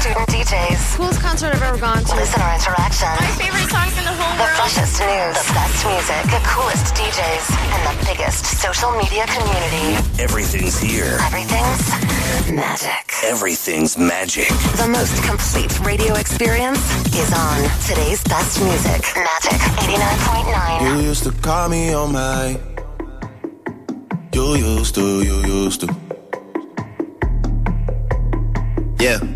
Student DJs. Coolest concert I've ever gone to. Listener interaction. My favorite songs in the whole The world. freshest news. The best music. The coolest DJs. And the biggest social media community. Everything's here. Everything's magic. Everything's magic. The most complete radio experience is on today's best music. Magic 89.9. You used to call me on my. You used to, you used to. Yeah.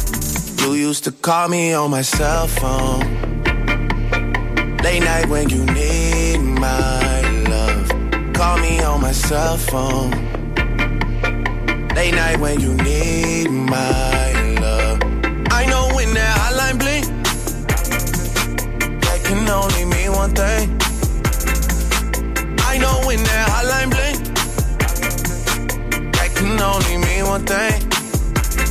You used to call me on my cell phone. Late night when you need my love. Call me on my cell phone. Late night when you need my love. I know when that hotline blink that can only mean one thing. I know when that hotline blink, that can only mean one thing.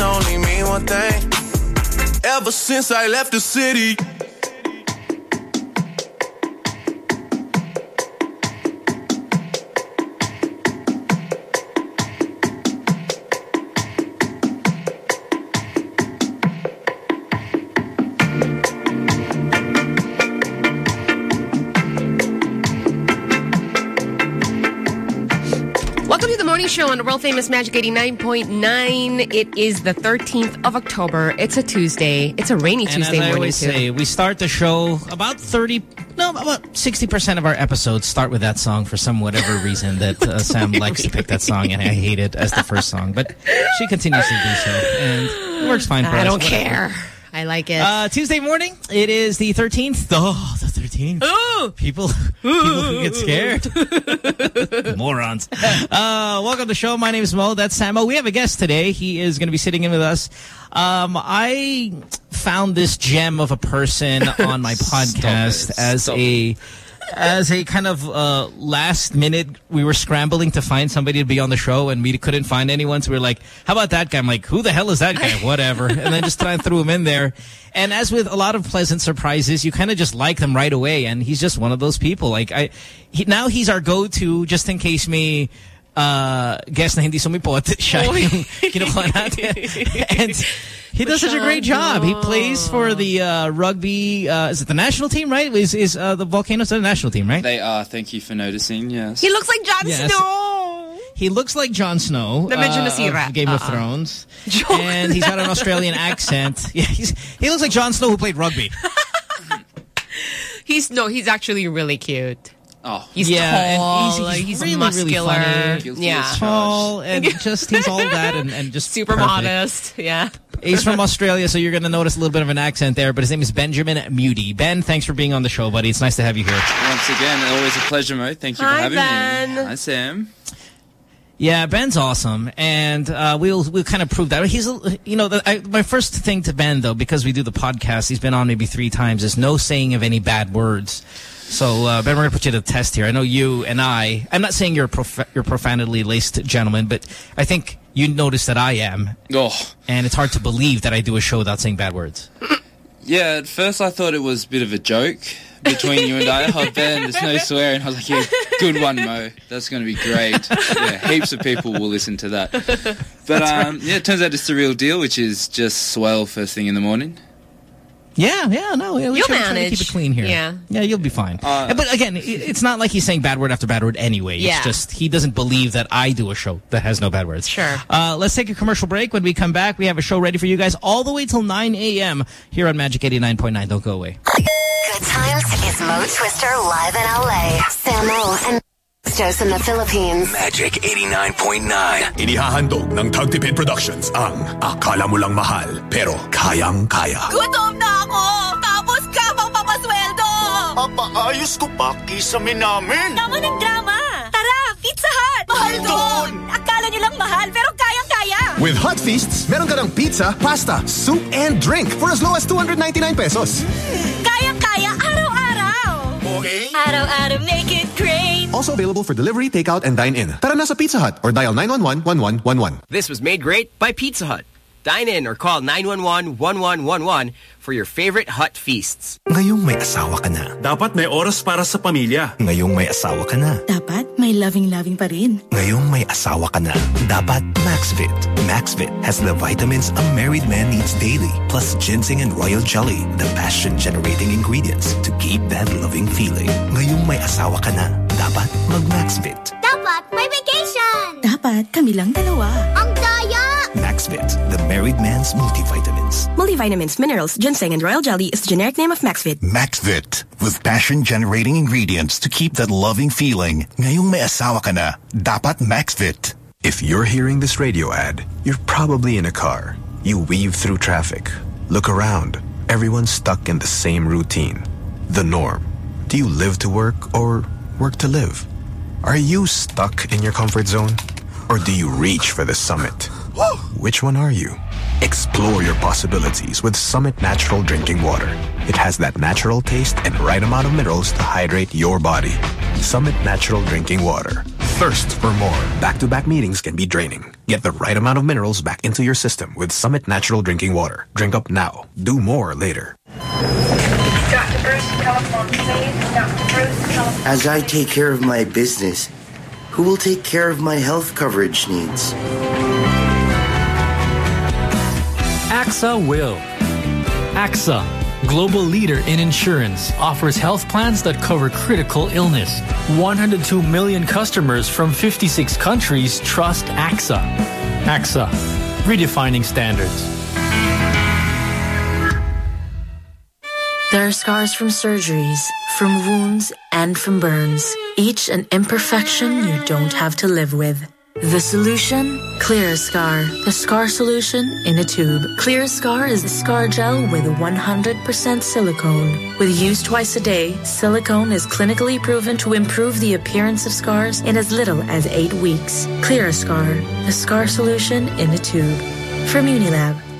only mean one thing. Ever since I left the city. Show on the world famous Magic 89.9. It is the 13th of October. It's a Tuesday. It's a rainy And Tuesday as I morning always too. say, we start the show about 30, no, about 60% of our episodes start with that song for some whatever reason that uh, Sam likes to pick that song and I hate it as the first song. But she continues to do so and it works fine for us. I don't whatever. care. I like it. Uh, Tuesday morning, it is the 13th. Oh, the 13th. Ooh. People, people who get scared. morons. Uh, welcome to the show. My name is Mo. That's Samo. We have a guest today. He is going to be sitting in with us. Um, I found this gem of a person on my podcast it. as Stop a as a kind of uh, last minute, we were scrambling to find somebody to be on the show, and we couldn't find anyone. So we were like, "How about that guy?" I'm like, "Who the hell is that guy?" Whatever, and then just try and threw him in there. And as with a lot of pleasant surprises, you kind of just like them right away. And he's just one of those people. Like I, he, now he's our go-to just in case me uh, guess na hindi sumipot, siya yung kinukuha natin. and he does such a great job. He plays for the uh, rugby, uh, is it the national team, right? Is, is uh, the Volcanoes the national team, right? They are. Thank you for noticing. Yes. He looks like Jon Yes. Snow. He looks like Jon Snow Na medyo uh, nasira. of Game of Uh-uh. Thrones. Joke And he's got an Australian accent. Yeah, he's, he looks like Jon Snow who played rugby. He's no, he's actually really cute. Oh. He's Yeah, and tall. he's- He's, he's really, really muscular. funny. Yeah. Tall and just, he's all that and, and just Super perfect. modest. Yeah. He's from Australia, so you're going to notice a little bit of an accent there, but his name is Benjamin Moody. Ben, thanks for being on the show, buddy. It's nice to have you here. Once again, always a pleasure, Mo. Thank you Hi, for having Ben. me. Hi, Sam. Yeah, Ben's awesome, and uh, we'll we'll kind of prove that. He's, you know, the, I, my first thing to Ben though, because we do the podcast, he's been on maybe three times. Is no saying of any bad words. So uh, Ben, we're gonna put you to the test here. I know you and I. I'm not saying you're a prof you're profanity laced gentleman, but I think you notice that I am, Oh. and it's hard to believe that I do a show without saying bad words. Yeah, at first I thought it was a bit of a joke between you and I. Oh, Ben, there's no swearing. I was like, yeah, good one, Mo. That's going to be great. Yeah, heaps of people will listen to that. But um, yeah, it turns out it's the real deal, which is just swell first thing in the morning. Yeah, yeah, no, yeah, we You'll try, try to keep it clean here. Yeah. yeah, you'll be fine. Uh, but again, it's not like he's saying bad word after bad word anyway. Yeah. It's just he doesn't believe that I do a show that has no bad words. Sure. Uh, let's take a commercial break. When we come back, we have a show ready for you guys all the way till 9 a.m. here on Magic 89.9. Don't go away. Good times is Mo Twister live in LA. Samo and Joseph in the Philippines. Magic 89.9. Inihahandog ng Tagtipid Productions ang Akala Mo Lang Mahal pero Kayang-Kaya. Gutom na ako! Tapos ka pang papasweldo! Papaayos ko pa kisame namin. Tama ng drama! Tara, Pizza Hut! Mahal doon! Akala nyo lang mahal, pero kayang-kaya! With Hot Feasts, meron ka ng pizza, pasta, soup, and drink for as low as 299 pesos. Kayang-kaya araw-araw! Okay. Araw-araw make it great! Also available for delivery, takeout, and dine-in. Tara na sa Pizza Hut or dial 911-1111. This was made great by Pizza Hut. Dine in or call 911-1111 for your favorite Hut feasts. Ngayong may asawa ka na. Dapat may oras para sa pamilya. Ngayong may asawa ka na. Dapat may loving-loving pa rin. Ngayong may asawa ka na. Dapat Maxvit. Maxvit has the vitamins a married man needs daily, plus ginseng and royal jelly, the passion-generating ingredients to keep that loving feeling. Ngayong may asawa ka na. Dapat mag-Maxvit. Dapat may vacation! Dapat kami lang dalawa. Ang daya! Maxvit, the married man's multivitamins. Multivitamins, minerals, ginseng, and royal jelly is the generic name of Maxvit. Maxvit with passion-generating ingredients to keep that loving feeling. Ngayong may asawa ka na, dapat Maxvit. If you're hearing this radio ad, you're probably in a car. You weave through traffic. Look around. Everyone's stuck in the same routine. The norm. Do you live to work or work to live? Are you stuck in your comfort zone? Or do you reach for the summit? Which one are you? Explore your possibilities with Summit Natural Drinking Water. It has that natural taste and right amount of minerals to hydrate your body. Summit Natural Drinking Water. Thirst for more. Back-to-back meetings can be draining. Get the right amount of minerals back into your system with Summit Natural Drinking Water. Drink up now. Do more later. As I take care of my business, who will take care of my health coverage needs? AXA will. AXA, global leader in insurance, offers health plans that cover critical illness. 102 million customers from 56 countries trust AXA. AXA, redefining standards. There are scars from surgeries, from wounds, and from burns. Each an imperfection you don't have to live with. The solution? Clear Scar. The scar solution in a tube. Clear Scar is a scar gel with 100% silicone. With use twice a day, silicone is clinically proven to improve the appearance of scars in as little as eight weeks. Clear Scar. The scar solution in a tube. From Unilab.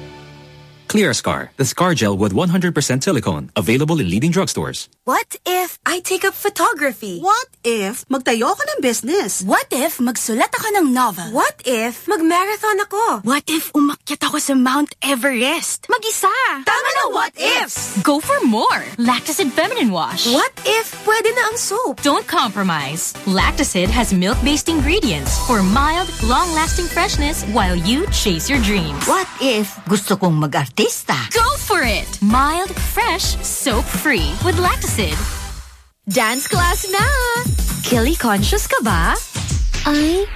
Clear Scar, the scar gel with 100% silicone. Available in leading drugstores. What if I take up photography? What if magtayo ako ng business? What if magsulat ako ng novel? What if magmarathon ako? What if umakyat ako sa Mount Everest? Mag-isa! Tama na what ifs! Go for more. Lactacid Feminine Wash. What if pwede na ang soap? Don't compromise. Lactacid has milk-based ingredients for mild, long-lasting freshness while you chase your dreams. What if gusto kong Go for it! Mild, fresh, soap-free with Lactacid. Dance class na! Killy conscious ka ba? I...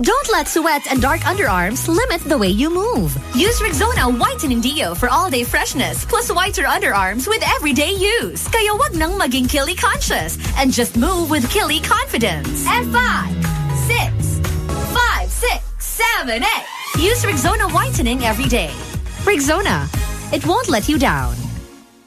Don't let sweat and dark underarms limit the way you move. Use Rexona Whitening Deo for all-day freshness plus whiter underarms with everyday use. Kaya wag nang maging Killy conscious and just move with Killy confidence. And five, six, five, six, seven, eight. Use Rexona Whitening every day. Rexona. It won't let you down.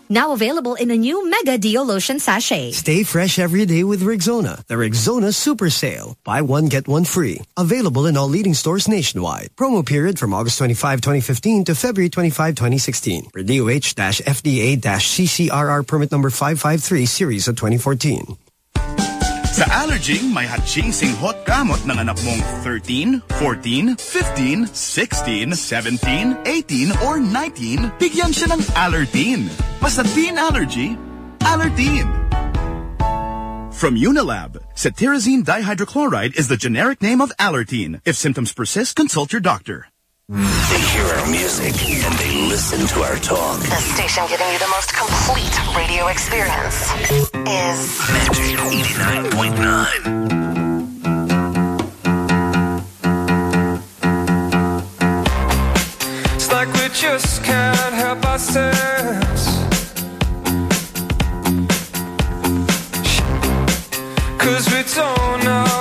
Now available in a new Mega Deo Lotion Sachet. Stay fresh every day with Rexona. The Rexona Super Sale. Buy one, get one free. Available in all leading stores nationwide. Promo period from August 25, 2015 to February 25, 2016. For DOH-FDA-CCRR permit number 553 series of 2014. Sa Allerging, may hot-chasing hot gamot ng anak mong 13, 14, 15, 16, 17, 18, or 19, bigyan siya ng Allertine. Basta teen allergy, Allertine. From Unilab, cetirizine dihydrochloride is the generic name of Allertine. If symptoms persist, consult your doctor. They hear our music and they listen to our talk. The station giving you the most complete radio experience is Magic 89.9. It's like we just can't help ourselves. Cause we don't know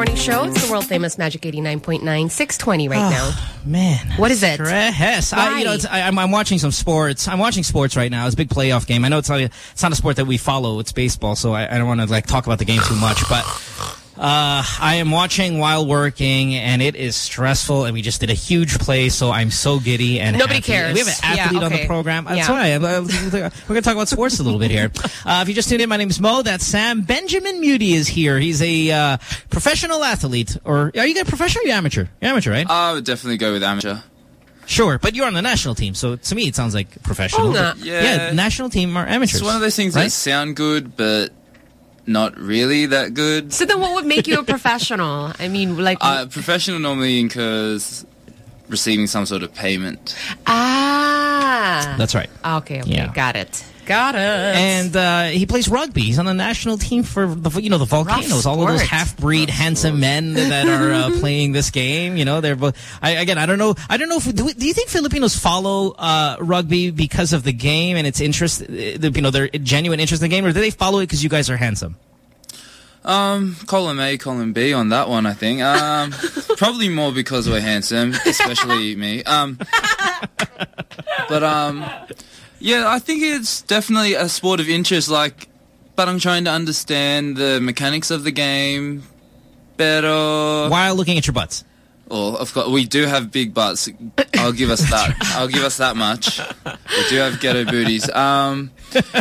morning show. It's the world famous Magic 89.9, 620 right ah, now. Man, What is it? Stress. I, you know, I, I'm, I'm watching some sports. I'm watching sports right now. It's a big playoff game. I know it's not a, it's not a sport that we follow. It's baseball, so I, I don't want to like talk about the game too much. But uh, I am watching while working, and it is stressful. And we just did a huge play, so I'm so giddy and Nobody happy. cares. We have an Yeah, athlete on the program. That's Yeah. why uh, we're going to talk about sports a little bit here. Uh, if you just tuned in, my name is Mo. That's Sam. Benjamin Moody is here. He's a uh, professional athlete, or are you a professional? Or you amateur? You're amateur, right? I would definitely go with amateur. Sure, but you're on the national team, so to me it sounds like professional. Oh, no. But Yeah. national team are amateurs. It's one of those things right? that sound good, but not really that good. So then what would make you a professional? I mean, like... Uh, professional normally incurs receiving some sort of payment. ah. That's right. Okay, okay. Yeah. Got it. Got it. And uh, he plays rugby. He's on the national team for the you know the Volcanoes. All of those half-breed handsome men that are uh, playing this game. You know, they're both. I, again, I don't know. I don't know if do, we, do you think Filipinos follow uh, rugby because of the game and its interest? uh, You know, their genuine interest in the game, or do they follow it because you guys are handsome? Um, column A, column B on that one, I think. Um, probably more because we're handsome, especially me. Um, but um, yeah, I think it's definitely a sport of interest. Like, but I'm trying to understand the mechanics of the game. better while looking at your butts. Well, of course, we do have big butts. I'll give us that. I'll give us that much. We do have ghetto booties. Um,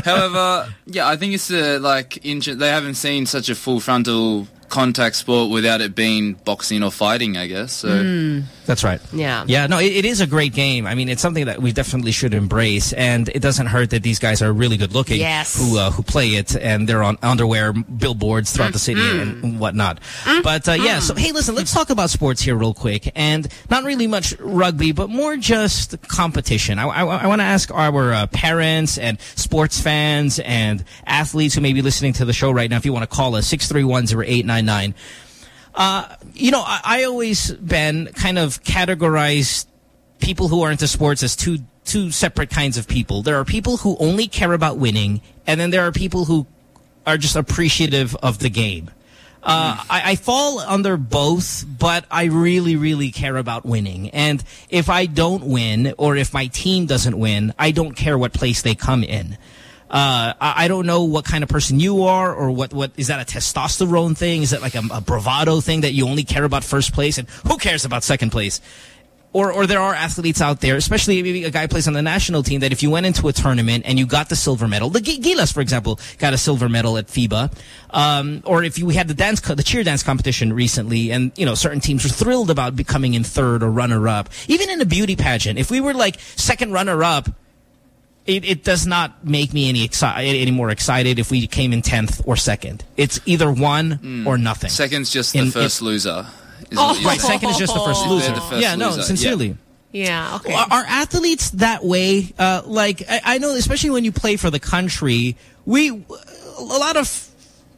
however, yeah, I think it's uh, like they haven't seen such a full frontal contact sport without it being boxing or fighting. I guess so. That's right. Yeah. Yeah, no, it, it is a great game. I mean, it's something that we definitely should embrace, and it doesn't hurt that these guys are really good looking. Yes. Who uh, who play it, and they're on underwear billboards throughout the city and whatnot. But uh, yeah, so hey, listen, let's talk about sports here real quick, and not really much rugby, but more just competition. I, I, I want to ask our uh, parents and sports fans and athletes who may be listening to the show right now, if you want to call us six three one zero eight nine nine. Uh, you know, I, I always, Ben, kind of categorize people who are into sports as two two separate kinds of people. There are people who only care about winning, and then there are people who are just appreciative of the game. Uh, I, I fall under both, but I really, really care about winning. And if I don't win, or if my team doesn't win, I don't care what place they come in. Uh, I, I don't know what kind of person you are, or what, what is that a testosterone thing? Is that like a, a bravado thing that you only care about first place, and who cares about second place? Or, or there are athletes out there, especially maybe a guy plays on the national team, that if you went into a tournament and you got the silver medal, the Gi- Gilas, for example, got a silver medal at FIBA, um, or if you we had the dance, the cheer dance competition recently, and you know certain teams were thrilled about becoming in third or runner up, even in a beauty pageant, if we were like second runner up, it, it does not make me any exci any more excited if we came in tenth or second. It's either one or nothing. Second's just In- the first loser. Oh. Right, second is just the first loser. the first yeah, no, loser, sincerely. Yeah, okay. Are, are athletes that way? Uh, like, I, I know, especially when you play for the country, we, a lot of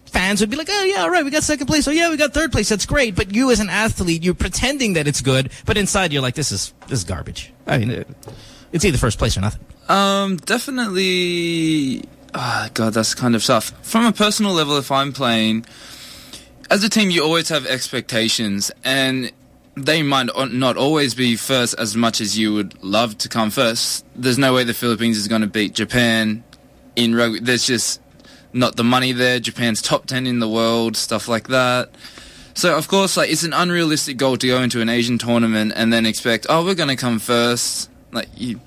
fans would be like, oh, yeah, all right, we got second place. Oh, yeah, we got third place. That's great. But you as an athlete, you're pretending that it's good, but inside you're like, this is, this is garbage. I mean, it, it's either first place or nothing. Um, definitely. Ah, God, that's kind of tough. From a personal level, if I'm playing, as a team, you always have expectations, and they might not always be first as much as you would love to come first. There's no way the Philippines is going to beat Japan in rugby. There's just not the money there. Japan's top 10 in the world, stuff like that. So, of course, like it's an unrealistic goal to go into an Asian tournament and then expect, oh, we're going to come first. Like, you,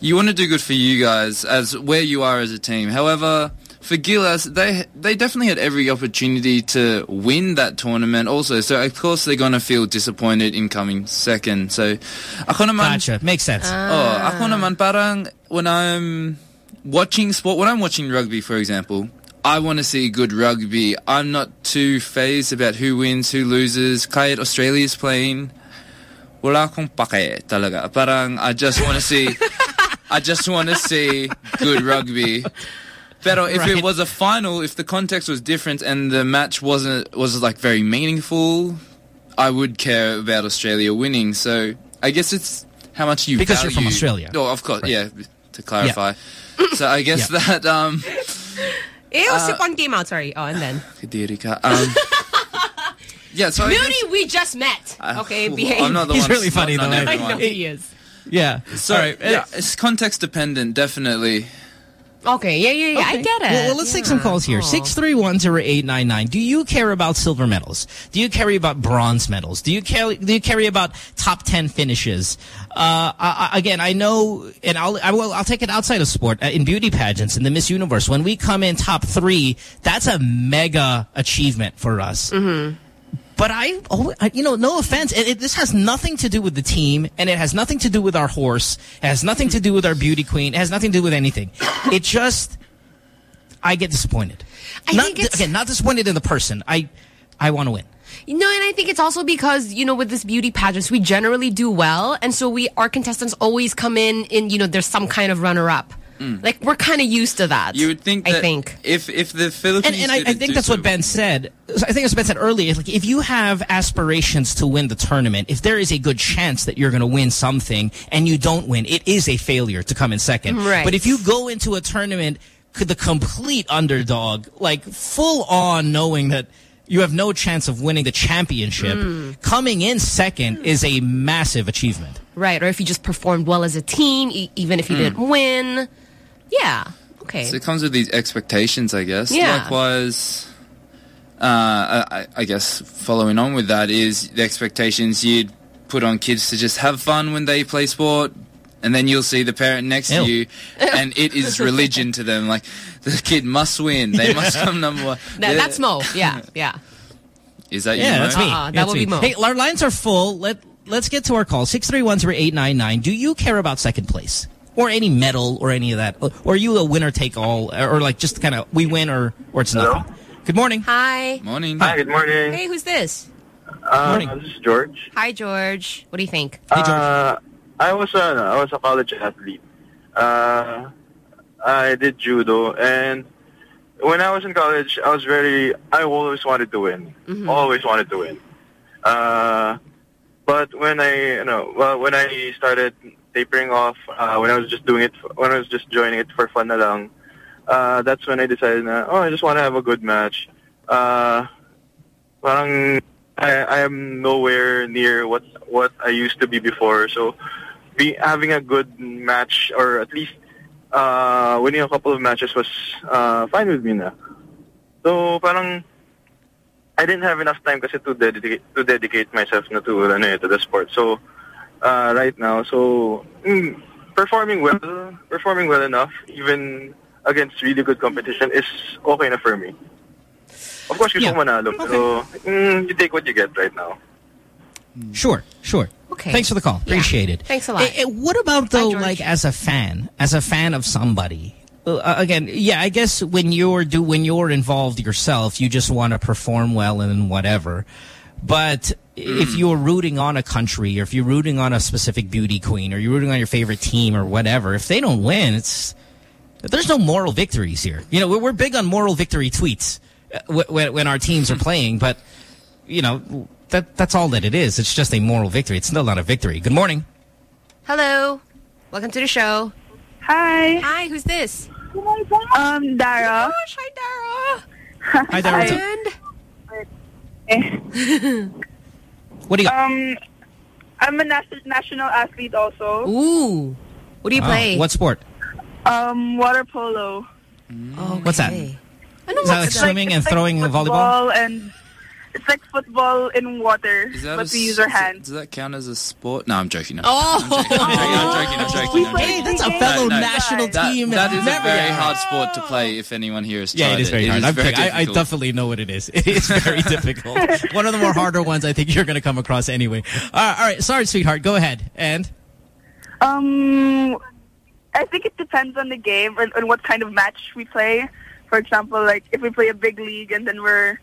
you want to do good for you guys as where you are as a team. However, for Gilas, they they definitely had every opportunity to win that tournament also. So of course they're going to feel disappointed in coming second. So ako naman Gotcha. Makes sense. Oh, ako naman parang when I'm watching sport, when I'm watching rugby for example, I want to see good rugby. I'm not too phased about who wins, who loses. Kahit Australia's playing, wala akong pake talaga. Parang I just want to see I just want to see good rugby. Pero if Right. it was a final, if the context was different and the match wasn't was like very meaningful, I would care about Australia winning. So I guess it's how much you Because you're from Australia. Oh, of course, Right. yeah. To clarify, So I guess that um. Ew, Uh, Sipon came out. Sorry. Oh, and then. Kadiri ka. Um, yeah, so I Beauty, guess- we just met. Uh, Okay, well, behave. I'm not the He's one. really funny, not though. I everyone. know he is. Yeah. Sorry. All right. yeah, it's context dependent, definitely. Okay, yeah, yeah, yeah. I get it. Well, well, let's take some calls here. Six three one zero eight nine nine. Do you care about silver medals? Do you care about bronze medals? Do you care? Do you care about top ten finishes? Uh, I, I- again, I know, and I'll I will, I'll take it outside of sport uh, in beauty pageants in the Miss Universe. When we come in top three, that's a mega achievement for us. Mm-hmm. But I, oh, I- you know, no offense. It, it, this has nothing to do with the team, and it has nothing to do with our horse. It has nothing to do with our beauty queen. It has nothing to do with anything. It just, I get disappointed. I not, think again, not disappointed in the person. I, I want to win. You know, and I think it's also because, you know, with this beauty pageants, we generally do well. And so we, our contestants always come in, in, you know, there's some kind of runner-up. Mm. Like, we're kind of used to that. You would think. I think. if if the Philippines And, and I, I think do that's so what Ben said. I think that's what Ben said earlier. Like, if you have aspirations to win the tournament, if there is a good chance that you're going to win something and you don't win, it is a failure to come in second. Right. But if you go into a tournament, could the complete underdog, like full on knowing that you have no chance of winning the championship, Mm. coming in second is a massive achievement. Right. Or if you just performed well as a team, e even if you Mm. didn't win. Yeah. Okay. So it comes with these expectations, I guess. Yeah. Likewise, uh, I, I guess following on with that is the expectations you'd put on kids to just have fun when they play sport. And then you'll see the parent next Ew. to you, and it is religion to them. Like the kid must win; they must come number one. That, that's Mo. Yeah. Yeah. Is that you? Yeah, Mo? that's me. Uh-uh, that That's would be me. Mo. Hey, our lines are full. Let Let's get to our call. Six three one zero eight nine nine. Do you care about second place or any medal or any of that, or are you a winner take all, or like just kind of we win or or it's nothing? Good morning. Hi. Morning. Hi, good morning. Hey, who's this? Uh, this is George. Hi, George. What do you think? Uh, I was a I was a college athlete. Uh, I did judo, and when I was in college, I was very. I always wanted to win. Mm-hmm. Always wanted to win. Uh, but when I, you know, well, when I started tapering off, uh, when I was just doing it, when I was just joining it for fun na lang, uh, that's when I decided na, oh, I just want to have a good match. Uh, parang I, I am nowhere near what what I used to be before. So, be having a good match or at least uh, winning a couple of matches was uh, fine with me na. So, parang I didn't have enough time kasi to dedicate to dedicate myself na to ano eh, to the sport. So, uh, right now, so mm, performing well, performing well enough, even against really good competition, is okay na for me. Of course, gusto ko manalo, pero mm, you take what you get right now. Sure, sure. Okay. Thanks for the call. Appreciate it. Thanks a lot. Eh, eh, what about though, like as a fan, as a fan of somebody? Uh, again, yeah, I guess when you're do when you're involved yourself, you just want to perform well and whatever. But if you're rooting on a country, or if you're rooting on a specific beauty queen, or you're rooting on your favorite team, or whatever, if they don't win, it's there's no moral victories here. You know, we're, we're big on moral victory tweets uh, when, when our teams are playing, but you know that that's all that it is. It's just a moral victory. It's still not a victory. Good morning. Hello. Welcome to the show. Hi. Hi, who's this? Um, Dara. Gosh, hi, Dara. Hi, Dara. What do you got? Um, I'm a nas national athlete also. Ooh. What do you Wow. play? What sport? Um, water polo. What's that i that? Is that like swimming and throwing a volleyball? And it's like football in water, Is that but a we use our hands. Does that count as a sport? No, I'm joking. No. Oh. I'm joking. I'm joking. I'm joking. I'm joking. Hey, that's a fellow national That- team. that is a very hard sport to play. If anyone here has Yeah, tried it is very hard. I'm very. I, I definitely know what it is. It is very difficult. One of the more harder ones I think you're going to come across anyway. Uh, all right. Sorry, sweetheart. Go ahead. And? Um, I think it depends on the game and, and what kind of match we play. For example, like if we play a big league and then we're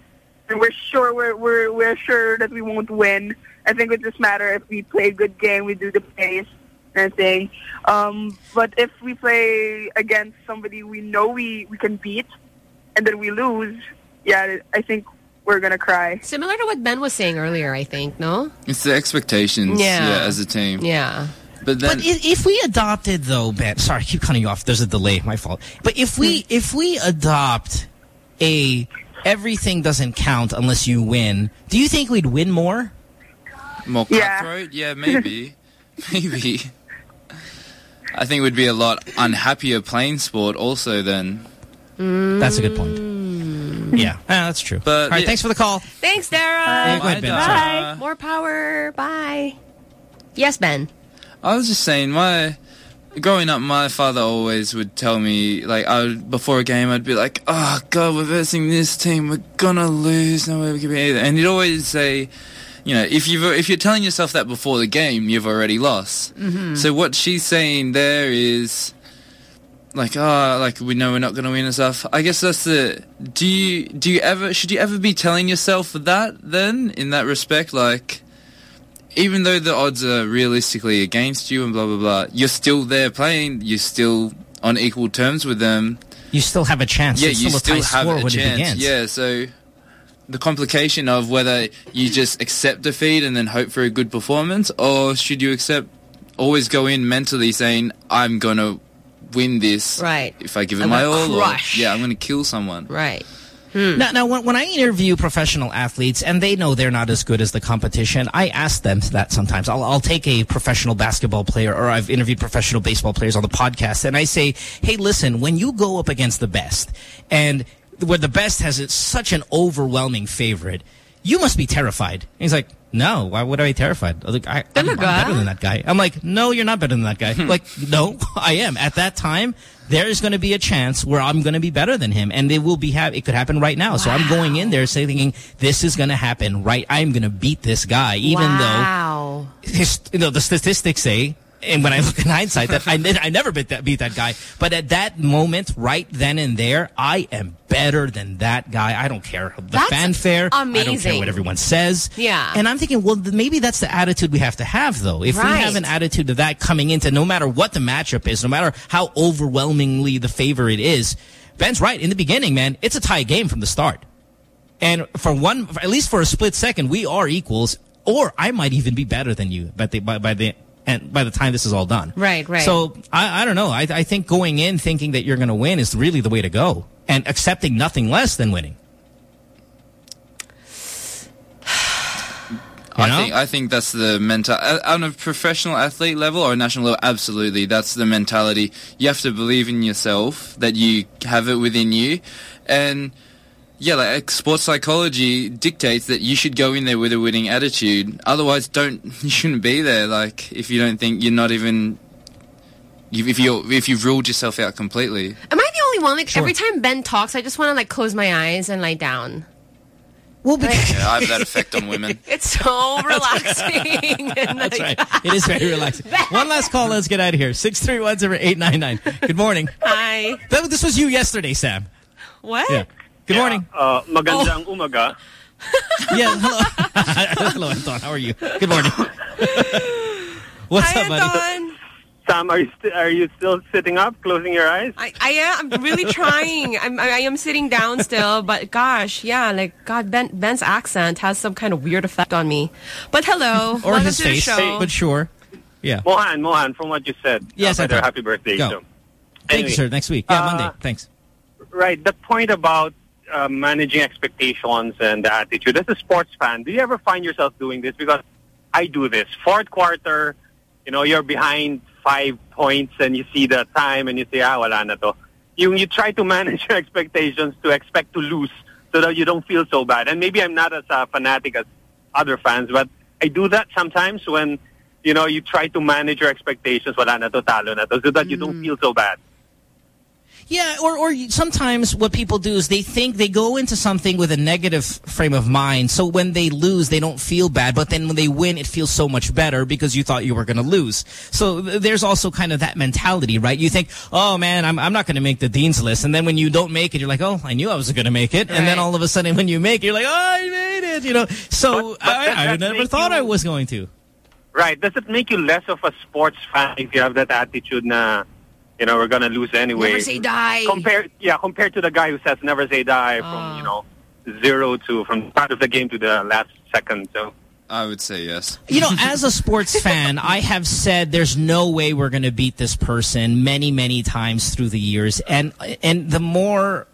and we're sure we're we're we're sure that we won't win. I think it just matter if we play a good game, we do the pace and everything. Um, but if we play against somebody we know we we can beat, and then we lose, yeah, I think we're gonna cry. Similar to what Ben was saying earlier, I think, no? It's the expectations. Yeah. Yeah. as a team. Yeah. But then, But if, if we adopted though, Ben, sorry, I keep cutting you off. There's a delay. My fault. But if we if we adopt a everything doesn't count unless you win, do you think we'd win more? more Yeah. cutthroat? Yeah, maybe. maybe. I think we'd be a lot unhappier playing sport also then. That's a good point. Yeah, ah, that's true. But All right, yeah. thanks for the call. Thanks, Dara. Yeah, go ahead, Ben. Bye, More power. Bye. Yes, Ben. I was just saying, my growing up, my father always would tell me, like, I would, before a game, I'd be like, "Oh God, we're versing this team, we're gonna lose, no way we can be." either." And he'd always say, you know, if you if you're telling yourself that before the game, you've already lost. Mhm. So what she's saying there is. Like oh, like we know we're not going to win and stuff. I guess that's the. Do you do you ever should you ever be telling yourself that then in that respect? Like, even though the odds are realistically against you and blah blah blah, you're still there playing. You're still on equal terms with them. You still have a chance. yeah, It's you still a still have a chance. Yeah, so the complication of whether you just accept defeat and then hope for a good performance, or should you accept always go in mentally saying I'm gonna win this Right. if I give it I'm my gonna all. or- yeah, I'm gonna kill someone. Right. Now, now when, when I interview professional athletes and they know they're not as good as the competition, I ask them that sometimes. I'll, I'll take a professional basketball player or I've interviewed professional baseball players on the podcast and I say, hey, listen, when you go up against the best and where the best has such an overwhelming favorite, you must be terrified. And he's like, no, why would I be terrified? I like, I, I'm better than that guy. I'm like, no, you're not better than that guy. like, no, I am. At that time, there is going to be a chance where I'm going to be better than him, and it will be. Ha it could happen right now. So I'm going in there saying, thinking, this is going to happen right. I'm going to beat this guy, even wow. though his, you know the statistics say. And when I look in hindsight, that I, I never beat that, beat that guy. But at that moment, right then and there, I am better than that guy. I don't care the That's fanfare. I don't care what everyone says. Yeah. And I'm thinking, well, maybe that's the attitude we have to have, though. If we have an attitude of that coming into no matter what the matchup is, no matter how overwhelmingly the favorite is, Ben's right. In the beginning, man, it's a tie game from the start. And for one, at least for a split second, we are equals, or I might even be better than you by the, by, by the and by the time this is all done. Right, right. So I, I don't know. I, I think going in thinking that you're going to win is really the way to go, and accepting nothing less than winning. I know? think I think that's the mental on a professional athlete level or a national level. Absolutely, that's the mentality. You have to believe in yourself that you have it within you, and yeah, like sports psychology dictates that you should go in there with a winning attitude. Otherwise, don't you shouldn't be there. Like if you don't think you're not even. If you if you've ruled yourself out completely, Am I the only one? Like every time Ben talks, I just want to like close my eyes and lie down. Well, yeah, I have that effect on women. It's so relaxing. and, That's right. It is very relaxing. One last call. Let's get out of here. Six three one zero eight nine nine. Good morning. Hi. That, this was you yesterday, Sam. What? Yeah. Good morning. Uh, magandang umaga. Yeah. Hello. hello, Anton. How are you? Good morning. What's Hi, up, buddy? Anton. Sam, are you st- are you still sitting up, closing your eyes? I, I am. I'm really trying. I'm, I am sitting down still, but gosh, yeah, like God, Ben, Ben's accent has some kind of weird effect on me. But hello, Or his face. show. But sure. Yeah. Mohan, Mohan, from what you said. Yes, I by the thought- happy birthday. Go. So. Thank Anyway, you, sir. Next week. Yeah, uh, Monday. Thanks. Right. The point about uh, managing expectations and the attitude. As a sports fan, do you ever find yourself doing this? Because I do this. Fourth quarter, you know, you're behind five points and you see the time and you say, ah, wala na to. You, you try to manage your expectations to expect to lose so that you don't feel so bad. And maybe I'm not as uh, fanatic as other fans, but I do that sometimes when, you know, you try to manage your expectations, wala na to, talo na to, so that you don't feel so bad. Yeah, or, or sometimes what people do is they think they go into something with a negative frame of mind. So when they lose, they don't feel bad. But then when they win, it feels so much better because you thought you were going to lose. So there's also kind of that mentality, right? You think, oh, man, I'm, I'm not going to make the dean's list. And then when you don't make it, you're like, oh, I knew I was going to make it. And then all of a sudden when you make it, you're like, oh, I made it. You know, so but I, that- I never thought you- I was going to. Right. Does it make you less of a sports fan if you have that attitude na, you know, we're going to lose anyway? Never say die. Compared, yeah, compared to the guy who says never say die Ah. from, you know, zero to, from the start of the game to the last second. So, I would say yes. You know, as a sports fan, I have said there's no way we're going to beat this person many, many times through the years. And and the more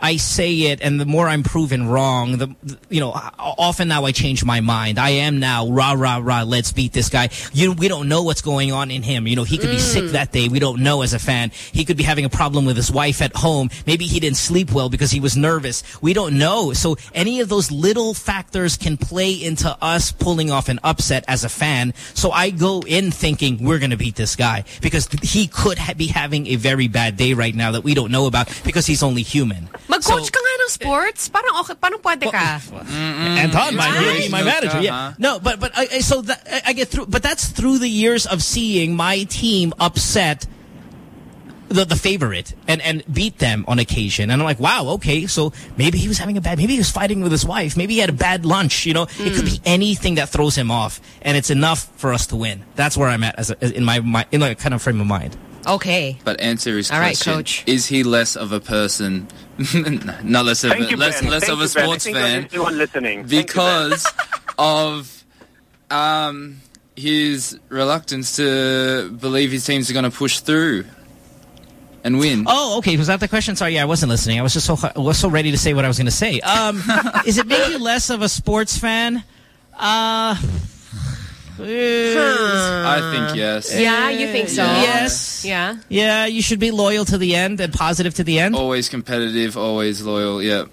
I say it and the more I'm proven wrong, the you know, often now I change my mind. I am now rah rah rah. Let's beat this guy. You we don't know what's going on in him. You know, he could be sick mm. that day. We don't know as a fan. He could be having a problem with his wife at home. Maybe he didn't sleep well because he was nervous. We don't know. So any of those little factors can play into us pulling off an upset as a fan. So I go in thinking we're going to beat this guy because he could ha be having a very bad day right now that we don't know about because he's only human. Mag-coach ka nga ng sports. Parang okay, parang pwede ka. Anton, my, Right. my manager, yeah. No, but but I, I- so that, I I get through, but that's through the years of seeing my team upset the the favorite and and beat them on occasion, and I'm like, wow, okay, so maybe he was having a bad, maybe he was fighting with his wife, maybe he had a bad lunch, you know, it could be mm. anything that throws him off, and it's enough for us to win. That's where I'm at as a, in my, my in like kind of frame of mind. Okay. But answer his All right, question. coach. Is he less of a person? not less of Thank a, you, less, Ben. less Thank of a you, sports think fan Anyone listening? Thank you, Ben. because of um, his reluctance to believe his teams are going to push through and win. Oh, okay. Was that the question? Sorry, yeah, I wasn't listening. I was just so was so ready to say what I was going to say. Um, is it make you less of a sports fan? Uh, Hmm. I think yes. Yeah, you think so? Yes. Yeah. Yeah, you should be loyal to the end and positive to the end. Always competitive, always loyal. Yep.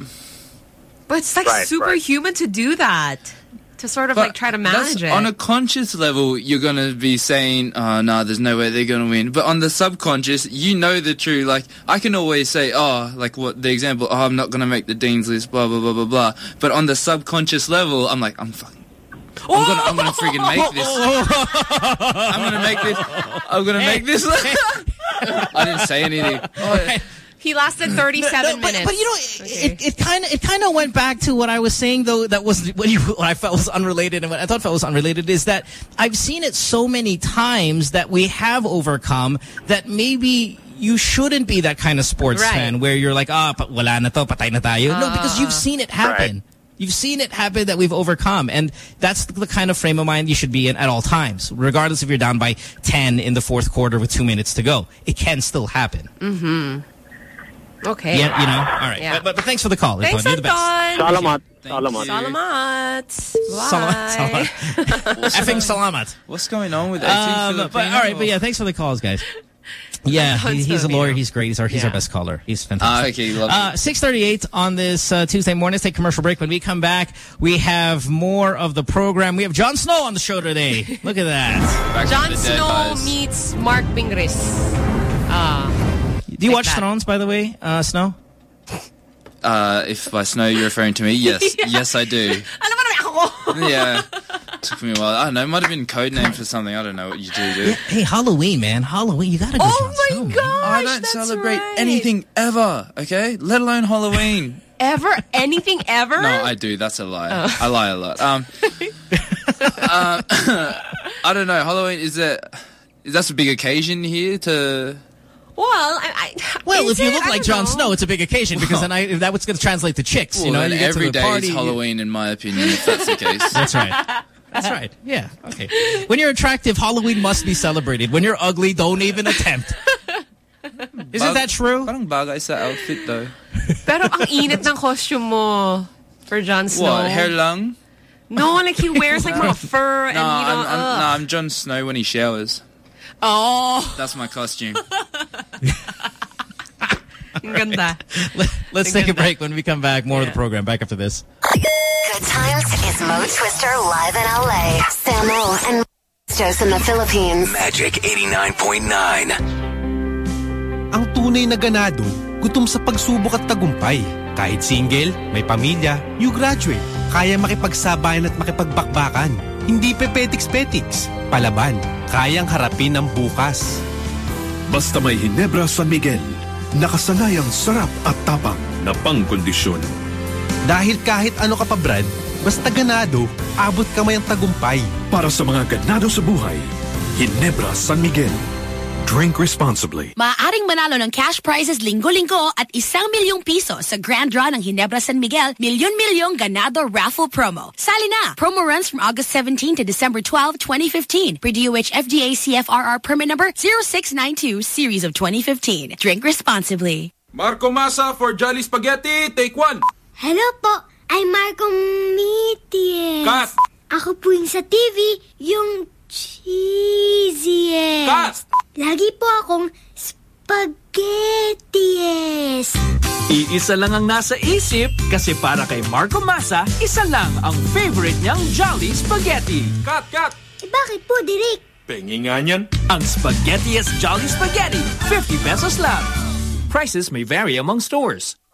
But it's like Right, superhuman to do that. To sort of like try to manage it. On a conscious level, you're going to be saying, ah, oh, no, there's no way they're going to win. But on the subconscious, you know the truth. Like, I can always say, oh, like what the example, oh, I'm not going to make the Dean's list, blah, blah, blah, blah, blah. But on the subconscious level, I'm like, I'm fucking. I'm gonna, I'm gonna freaking make this. I'm gonna make this. I'm gonna make this. I didn't say anything. he lasted 37 No, but, minutes. but you know, it it kind of it kind of went back to what I was saying though. That was what, you, what I felt was unrelated, and what I thought felt was unrelated is that I've seen it so many times that we have overcome that maybe. You shouldn't be that kind of sports Right. fan where you're like, ah, pa- wala na to, patay na tayo. no, because you've seen it happen. You've seen it happen that we've overcome. And that's the kind of frame of mind you should be in at all times, regardless if you're down by 10 in the fourth quarter with two minutes to go. It can still happen. Mm-hmm. Okay. Yeah, you know? All right. Yeah. But, but, but thanks for the call. Thanks, Anton. You're the best. Salamat. Salamat. Salamat. Salamat. Bye. Salamat. Effing salamat. What's going on with 18 Um, but, all right, but yeah, thanks for the calls, guys. Yeah, he, he's a lawyer. He's great. He's our, he's our best caller. He's Ah, fantastic. okay, lovely. Uh, 638 on this uh, Tuesday morning. Let's take a commercial break. When we come back, we have more of the program. We have Jon Snow on the show today. Look at that. Jon Snow meets Marc Pingris. Ah. Do you watch Thrones, by the way, uh, Snow? Uh, if by snow you're referring to me, yes, Yeah. yes, I do. Ano ba naman ako? Yeah, took me a while. I don't know. It might have been code name for something. I don't know what you do. Do. Hey, Halloween, man. Halloween. You gotta go. Oh my gosh, I don't celebrate anything ever. Okay, let alone Halloween. Ever? Anything ever? No, I do. That's a lie. Oh. I lie a lot. Um, uh, I don't know. Halloween is that is that a big occasion here to? Well, I, I, Well, if you it? look like don't Jon. Snow, it's a big occasion because then I that was going to translate to chicks. Well, you know, then you get every to the day party. is Halloween, in my opinion. If that's the case, That's right. That's right. Yeah. Okay. When you're attractive, Halloween must be celebrated. When you're ugly, don't even attempt. Isn't that true? Parang bagay sa outfit though. Pero ang init ng costume mo for Jon Snow. What hair long? No, like he wears like mga fur and No, you know. I'm, I'm, ugh. no, I'm Jon Snow when he showers. Oh, That's my costume. ang ganda. Let's take a break. When we come back, more of the program. Back after this. Good times is Mo Twister live in LA. Samo and Joe's in the Philippines. Magic 89.9. Ang tunay na ganado, gutom sa pagsubok at tagumpay. Kahit single, may pamilya, you graduate, kaya makipagsabayan at makipagbakbakan. Hindi pepetiks-petiks, palaban, kayang harapin ang bukas. Basta may Ginebra San Miguel, nakasanayang sarap at tapang na pangkondisyon. Dahil kahit ano ka pa Brad, basta ganado, abot kamay ang tagumpay. Para sa mga ganado sa buhay, Hinebra San Miguel. Drink responsibly. Maaaring manalo ng cash prizes linggo-linggo at isang milyong piso sa Grand Draw ng Ginebra San Miguel Milyon-Milyong Ganado Raffle Promo. Sali na! Promo runs from August 17 to December 12, 2015. Per DOH FDA CFRR permit number 0692 series of 2015. Drink responsibly. Marco Masa for Jolly Spaghetti, take one. Hello po, I'm Marco Mitias. Cut! Ako po yung sa TV, yung cheesiest. Cut! Lagi po akong spaghettiest. Iisa lang ang nasa isip kasi para kay Marco Masa, isa lang ang favorite niyang Jolly Spaghetti. Cut, cut! Eh, bakit po, Direk? Pengi nga niyan. Ang Spaghettiest Jolly Spaghetti, 50 pesos lang. Prices may vary among stores.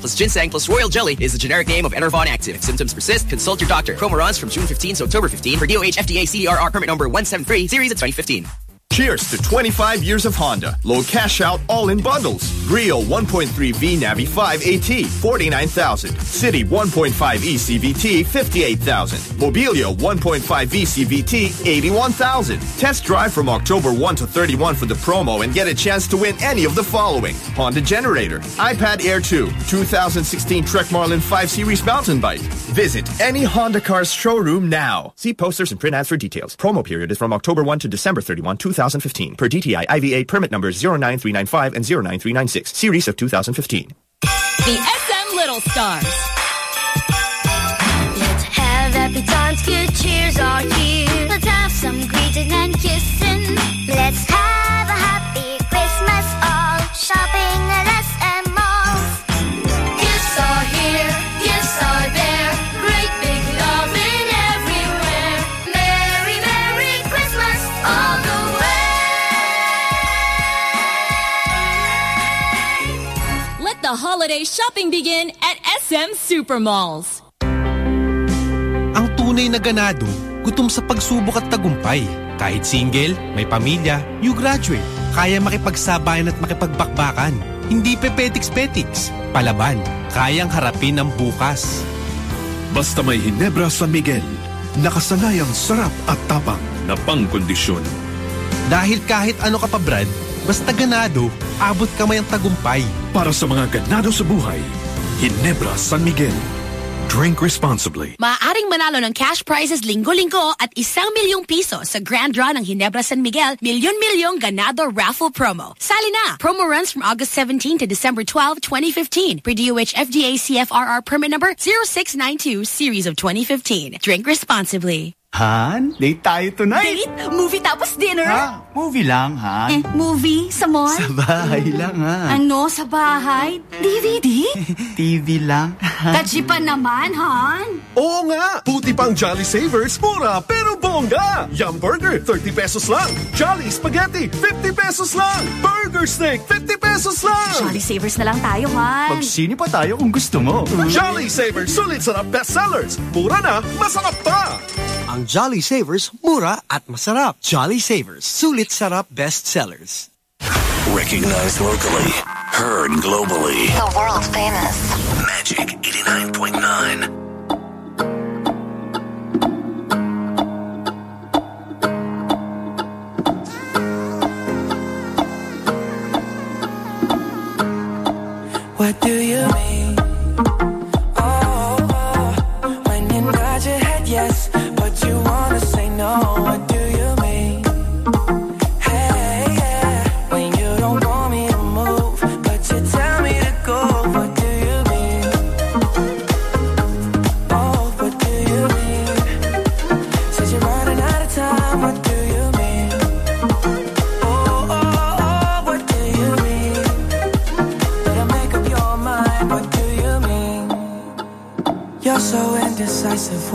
plus ginseng plus royal jelly is the generic name of Enervon Active. If symptoms persist, consult your doctor. Promo from June 15 to October 15 for DOH FDA CDRR permit number 173 series of 2015. Cheers to 25 years of Honda. Low cash out, all in bundles. Brio 1.3V Navi 5 AT, 49,000. City 1.5E CVT, 58,000. Mobilio 1.5V CVT, 81,000. Test drive from October 1 to 31 for the promo and get a chance to win any of the following. Honda Generator, iPad Air 2, 2016 Trek Marlin 5 Series mountain bike. Visit any Honda Cars showroom now. See posters and print ads for details. Promo period is from October 1 to December 31, 2015 per DTI IVA permit numbers 09395 and 09396, series of 2015. The SM Little Stars. Let's have happy times, good cheers are here. Let's have some greeting and kissing. Let's have a happy Christmas all. The holiday shopping begin at SM Supermalls. Ang tunay na ganado, gutom sa pagsubok at tagumpay. Kahit single, may pamilya, you graduate. Kaya makipagsabayan at makipagbakbakan. Hindi pepetiks-petiks. Palaban, kayang harapin ang bukas. Basta may Ginebra San Miguel, nakasanayang sarap at tapang na pangkondisyon. Dahil kahit ano ka pa Brad, basta ganado, abot kamay ang tagumpay. Para sa mga ganado sa buhay, Hinebra San Miguel. Drink responsibly. Maaaring manalo ng cash prizes linggo-linggo at isang milyong piso sa Grand Draw ng Ginebra San Miguel Milyon-Milyong Ganado Raffle Promo. Sali na! Promo runs from August 17 to December 12, 2015. Per DOH FDA CFRR permit number 0692 series of 2015. Drink responsibly. Han, date tayo tonight. Date? Movie tapos dinner? Ha? Movie lang, Han. Eh, movie? Sa mall? Sa bahay lang, ha? Ano? Sa bahay? DVD? TV lang. Tachi pa naman, Han? Oo nga! Puti pang Jolly Savers, mura pero bongga! Yum Burger, 30 pesos lang. Jolly Spaghetti, 50 pesos lang. Burger Steak, 50 pesos lang. Jolly Savers na lang tayo, Han. Magsini pa tayo kung gusto mo. Jolly Savers, sulit sarap bestsellers. Mura na, masarap pa! Ang Jolly Savers, mura at masarap. Jolly Savers, sulit sarap bestsellers. Recognized locally, heard globally. The world famous. Magic 89.9. What do you mean?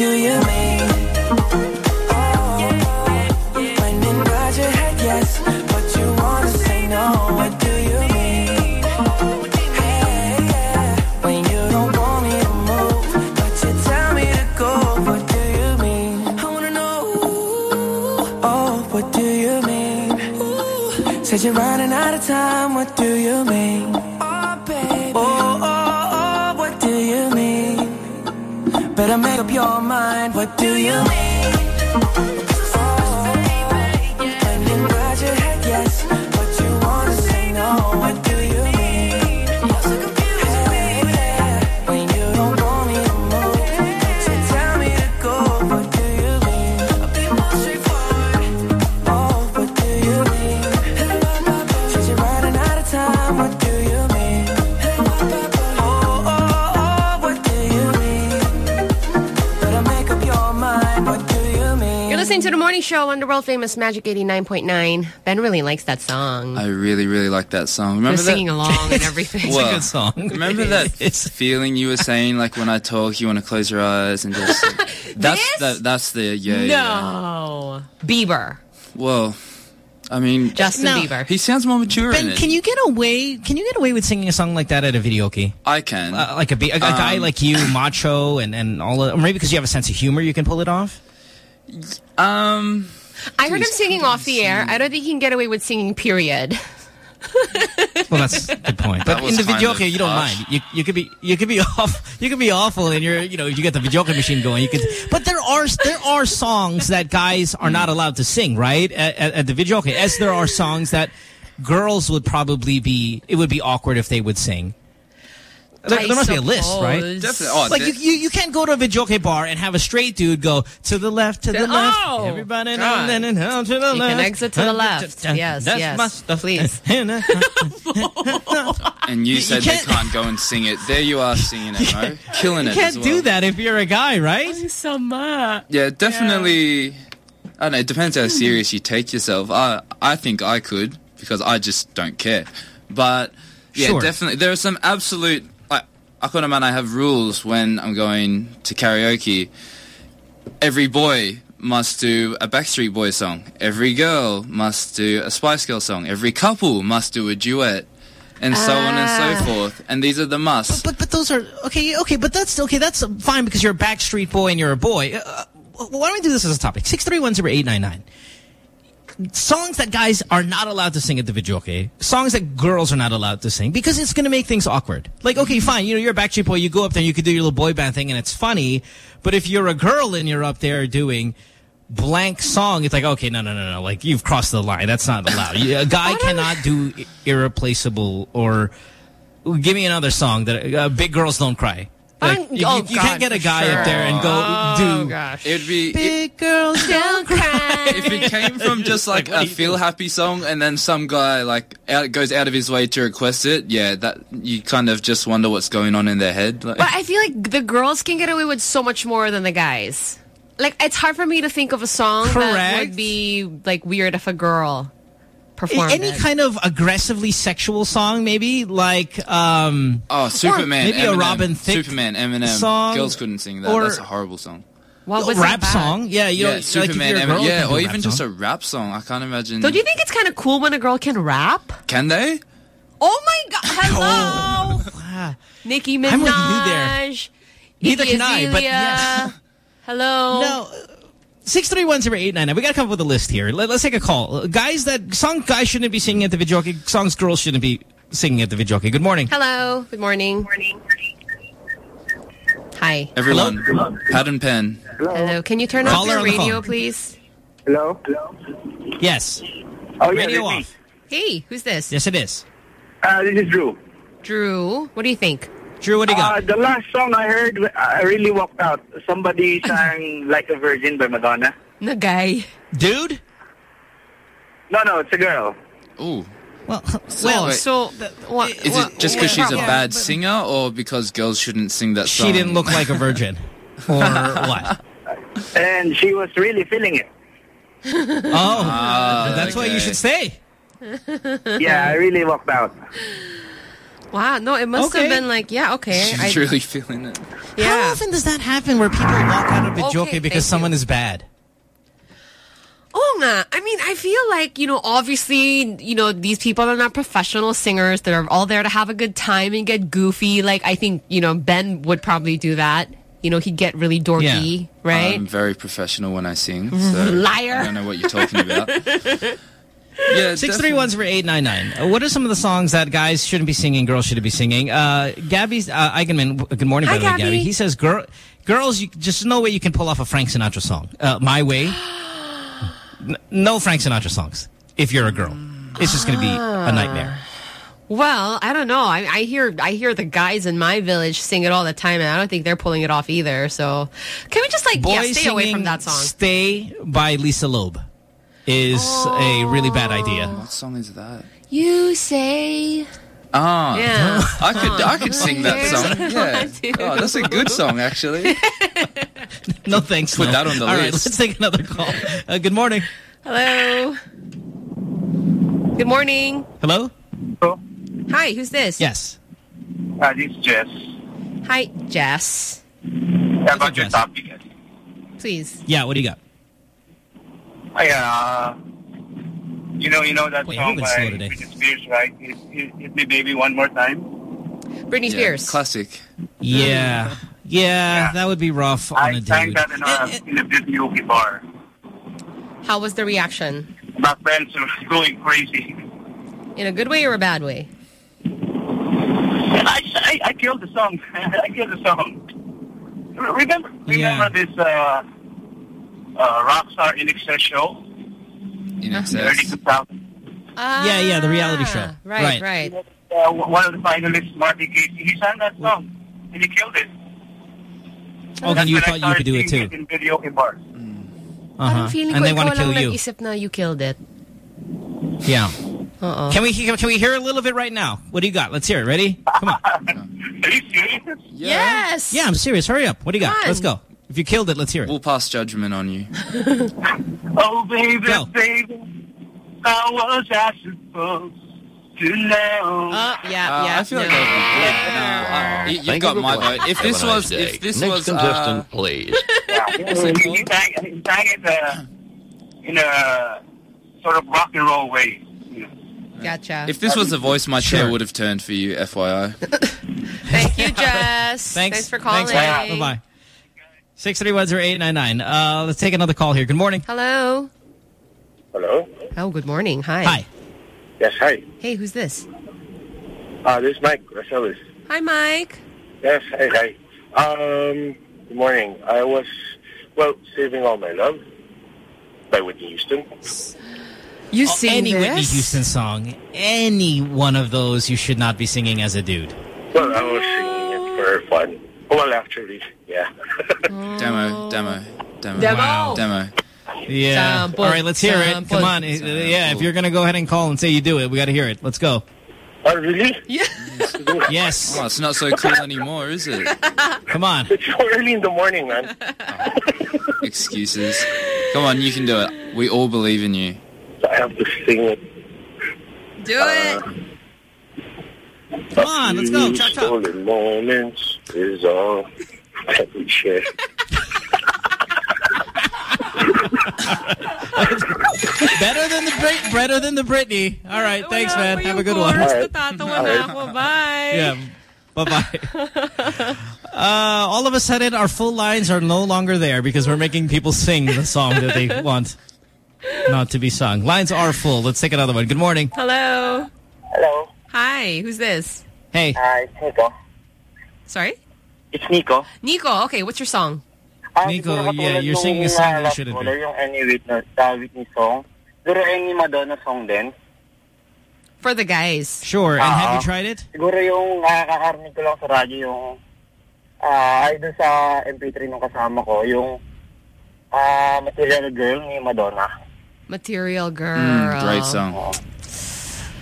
Do you mean? Budget head? Yes, but you wanna say no, what do you mean? When you don't want me to move, but you tell me to go, what do you mean? I wanna know. Oh, what do you mean? Said you're running out of time, what what do you mean? Listening to the morning show on the world famous Magic 89.9. Ben really likes that song. I really, really like that song. Remember They're that? singing along and everything. Well, good song. Remember that it's feeling you were saying, like when I talk, you want to close your eyes and just. that's the, that's the yeah. yeah. no. Bieber. Well, I mean, Justin No. Bieber. he sounds more mature in Ben, it. can you get away? Can you get away with singing a song like that at a videoke? I can. Uh, like a, be- a, a guy Um, like you, macho, and and all, of, or maybe because you have a sense of humor, you can pull it off. Um, I heard him singing off the air. I don't think he can get away with singing, period. Well, that's a good point. But That in the video of key, you don't harsh. mind. You you could be you could be off you could be awful, and you're you know you get the videoke machine going. You could, but there are there are songs that guys are not allowed to sing, right? At, at, at the videoke, as there are songs that girls would probably be. It would be awkward if they would sing. There, there must be a list, right? Definitely. Oh, Like you, you, you can't go to a videoke bar and have a straight dude go to the left, to the To- left. oh, Everybody know, God. then and how to the You left. can exit to the left. Yes, That's yes. my stuff. Please. and you You said they can't- can't go and sing it. There you are singing it, Mo. Killing it. You can't as well. do that if you're a guy, right? Oh, yeah, definitely. I don't know. It depends how serious you take yourself. I I think I could because I just don't care. But yeah, Sure. definitely. There are some absolute like Akuna man. I have rules when I'm going to karaoke. Every boy must do a Backstreet Boy song. Every girl must do a Spice Girl song. Every couple must do a duet. And so on and Ah. so forth. And these are the musts. But but those are okay. Okay, but that's okay. That's fine because you're a Backstreet Boy and you're a boy. Uh, why don't we do this as a topic? Six three one zero eight nine nine. Songs that guys are not allowed to sing at the videoke. Songs that girls are not allowed to sing because it's going to make things awkward. Like, okay, fine. You know, you're a Backstreet Boy. You go up there, you could do your little boy band thing, and it's funny. But if you're a girl and you're up there doing blank song, it's like, okay, no, no, no, no. Like, you've crossed the line. That's not allowed. A guy cannot do irreplaceable or give me another song that uh, big girls don't cry. Like, you, oh, you, you God, can't get a for guy up there and go Oh, do gosh. It'd be big girls don't cry. if it came from just like, a feel happy song and then some guy like out, goes out of his way to request it, yeah, that you kind of just wonder what's going on in their head. Like, But I feel like the girls can get away with so much more than the guys. Like, it's hard for me to think of a song that would be, like, weird if a girl performed Any it. kind of aggressively sexual song, maybe like um, Oh, Superman. maybe a Robin Thicke Superman, Eminem. song, Girls couldn't sing that. or- That's a horrible song. What was it rap about? song. Yeah, you know, yeah, like Superman, you're Eminem. girl, yeah, or a rap even just song. a rap song. I can't imagine. Don't you think it's kind of cool when a girl can rap? Can they? Oh my god! Hello, Nicki Minaj. I'm with you there. Neither Iggy can I, but Azalea. yes. Hello. No. Six three one zero eight nine nine. We got to come up with a list here. Let, us take a call. Guys that song guys shouldn't be singing at the video. Okay, songs girls shouldn't be singing at the video. Okay. Good morning. Hello. Good morning. Morning. Hi. Everyone, pad and pen. Hello. Can you turn off your the radio, please? Hello? Hello. Yes. Oh, yeah, Radio that's me. off. Hey, who's this? Yes, it is. Uh, this is Drew. Drew. What do you think? Drew, what do you got? Uh, the last song I heard, I really walked out. Somebody sang Like a Virgin by Madonna. The guy. Dude? No, no, it's a girl. Ooh. Well, well, so what, Is it just because she's a bad singer, or because girls shouldn't sing that song? She didn't look like a virgin, or what? And she was really feeling it. Oh, Ah, that's why you should stay. Yeah, I really walked out. Wow. No, it must Okay. have been like, yeah, okay. She's I, really feeling it. yeah. How often does that happen where people walk out of video Okay, because someone you. is bad? Oh, nga. I mean, I feel like, you know, obviously, you know, these people are not professional singers. They're all there to have a good time and get goofy. Like, I think, you know, Ben would probably do that. You know, he'd get really dorky, right? I'm very professional when I sing. So Liar. I don't know what you're talking about. yeah, Six three one zero eight nine nine. Uh, What are some of the songs that guys shouldn't be singing, girls should be singing? Uh, Gabby's uh, Eigenmann. w- Good morning, Hi, by the way, Gabby. Gabby. He says, "Girl, girls, you, just no way you can pull off a Frank Sinatra song. Uh, My way. N- no Frank Sinatra songs. If you're a girl, it's just going to be a nightmare. Well, I don't know. I, I hear I hear the guys in my village sing it all the time, and I don't think they're pulling it off either. So, can we just like yeah, Boys stay away from that song? "Stay" by Lisa Loeb is a really bad idea. What song is that? You say Ah, Yeah. I could I could sing that song. Yeah. Oh, that's a good song actually. No thanks. Put no. that on the All right, list. let's take another call. Uh, good morning. hello. Good morning. Hello. Hello. Hi, who's this? Yes. Uh, this is Jess. Hi, Jess. How about your topic? Please. Yeah. What do you got? Yeah, uh, you know, you know that Wait, song moving by slow today. Britney Spears, right? Hit, hit, hit me, baby, one more time. Britney Yeah, Spears. classic. Yeah. Yeah, that would be rough on I a sang dude. that in a, in a karaoke bar. How was the reaction? My friends were going crazy. In a good way or a bad way? I, I, I killed the song. I killed the song. Remember, remember Yeah. this uh, uh, Rockstar INXS show? INXS. 2000. Yeah, yeah, the reality show. Ah, Right, right. Uh, one of the finalists, Marty Casey, he sang that song. And he killed it. Oh, then you thought you could do it singing too. In video bars. Uh-huh. Parang feeling And ko they want ikaw to kill lang you. nag-isip na you killed it. Yeah. Uh-oh. Can we can we hear a little bit right now? What do you got? Let's hear it. Ready? Come on. Are you serious? Yes. Yeah, I'm serious. Hurry up. What do you got? Let's go. If you killed it, let's hear it. We'll pass judgment on you. oh, baby, Go. baby, I was I supposed to know. Uh, yeah, uh, yeah. I feel no. like that would be good. No, you, got my vote. If this was, if this Next was, uh, contestant, uh, please. Yeah, he sang, sang it in a sort of rock and roll way. Gotcha. If this was a voice, my sure. chair would have turned for you, FYI. Thank you, Jess. Thanks. Thanks for calling. Thanks, bye. Bye-bye. 631-0899. Uh, let's take another call here. Good morning. Hello. Hello. Oh, good morning. Hi. Hi. Yes, hi. Hey, who's this? Uh, this is Mike Rosellis. Hi, Mike. Yes, hi, hi. Um, good morning. I was, well, saving all my love by Whitney Houston. You oh, sing Any this? Whitney Houston song, any one of those you should not be singing as a dude. Well, I was singing it for fun. Well, actually, yeah. Demo, demo, demo, Demo. Wow. demo. Yeah. Sample, All right, let's hear it. Come on. Uh, Yeah, if you're going to go ahead and call and say you do it, we got to hear it. Let's go. oh, really? Yeah. Yes. Oh, it's not so cool anymore, is it? Come on. It's so early in the morning, man. Excuses. Come on, you can do it. We all believe in you. I have to sing it. Do it. Come on, let's go. Few Chop, chop. Stolen moments is all that better than the Brit better than the Britney. All right, thanks, man. Have a good one. Natatawa na ako. Bye. Yeah. Bye-bye. uh, all of a sudden, our full lines are no longer there because we're making people sing the song that they want not to be sung. Lines are full. Let's take another one. Good morning. Hello. Hello. Hi. Who's this? Hey. Hi, it's Nico. Sorry? It's Nico. Nico. Okay, what's your song? Ah, Nico, yeah, you're singing a song that last shouldn't caller, be. Yung Any Whitney, uh, Whitney song. Siguro any Madonna song din. For the guys. Sure. And have you Ah, tried it? Siguro yung nakakarinig ko lang sa radyo yung ah ay doon sa MP3 nung kasama ko, yung ah Material Girl ni Madonna. Material Girl. Mm, great song.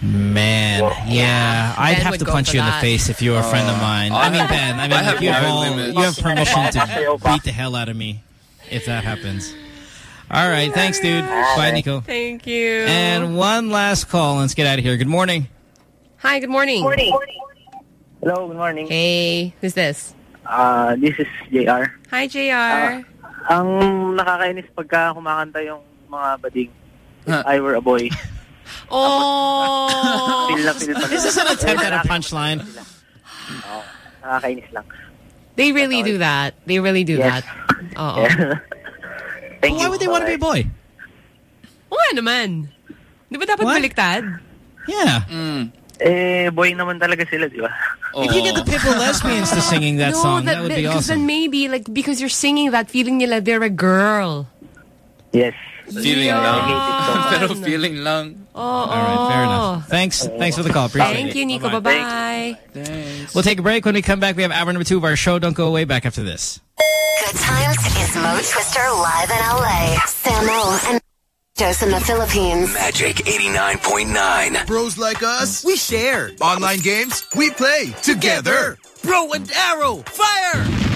Man, yeah, I'd have to punch for you in the face if you were a friend of mine. I mean, Ben, I mean, I have you, have all, you have permission to beat the hell out of me if that happens. All right, thanks, dude. Bye, Nico. Thank you. And one last call. Let's get out of here. Good morning. Hi, good morning. Hello, good morning. Hey, who's this? Ah, this is JR. Hi, JR. Ang nakakainis pagka kumakanta yung mga bading. If I were a boy. Oh. Feel na feel pa Is this an attempt at a punchline? Oo, nakakainis lang. They really do that. They really do Yes. that. Oo. Thank Why would they want to be a boy? Oo nga naman. Di ba dapat What? baliktad? Yeah. Eh, boy naman talaga sila, di ba? If you get the Pitbull lesbians to singing that no, song, that, would be Because awesome. then maybe, like, because you're singing that, feeling nila they're a girl. Yes. Feeling lang. Pero feeling lang. Oh, All right, fair enough. Oh. Thanks, thanks for the call. Appreciate Thank it. you, Nico. Bye-bye. Bye-bye. We'll take a break. When we come back, we have hour number two of our show. Don't go away. Back after this. Good times is Mo Twister live in LA. Samo and Jos in the Philippines. Magic 89.9. Bros like us, we share. Online games, we play together. Bro and arrow, fire!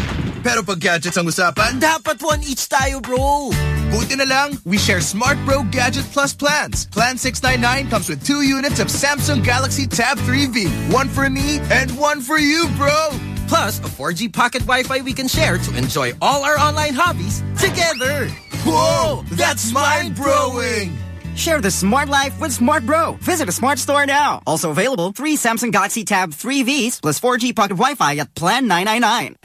Pero pag gadgets ang usapan, Dapat one each tayo, bro. buti na lang, we share Smart Bro Gadget Plus plans. Plan 699 comes with two units of Samsung Galaxy Tab 3V. One for me and one for you, bro. Plus, a 4G pocket Wi-Fi we can share to enjoy all our online hobbies together. Whoa, that's mind-blowing! Share the smart life with Smart Bro. Visit a smart store now. Also available, three Samsung Galaxy Tab 3Vs plus 4G pocket Wi-Fi at Plan 999.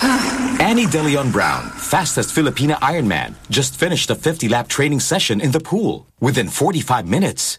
Ani De Leon Brown, fastest Filipina Ironman, just finished a 50-lap training session in the pool. Within 45 minutes,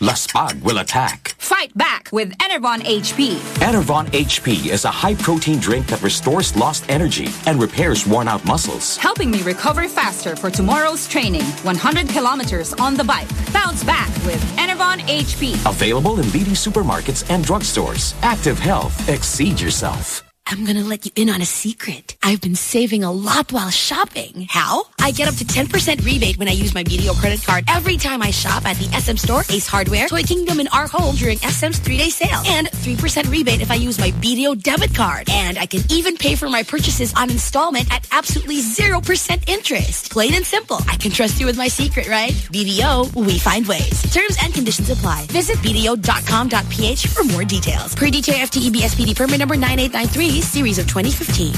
Laspag will attack. Fight back with Enervon HP. Enervon HP is a high-protein drink that restores lost energy and repairs worn-out muscles. Helping me recover faster for tomorrow's training. 100 kilometers on the bike. Bounce back with Enervon HP. Available in leading supermarkets and drugstores. Active Health. Exceed yourself. I'm gonna let you in on a secret. I've been saving a lot while shopping. How? I get up to 10% rebate when I use my BDO credit card every time I shop at the SM Store, Ace Hardware, Toy Kingdom, and Our Home during SM's three-day sale. And 3% rebate if I use my BDO debit card. And I can even pay for my purchases on installment at absolutely 0% interest. Plain and simple. I can trust you with my secret, right? BDO, we find ways. Terms and conditions apply. Visit bdo.com.ph for more details. Per DTI FTEB SPD permit number 9893, series of 2015.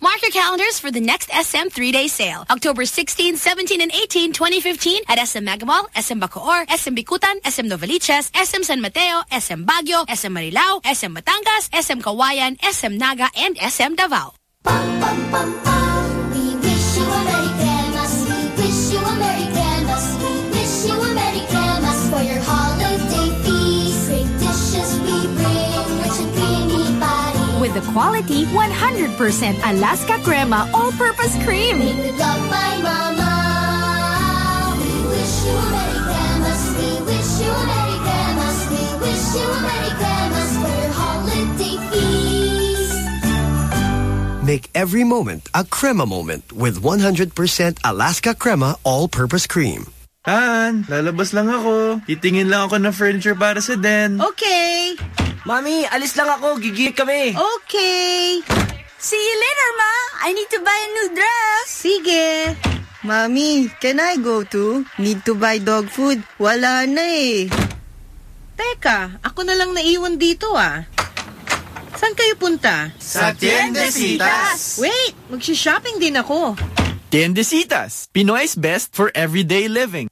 Mark your calendars for the next SM three-day sale. October 16, 17, and 18, 2015 at SM Megamall, SM Bacoor, SM Bicutan, SM Novaliches, SM San Mateo, SM Baguio, SM Marilao, SM Batangas, SM Cauayan, SM Naga, and SM Davao. We quality 100% Alaska Crema all-purpose cream. Made with love by Mama. We wish you a Merry Christmas. We wish you a Merry Christmas. We wish you a Merry Christmas for your holiday feast. Make every moment a crema moment with 100% Alaska Crema all-purpose cream. Han, lalabas lang ako. Titingin lang ako ng furniture para sa den. Okay. Mami, alis lang ako. Gigil kami. Okay. See you later, Ma. I need to buy a new dress. Sige. Mami, can I go too? Need to buy dog food. Wala na eh. Teka, ako na lang naiwan dito ah. Saan kayo punta? Sa Tiendesitas. Wait, magsha-shopping din ako. Tiendesitas, Pinoy's best for everyday living.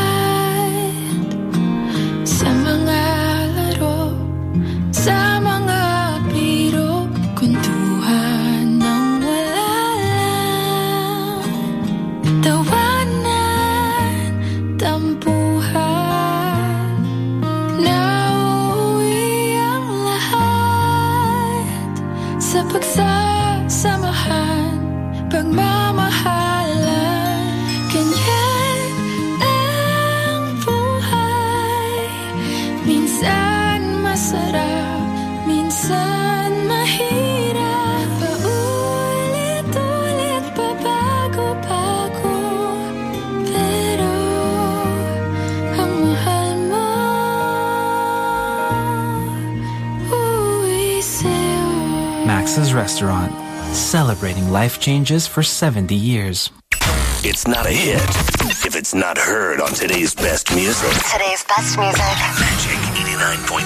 Max's Restaurant, celebrating life changes for 70 years. It's not a hit if it's not heard on today's best music. Today's best music. Magic 89.9.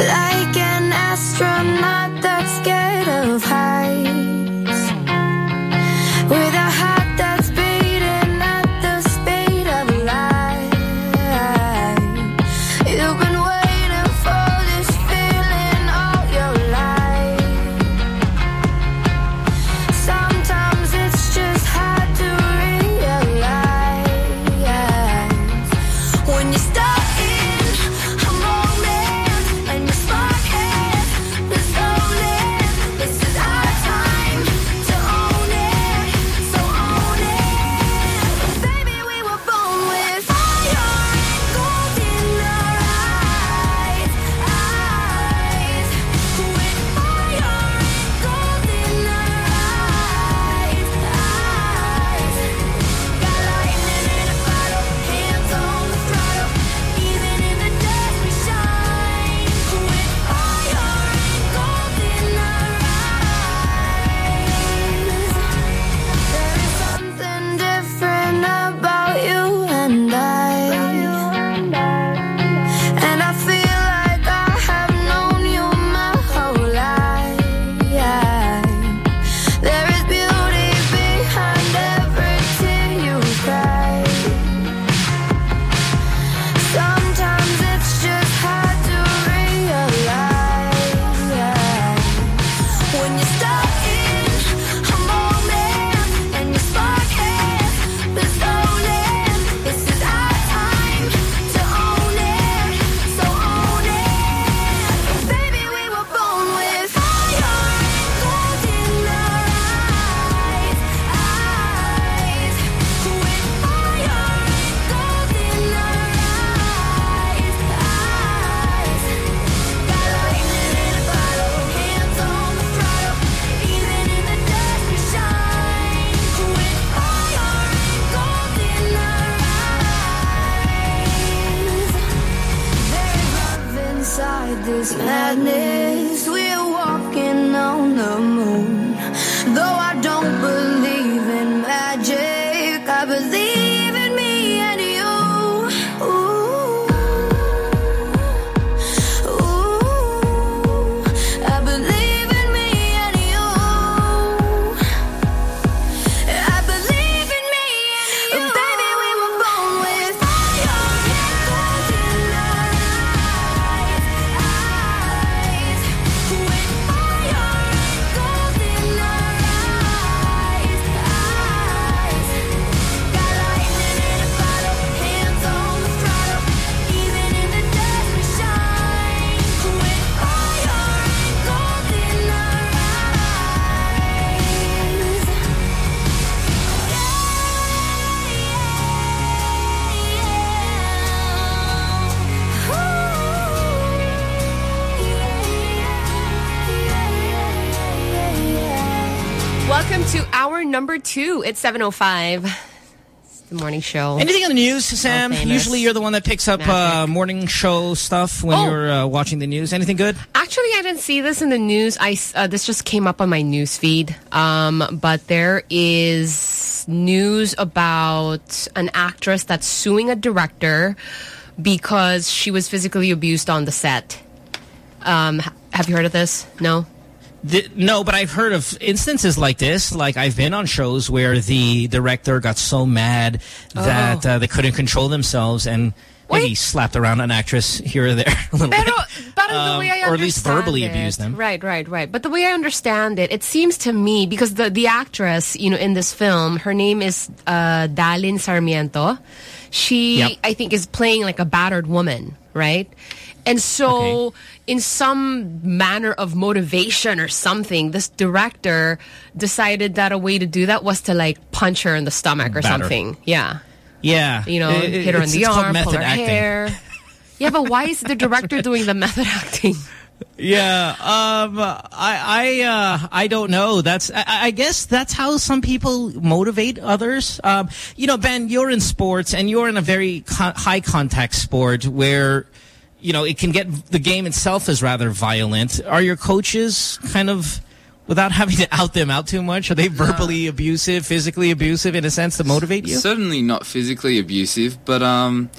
Like an astronaut. Two. It's 7.05. It's the morning show. Anything on the news, Sam? famous. Usually you're the one that picks up uh, morning show stuff when Oh. you're uh, watching the news. Anything good? Actually, I didn't see this in the news. I s- uh, this just came up on my news feed. Um, but there is news about an actress that's suing a director because she was physically abused on the set. Um, have you heard of this? No. The, no, but I've heard of instances like this. Like I've been on shows where the director got so mad that Oh. uh, they couldn't control themselves and maybe slapped around an actress here or there a little bit. But the Um, or at least verbally it- abuse them. Right, right, right. But the way I understand it, it seems to me because the the actress, you know, in this film, her name is uh, Dalin Sarmiento. She, Yep. I think, is playing like a battered woman, right? And so, in some manner of motivation or something, this director decided that a way to do that was to like punch her in the stomach or Batter. something. Yeah. Yeah. You know, It- hit her in the arm, pull her acting. hair. Yeah, but why is the director doing the method acting? Yeah, um, I, I, uh, I don't know. That's, I, I guess that's how some people motivate others. Um, you know, Ben, you're in sports and you're in a very high contact sport where, you know, it can get, the game itself is rather violent. Are your coaches kind of, without having to out them out too much, are they verbally abusive, physically abusive in a sense to motivate you? Certainly not physically abusive, but um,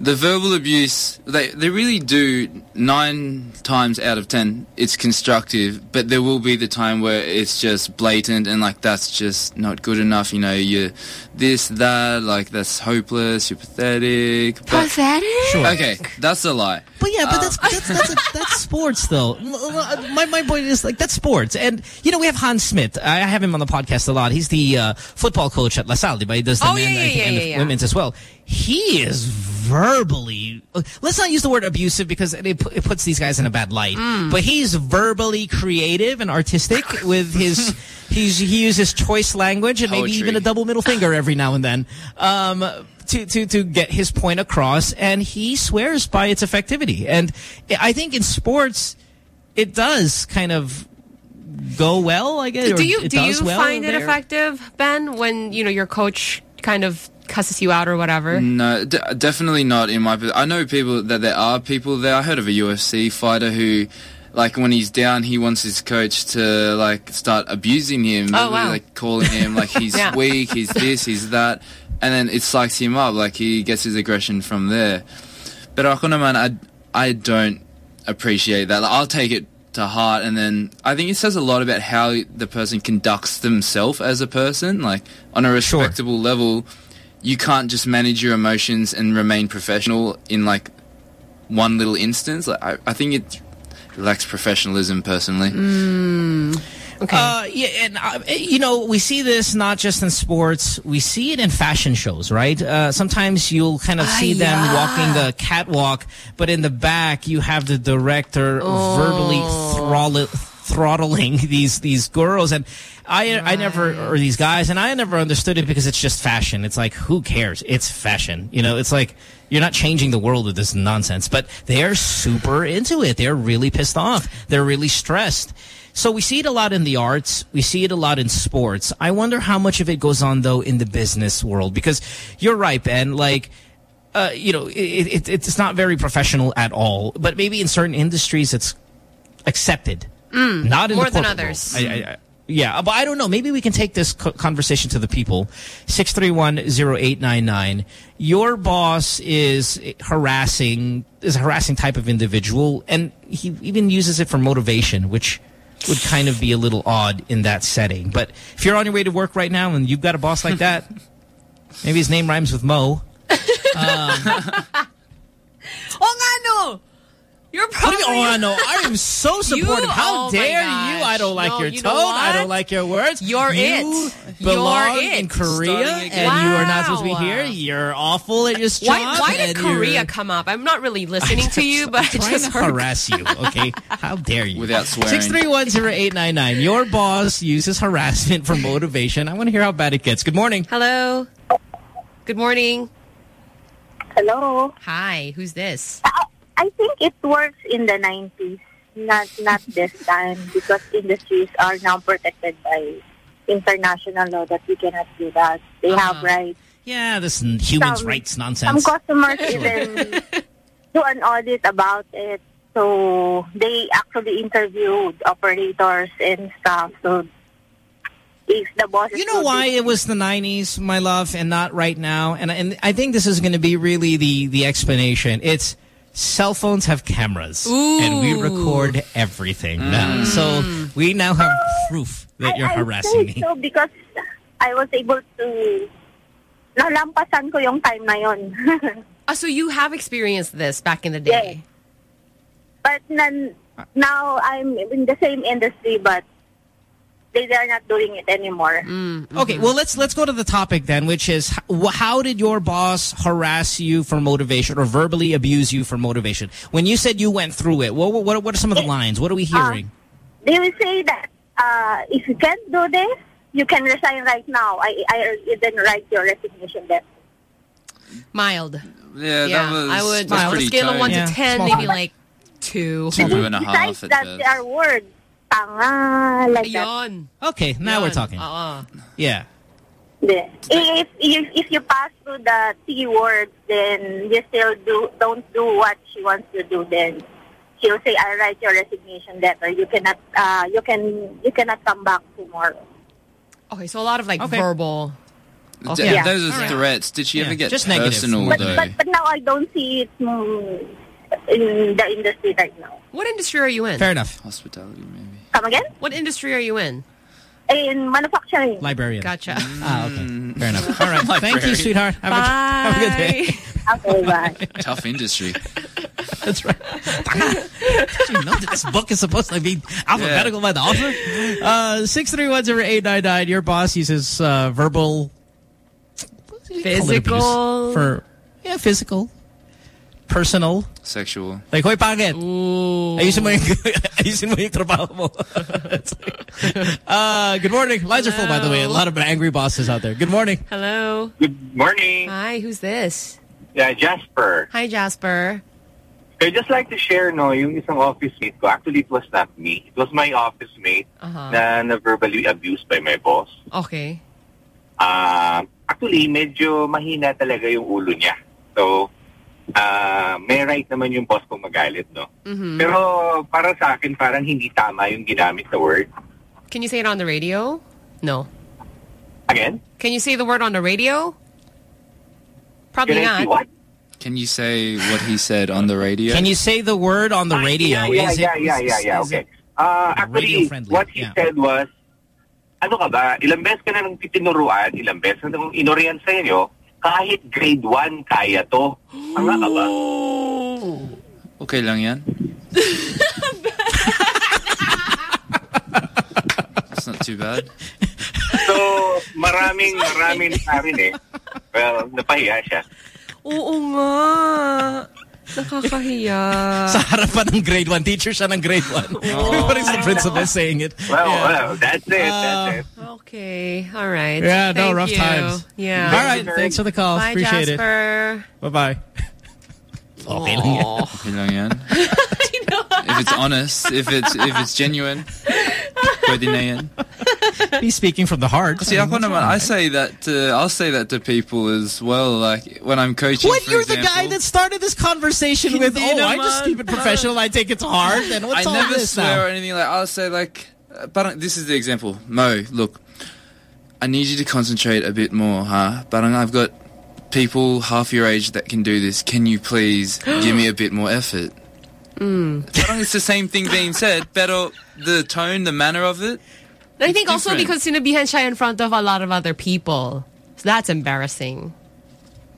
the verbal abuse, they, they really do, nine times out of ten, it's constructive, but there will be the time where it's just blatant and like that's just not good enough, you know, you're this, that, like that's hopeless, you're pathetic. But, Pathetic? Sure. Okay, that's a lie. But yeah, but Uh, that's that's that's, a, that's sports though. My my point is like that's sports, and you know we have Hans Smith. I have him on the podcast a lot. He's the uh, football coach at La Salle but he does the Oh, men yeah, I think, yeah, and yeah, the yeah. women's as well. He is verbally. Let's not use the word abusive because it, it puts these guys in a bad light. Mm. But he's verbally creative and artistic with his. He's he uses choice language and maybe even a double middle finger every now and then. Um, to, to, to get his point across, and he swears by its effectivity. And I think in sports, it does kind of go well, I guess. do you do you well find it effective, Ben, when you know your coach kind of cusses you out or whatever? No, d definitely not in my. I know people that there are people there. I heard of a UFC fighter who, like, when he's down, he wants his coach to like start abusing him, Oh, wow. like calling him like he's Yeah. weak, he's this, he's that, and then it psychs him up. Like he gets his aggression from there. But ako naman, I I don't appreciate that. Like, I'll take it to heart, and then I think it says a lot about how the person conducts themselves as a person, like on a respectable level you can't just manage your emotions and remain professional in like one little instance. Like, I, I think it lacks professionalism personally. Mm. Okay. Uh, yeah, and uh, you know we see this not just in sports. We see it in fashion shows, right? Uh, sometimes you'll kind of see them yeah. walking the catwalk, but in the back you have the director verbally throttle, throttling these these girls, and I I never or these guys, and I never understood it because it's just fashion. It's like who cares? It's fashion, you know. It's like you're not changing the world with this nonsense, but they're super into it. They're really pissed off. They're really stressed. So we see it a lot in the arts. We see it a lot in sports. I wonder how much of it goes on, though, in the business world. Because you're right, Ben. Like, uh, you know, it, it, it's not very professional at all. But maybe in certain industries, it's accepted. Mm, Not in more than others. I, I, I, yeah, but I don't know. Maybe we can take this conversation to the people. 631-0899. Your boss is harassing, is a harassing type of individual, and he even uses it for motivation, which would kind of be a little odd in that setting. But if you're on your way to work right now and you've got a boss like that, maybe his name rhymes with Mo. Um, Oh nga no! You're What probably... do you mean, oh, no, I am so supportive. You- How oh dare you? I don't like No, your you tone. I don't like your words. You're you it. belong You're in it. Korea, and again. you are not supposed to be here. You're awful at your job. Why, why did and you're Korea come up? I'm not really listening to you, but I trying just to heard... harass you, okay? How dare you? Without swearing. 6310899. Your boss uses harassment for motivation. I want to hear how bad it gets. Good morning. Hello. Good morning. Hello. Hi. Who's this? I think it works in the 90s, not not this time, because industries are now protected by international law that we cannot do that. They have uh-huh. rights. Yeah, this human rights nonsense. Some customers even do an audit about it. So they actually interviewed operators and stuff. So if the boss You know why it was the 90s, my love, and not right now? And, and I think this is going to be really the, the explanation. It's cell phones have cameras. And we record everything now. So we now have proof that you're I harassing say me. so because I was able to nalampasan ko yung time na yon. Ah, so you have experienced this back in the day. but nan, now I'm in the same industry but they are not doing it anymore. Mm, okay, mm-hmm. well let's let's go to the topic then, which is how did your boss harass you for motivation or verbally abuse you for motivation? When you said you went through it, what what, what are some of the lines? What are we hearing? Uh, they will say that uh, if you can't do this, you can resign right now. I I even write your resignation letter. Mild. Yeah, that was I would that's on a scale of one tone. to ten, Small maybe like two. Two and a Besides that, best. there are words. Tanga, like that. Okay, now we're talking. Uh-uh. Yeah. The- If, if if you pass through the T words, then you still do don't do what she wants to do. Then she'll say, "I write your resignation letter. You cannot uh you can you cannot come back tomorrow." Okay, so a lot of like verbal. Okay. Yeah. Those are All right. threats. Did she ever get just negative. personal But, though? but but now I don't see it in the industry right now. What industry are you in? Fair enough. Hospitality, maybe. Come again? What industry are you in? In manufacturing. Librarian. Gotcha. Ah, okay. Fair enough. All right. Thank you, Librarian. sweetheart. Have, a, have a good day. Okay, bye. Tough industry. That's right. Did you know that this book is supposed to be alphabetical by the author? Uh, 6310899, your boss uses uh, verbal... Physical. For, yeah, physical. Personal. Sexual. Like, hoy, pangit. Ayusin mo yung, ayusin mo yung trabaho mo. It's uh, good morning. Lines are full, by the way. A lot of angry bosses out there. Good morning. Hello. Good morning. Hi, who's this? Yeah, Jasper. Hi, Jasper. I'd just like to share, no, yung isang office mate ko. Actually, it was not me. It was my office mate Uh-huh. na, na verbally abused by my boss. Okay. Ah, actually, medyo mahina talaga yung ulo niya. So, ah, may right naman yung boss kong magalit, no? Mhm. Pero para sa akin, parang hindi tama yung ginamit na word. Can you say it on the radio? No. Again? Can you say the word on the radio? Probably Can not. what? Can you say what he said on the radio? Can you say the word on the radio? Yeah, Is it- yeah, yeah, yeah, yeah, okay. Uh, actually, what he yeah. said was, ano ka ba, ilang beses ka na nang titinuruan, ilang beses na nang inoriyan sa inyo, kahit grade 1 kaya to. Tanga ka ba? Okay lang yan. That's not too bad. So, maraming, maraming sa akin eh. Well, napahiya siya. Oo nga. Nakakahiya. Sa harapan ng grade 1. Teacher siya ng grade 1. What is the principal saying it? Well, Yeah. well, that's it, that's Uh, it. Okay. All right. Yeah, no, rough you. times. Yeah. All right, thanks for the call. Bye, Appreciate Jasper. it. Bye-bye. Okay lang yan. Okay lang yan. if it's honest, if it's if it's genuine, pwede na yan. He's speaking from the heart. See, ako naman, I say that to, I'll say that to people as well. Like when I'm coaching. What? You're the guy that started this conversation with, oh, I just keep it professional, I take it to heart, and what's I all never this swear now? or anything like. I'll say like, uh, but this is the example. Mo, look, I need you to concentrate a bit more, huh? But I've got people half your age that can do this. Can you please give me a bit more effort? Mm. Parang it's the same thing being said, but the tone, the manner of it. I think also different. because sinabihan siya in front of a lot of other people. So that's embarrassing.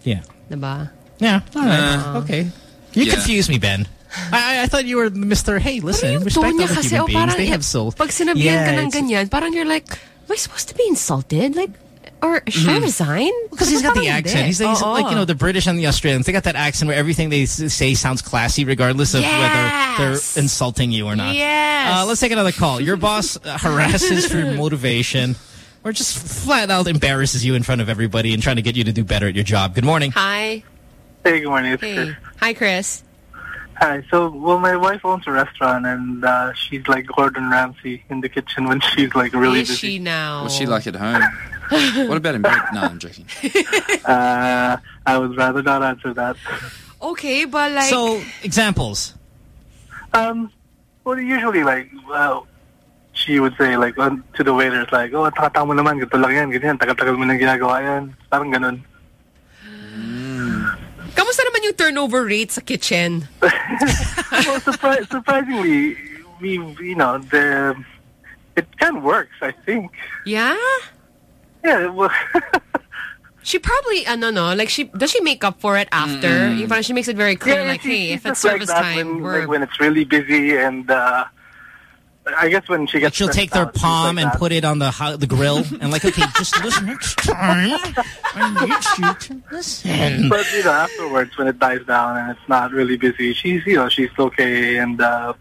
Yeah. Diba? Yeah, all right. Uh, okay. You Yeah. confused me, Ben. I, I- I thought you were Mr. Hey, listen, respect Tone niya other kasi, human oh, beings. parang, They have souls. Pag sinabihan ka Yeah, ng it's- ganyan, parang you're like, am I supposed to be insulted? Like, or should I Mhm. resign? Because he's got the accent. hindi. He's, he's Oo. like, you know, the British and the Australians. They got that accent where everything they say sounds classy regardless of whether they're insulting you or not. Yes. Uh, let's take another call. Your boss uh, harasses for motivation or just flat out embarrasses you in front of everybody and trying to get you to do better at your job. Good morning. Hi. Hey, good morning. It's Hey. Chris. Hi, Chris. Hi. So, well, my wife owns a restaurant, and uh, she's like Gordon Ramsay in the kitchen when she's like really Is busy. she now? What's she like at home? what about him? No, I'm joking. Uh, I would rather not answer that. Okay, but like... So, examples. Um, well, usually like, well, she would say like um, to the waiters like, oh, takatang mo naman, ganito lang yan, ganyan, tagal-tagal mo nang ginagawa yan. Parang ganun. Kamusta naman yung turnover rate sa kitchen? well, surpri- surprisingly, we, you know, the, it kind of works, I think. Yeah? Yeah, well, She probably, ano no, like she, does she make up for it after? Yung parang she makes it very clear, yeah, like, she- hey, if it's just like service time, when, we're... like, when it's really busy and, uh, I guess when she Like gets she'll take their out, she's palm like and that. put it on the the grill and like, okay, just listen next time. I need you to listen. But you know, afterwards, when it dies down and it's not really busy, she's you know she's okay and uh,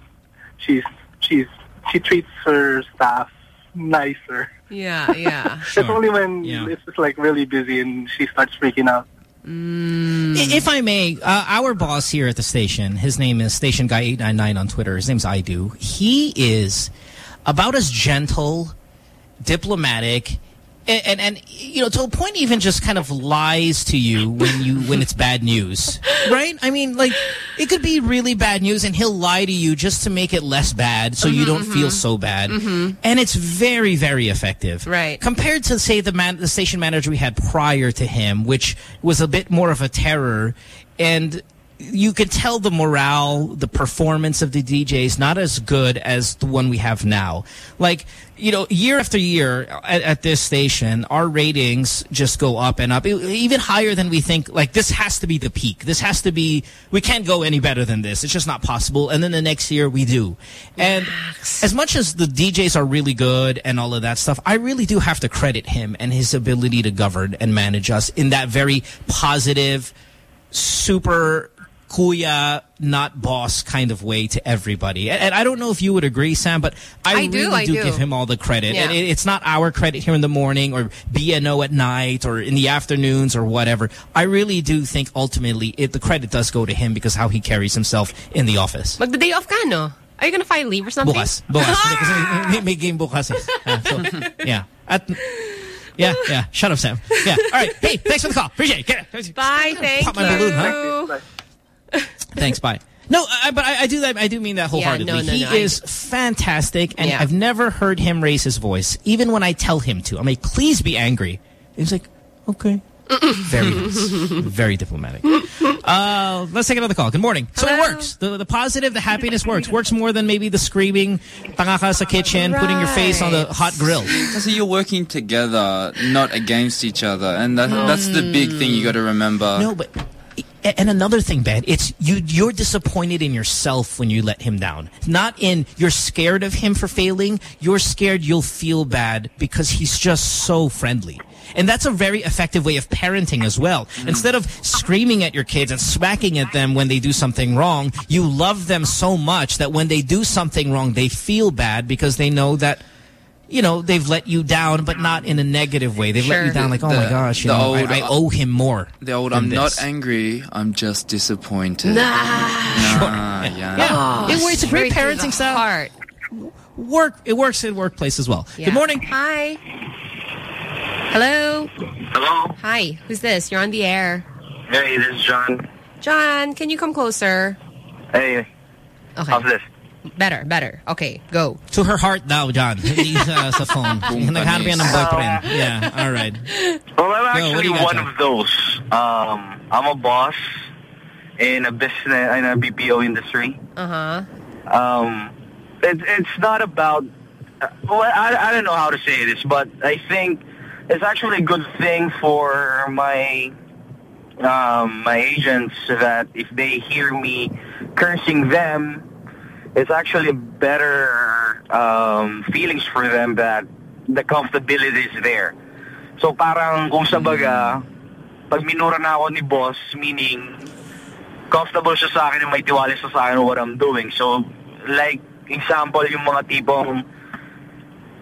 she's she's she treats her staff nicer. Yeah, yeah. It's only when it's just like really busy and she starts freaking out. I- If I may, uh, our boss here at the station, his name is Station Guy 899 on Twitter. His name's I do. He is about as gentle, diplomatic, and, and, you know, to a point even just kind of lies to you when you when it's bad news. Right? I mean, like, it could be really bad news and he'll lie to you just to make it less bad so you Mhm, don't feel mhm. so bad. Mhm. And it's very, very effective. Right. Compared to, say, the, man, the station manager we had prior to him, which was a bit more of a terror. And you could tell the morale, the performance of the DJs, not as good as the one we have now. Like, you know, year after year at, at this station, our ratings just go up and up, E- even higher than we think. Like, this has to be the peak. This has to be, we can't go any better than this. It's just not possible. And then the next year we do. And as much as the DJs are really good and all of that stuff, I really do have to credit him and his ability to govern and manage us in that very positive, super kuya, not boss kind of way to everybody. And, and I don't know if you would agree, Sam, but I, I do, really I do. give him all the credit. Yeah. And it, it's not our credit here in the morning or BNO at night or in the afternoons or whatever. I really do think ultimately it, the credit does go to him because how he carries himself in the office. But the day off ka, no? Are you gonna file leave or something? Bukas. Bukas. Hindi, kasi may, may game bukas. eh. Ah, so, yeah. At, yeah, yeah. Shut up, Sam. Yeah. All right. Hey, thanks for the call. Appreciate it. Get it. Bye, thank Pop you. my balloon, huh? Thanks. Bye. No, I, but I, I do that. I do mean that wholeheartedly. no, no, he no, I- is fantastic, and Yeah. I've never heard him raise his voice, even when I tell him to. I'm like, please be angry. He's like, okay. Very nice. Very diplomatic. Uh, let's take another call. Good morning. So it works. The, the positive, the happiness works. Works more than maybe the screaming, tanga ka sa kitchen, putting your face on the hot grill. Because you're working together, not against each other, and that, that's the big thing you got to remember. No, but a- and another thing, Ben, it's you. You're disappointed in yourself when you let him down. Not in you're scared of him for failing. You're scared you'll feel bad because he's just so friendly. And that's a very effective way of parenting as well. Mm. Instead of screaming at your kids and smacking at them when they do something wrong, you love them so much that when they do something wrong, they feel bad because they know that, you know, they've let you down, but not in a negative way. They've let you down like, oh my gosh, you know, I, old- I uh, owe him more. The old, I'm not angry, I'm just disappointed. Nah. Nah, yeah. Yeah, oh, it, it's a great parenting the style. heart. Work. It works in workplace as well. Yeah. Good morning. Hi. Hello. Hello. Hi. Who's this? You're on the air. Hey, this is John. John, can you come closer? Hey. Okay. How's this? Better, better. Okay, go. To her heart now, John. Hindi sa, sa phone. Naghanap yan ng boyfriend. Yeah, all right. Well, I'm Yo, what do actually you got, one John? of those. Um, I'm a boss in a business in a BPO industry. Uh-huh. Um, it, it's not about. uh, Well, I, I don't know how to say this, but I think it's actually a good thing for my um, my agents that if they hear me cursing them, it's actually better um, feelings for them that the comfortability is there. So parang kung sa baga, pag minura na ako ni boss, meaning comfortable siya sa akin and may tiwala siya sa akin what I'm doing. So, like, example, yung mga tipong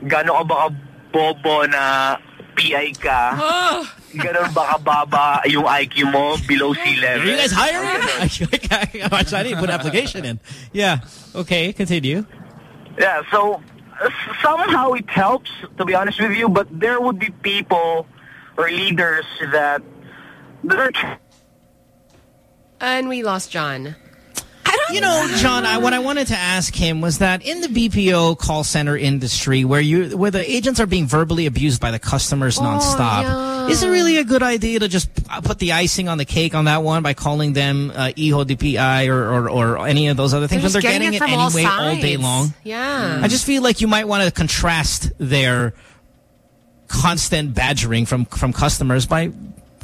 gano'n ka ba bobo na PI ka, ah. ganun ba kababa yung IQ mo below sea level? Are you guys hiring? Actually, I didn't put an application in. Yeah. Okay, continue. Yeah, so somehow it helps, to be honest with you, but there would be people or leaders that, that are And we lost John. You know, John, I, what I wanted to ask him was that in the BPO call center industry, where you where the agents are being verbally abused by the customers nonstop, is it really a good idea to just put the icing on the cake on that one by calling them uh, Iho DPI or, or or any of those other things They're when they're getting, getting it it from all anyway all, day long? Yeah. I just feel like you might want to contrast their constant badgering from from customers by,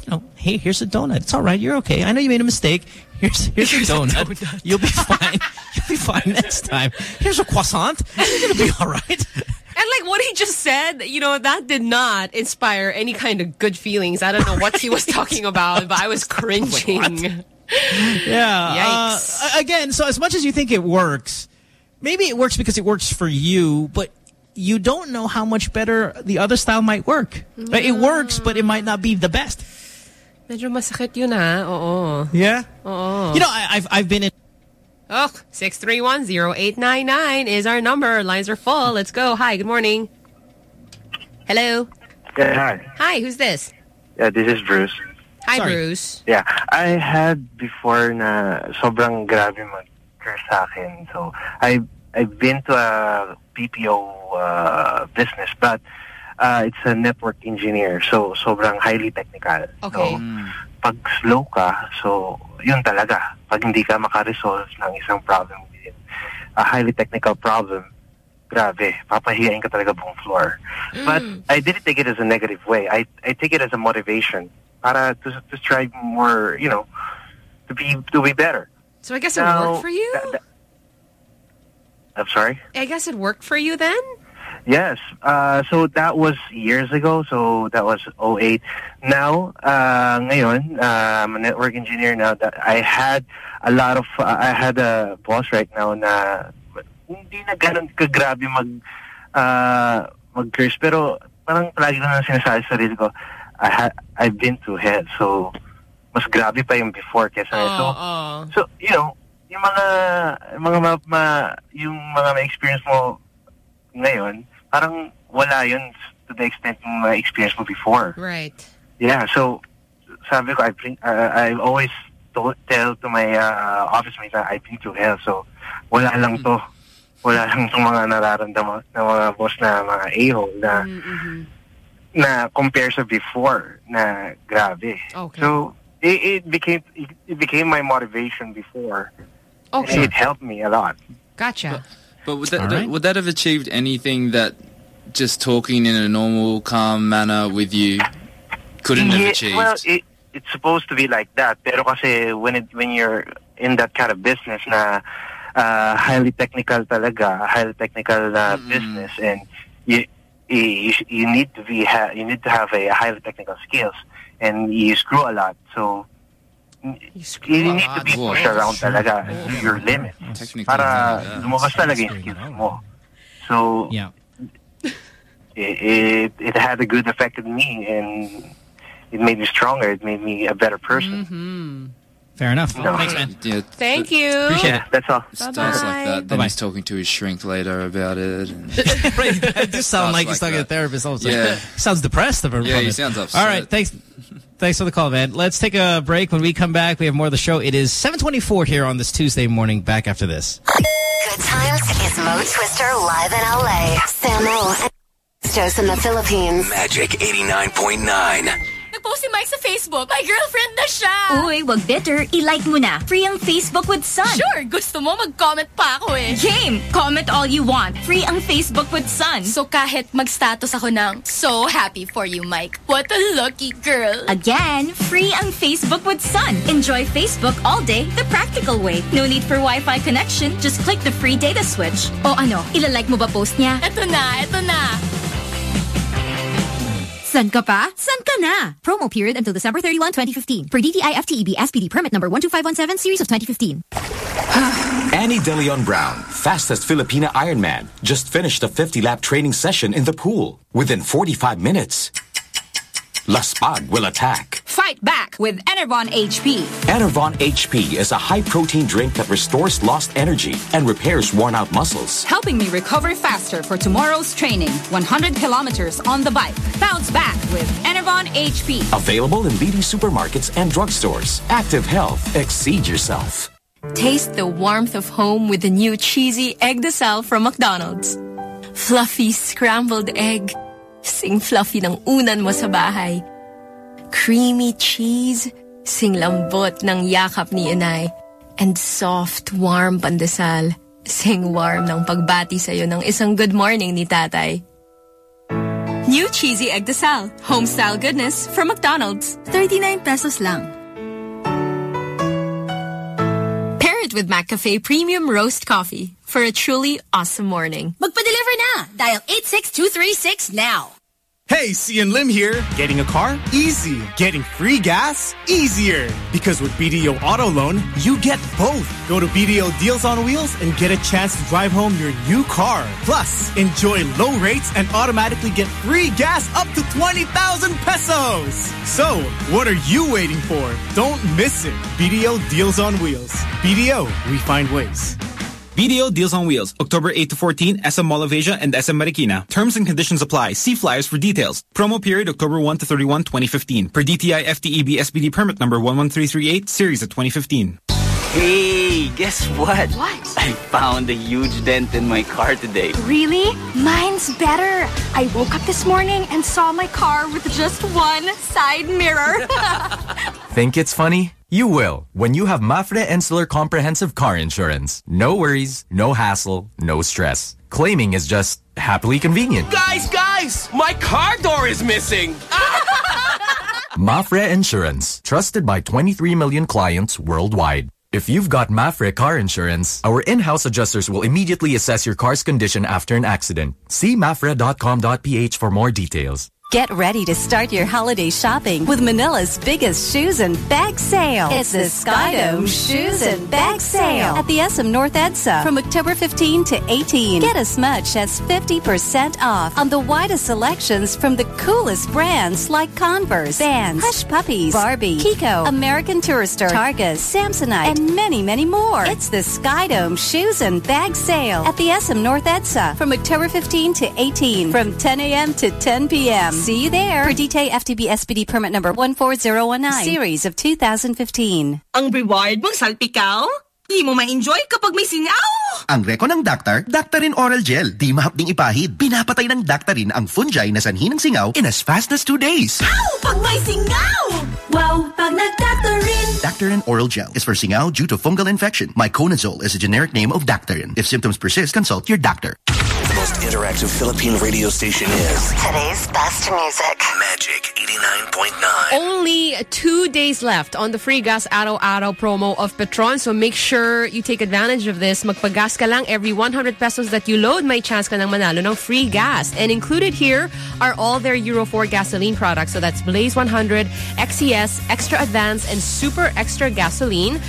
you know, hey, here's a donut. It's all right. You're okay. I know you made a mistake. Here's here's, a, donut. You'll be fine. You'll be fine next time. Here's a croissant. You're gonna be all right. And like what he just said, you know, that did not inspire any kind of good feelings. I don't know what he was talking about, but I was cringing. Yeah. Yikes. Uh, again, so as much as you think it works, maybe it works because it works for you, but you don't know how much better the other style might work. Like, It works, but it might not be the best. Medyo masakit yun ha. Oo. Yeah? Oo. You know, I, I've I've been in. Oh, 6310899 is our number. Lines are full. Let's go. Hi, good morning. Hello. Yeah, hi. Hi, who's this? Yeah, this is Bruce. Hi, Bruce. Yeah, I had before na sobrang grabe mag-curse sa akin. So, I, I've been to a BPO uh, business, but uh, it's a network engineer. So, sobrang highly technical. Okay. So, pag slow ka, so, yun talaga. Pag hindi ka makaresolve ng isang problem within a highly technical problem, grabe, papahiyain ka talaga buong floor. But I didn't take it as a negative way. I I take it as a motivation para to to strive more, you know, to be to be better. So I guess it worked for you? I'm sorry. I guess it worked for you then? Yes. Uh, so that was years ago. So that was 08. Now, uh, ngayon, uh, I'm a network engineer now. That I had a lot of, uh, I had a boss right now na hindi na ganun kagrabe mag, uh, mag-curse. Pero parang palagi ko na sinasabi sa sarili ko, I ha I've been through hell. So, mas grabe pa yung before kesa ngayon. So, so, you know, yung mga, mga ma, ma- yung mga ma-experience mo ngayon, parang wala yun to the extent yung ma-experience mo before. Right. Yeah, so sabi ko, I bring, uh, I always told, tell to my uh, office mates that I've been through hell. So wala lang to. Wala lang itong mga nararamdaman ng mga boss na mga a-hole na na compare sa before na grabe. Okay. So it, it became it, it became my motivation before. Okay. It helped me a lot. Gotcha. But would that, All right. would that have achieved anything that just talking in a normal, calm manner with you couldn't have achieved? Well, it, it's supposed to be like that. Pero kasi when it, when you're in that kind of business na uh, highly technical talaga, highly technical uh, business, and you, you you need to be ha- you need to have a highly technical skills, and you screw a lot. So you, need to be pushed around talaga to your limits para lumabas talaga yung skills mo. So yeah. It, it it had a good effect on me, and it made me stronger. It made me a better person. Mm-hmm. Fair enough. No. Thanks, man. Yeah, Thank you. Appreciate it. That's all. Starts like that. Then he's talking to his shrink later about it. And right. It does sound Starts like he's talking to a therapist also. Yeah. He sounds depressed of Yeah, he it. sounds upset. All right. Thanks. Thanks for the call, man. Let's take a break. When we come back, we have more of the show. It is 724 here on this Tuesday morning. Back after this. Good times is Mo Twister live in LA. Samo and in the Philippines. Magic 89.9. Nagpost si Mike sa Facebook. My girlfriend na siya. Uy, wag bitter. I-like mo na. Free ang Facebook with Sun. Sure, gusto mo mag-comment pa ako eh. Game! Comment all you want. Free ang Facebook with Sun. So kahit mag-status ako ng, so happy for you, Mike. What a lucky girl. Again, free ang Facebook with Sun. Enjoy Facebook all day the practical way. No need for Wi-Fi connection. Just click the free data switch. O ano, ilalike mo ba post niya? Eto na, eto na. San ka pa? San ka na? Promo period until December 31, 2015. For DTI FTEB SPD permit number 12517 series of 2015. Ani De Leon Brown, fastest Filipina Ironman, just finished a 50 lap training session in the pool. Within 45 minutes. Laspag will attack. Fight back with Enervon HP. Enervon HP is a high-protein drink that restores lost energy and repairs worn-out muscles. Helping me recover faster for tomorrow's training. 100 kilometers on the bike. Bounce back with Enervon HP. Available in BD supermarkets and drugstores. Active Health. Exceed yourself. Taste the warmth of home with the new cheesy Eggdesal from McDonald's. Fluffy scrambled egg. Sing fluffy ng unan mo sa bahay. Creamy cheese. Sing lambot ng yakap ni inay. And soft, warm pandesal. Sing warm ng pagbati sa'yo ng isang good morning ni tatay. New cheesy Eggdesal. Home-style goodness from McDonald's. 39 pesos lang. With McCafe Premium Roast Coffee for a truly awesome morning. Magpa-deliver na! Dial 86236 now. Hey, Cian Lim here. Getting a car? Easy. Getting free gas? Easier. Because with BDO Auto Loan, you get both. Go to BDO Deals on Wheels and get a chance to drive home your new car. Plus, enjoy low rates and automatically get free gas up to 20,000 pesos. So, what are you waiting for? Don't miss it. BDO Deals on Wheels. BDO, we find ways. BDO deals on wheels, October 8 to 14, SM Mall of Asia and SM Marikina. Terms and conditions apply. See flyers for details. Promo period October 1 to 31, 2015. Per DTI FTEB SPD permit number 11338, series of 2015. Hey, guess what? What? I found a huge dent in my car today. Really? Mine's better. I woke up this morning and saw my car with just one side mirror. Think it's funny? You will when you have MAPFRE Insular Comprehensive Car Insurance. No worries, no hassle, no stress. Claiming is just happily convenient. Guys, guys! My car door is missing! MAPFRE Insurance, trusted by 23 million clients worldwide. If you've got MAPFRE car insurance, our in-house adjusters will immediately assess your car's condition after an accident. See mapfre.com.ph for more details. Get ready to start your holiday shopping with Manila's biggest shoes and bag sale. It's the Skydome Shoes and Bag Sale at the SM North EDSA from October 15 to 18. Get as much as 50% off on the widest selections from the coolest brands like Converse, Vans, Hush Puppies, Barbie, Kiko, American Tourister, Targus, Samsonite, and many, many more. It's the Skydome Shoes and Bag Sale at the SM North EDSA from October 15 to 18 from 10 a.m. to 10 p.m. Mm-hmm. See you there. For DTI FTB SPD permit number 14019, series of 2015. Ang reward mong salpikaw? Di mo ma-enjoy kapag may singaw! Ang reko ng Dactar, Daktarin Oral Gel. Di mahapding ipahid. Pinapatay ng Daktarin ang fungi na sanhi ng singaw in as fast as two days. Ow! Pag may singaw! Wow! Pag nagdaktarin! Daktarin Oral Gel is for singaw due to fungal infection. Miconazole is a generic name of Daktarin. If symptoms persist, consult your doctor. The most interactive Philippine radio station is Today's best music. Magic 89.9. Only two days left on the free gas araw-araw promo of Petron. So make sure you take advantage of this. Magpagas ka lang every 100 pesos that you load. May chance ka ng manalo ng free gas. And included here are all their Euro 4 gasoline products. So that's Blaze 100, XCS, Extra Advance, and Super Extra Gasoline.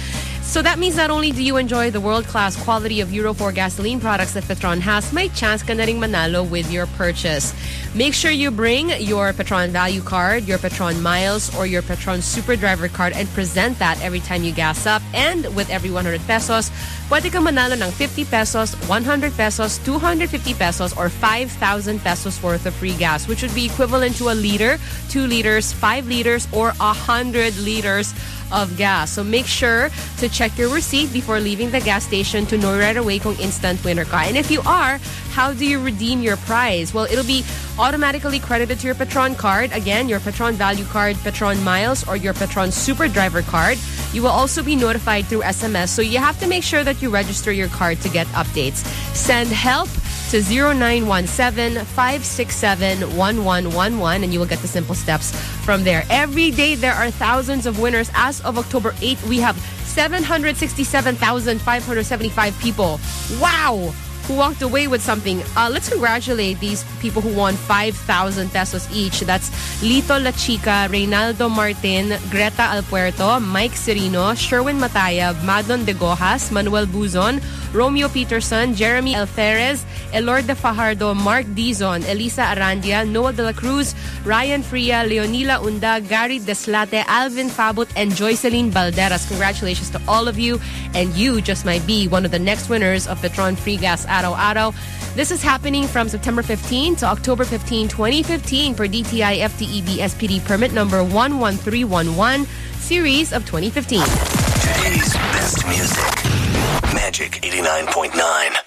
So that means not only do you enjoy the world-class quality of Euro 4 gasoline products that Petron has, may chance ka na manalo with your purchase. Make sure you bring your Petron Value Card, your Petron Miles, or your Petron Super Driver Card and present that every time you gas up. And with every 100 pesos, pwede kang manalo ng 50 pesos, 100 pesos, 250 pesos, or 5,000 pesos worth of free gas, which would be equivalent to a liter, 2 liters, 5 liters, or 100 liters of gas. So make sure to check your receipt before leaving the gas station to know right away kung instant winner ka. And if you are, how do you redeem your prize? Well, it'll be automatically credited to your Petron card. Again, your Petron Value Card, Petron Miles, or your Petron Super Driver card. You will also be notified through SMS, so you have to make sure that you register your card to get updates. Send help to 0917-567-1111 and you will get the simple steps from there. Every day there are thousands of winners. As of October 8th, we have 767,575 people. Wow! Who walked away with something. Uh, let's congratulate these people who won 5,000 pesos each. That's Lito La Chica, Reynaldo Martin, Greta Alpuerto, Mike Serino, Sherwin Mataya, Madon De Gojas, Manuel Buzon, Romeo Peterson, Jeremy Alferez, Elor De Fajardo, Mark Dizon, Elisa Arandia, Noah De La Cruz, Ryan Fria, Leonila Unda, Gary Deslate, Alvin Fabut, and Joyceline Balderas. Congratulations to all of you, and you just might be one of the next winners of Petron Free Gas Araw Araw. This is happening from September 15 to October 15, 2015 per DTI FTEB SPD permit number 11311, series of 2015. Today's best music. Magic 89.9.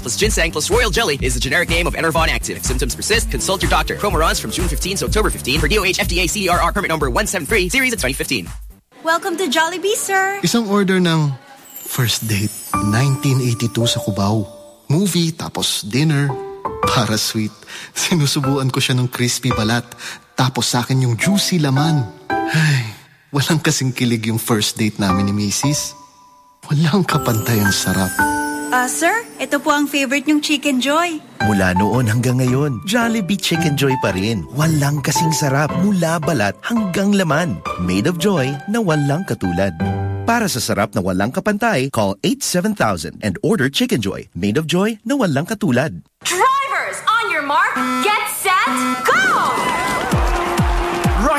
plus ginseng plus royal jelly is the generic name of Enervon Active. If symptoms persist, consult your doctor. Promo runs from June 15 to October 15 for DOH FDA CDRR permit number 173 series of 2015. Welcome to Jollibee, sir. Isang order ng first date, 1982 sa Cubao. Movie, tapos dinner. Para sweet. Sinusubuan ko siya ng crispy balat. Tapos sa akin yung juicy laman. Ay, walang kasing kilig yung first date namin ni Macy's. Walang kapantay ang sarap. Ah, sir, ito po ang favorite niyong Chicken Joy. Mula noon hanggang ngayon, Jollibee Chicken Joy pa rin. Walang kasing sarap mula balat hanggang laman. Made of joy na walang katulad. Para sa sarap na walang kapantay, call 87000 and order Chicken Joy. Made of joy na walang katulad. Drivers, on your mark, get set, go!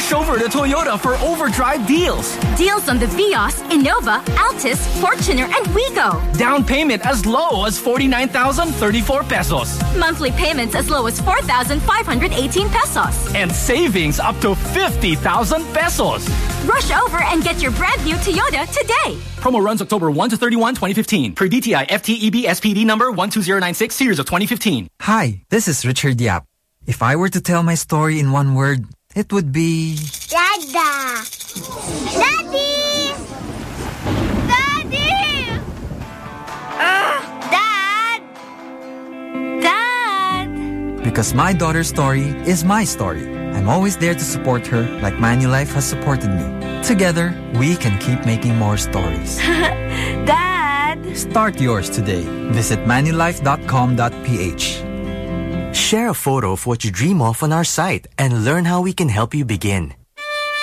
Rush over to Toyota for overdrive deals. Deals on the Vios, Innova, Altis, Fortuner, and Wigo. Down payment as low as 49,034 pesos. Monthly payments as low as 4,518 pesos. And savings up to 50,000 pesos. Rush over and get your brand new Toyota today. Promo runs October 1 to 31, 2015. Per DTI FTEB SPD number 12096 series of 2015. Hi, this is Richard Yap. If I were to tell my story in one word, it would be... Dada! Daddy! Daddy! Ah! Dad! Dad! Because my daughter's story is my story. I'm always there to support her like Manulife has supported me. Together, we can keep making more stories. Dad! Start yours today. Visit manulife.com.ph. Share a photo of what you dream of on our site and learn how we can help you begin.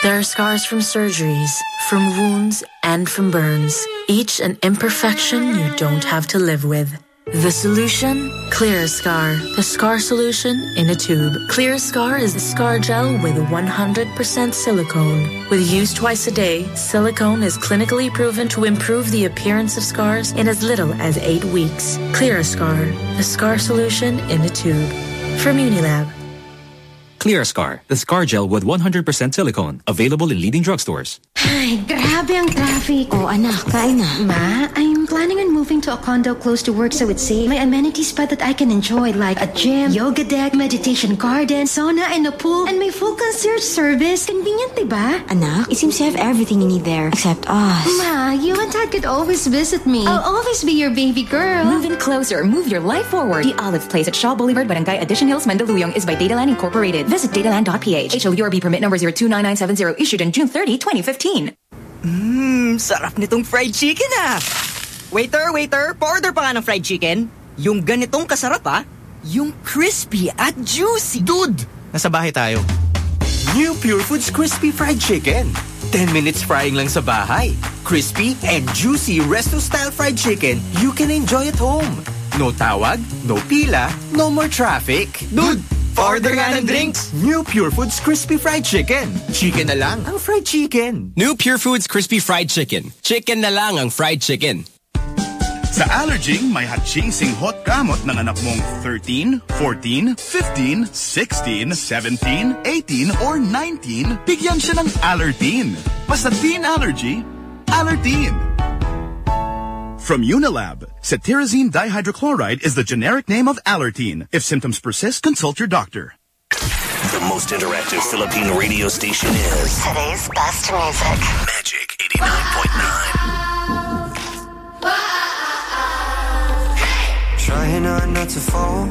There are scars from surgeries, from wounds, and from burns. Each an imperfection you don't have to live with. The solution? ClearScar. The scar solution in a tube. ClearScar is a scar gel with 100% silicone. With use twice a day, silicone is clinically proven to improve the appearance of scars in as little as eight weeks. ClearScar. The scar solution in a tube. From Unilab. ClearScar, the scar gel with 100% silicone. Available in leading drugstores. Ay, grabe ang traffic. Oh, anak, kain na. Ma, I'm planning on moving to a condo close to work so it's safe. May amenities pa that I can enjoy like a gym, yoga deck, meditation garden, sauna, and a pool, and may full concierge service. Convenient, diba? Anak, it seems you have everything you need there. Except us. Ma, you and Dad could always visit me. I'll always be your baby girl. Move in closer. Move your life forward. The Olive Place at Shaw Boulevard, Barangay Addition Hills, Mandaluyong is by Dataland Incorporated. Visit dataland.ph. HLURB permit number 029970 issued in June 30, 2015. Mmm, sarap nitong fried chicken ah! Waiter, waiter, order pa nga ng fried chicken. Yung ganitong kasarap ah. Yung crispy at juicy. Dude, nasa bahay tayo. New Pure Foods Crispy Fried Chicken. 10 minutes frying lang sa bahay. Crispy and juicy resto-style fried chicken you can enjoy at home. No tawag, no pila, no more traffic. Dude, order nga ng drinks. New Pure Foods Crispy Fried Chicken. Chicken na lang ang fried chicken. New Pure Foods Crispy Fried Chicken. Chicken na lang ang fried chicken. Sa Allerging, may hot-chasing hot gamot ng anak mong 13, 14, 15, 16, 17, 18, or 19, bigyan siya ng Allerteen. Basta teen allergy, Allerteen. From Unilab, cetirizine dihydrochloride is the generic name of Allerteen. If symptoms persist, consult your doctor. The most interactive Philippine radio station is Today's best music. Magic 89.9. Trying hard not to fall.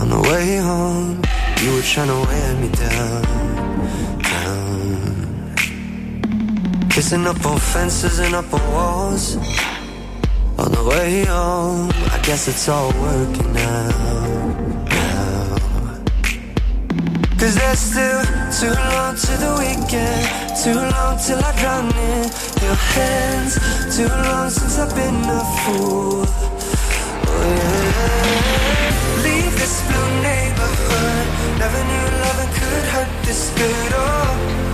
On the way home, you were trying to wear me down, down. Kissing up on fences and up on walls. On the way home, I guess it's all working out now. Cause there's still too long to the weekend, too long till I drown in your hands, too long since I've been a fool. Oh yeah. Leave this blue neighborhood, never knew loving could hurt this good. Oh,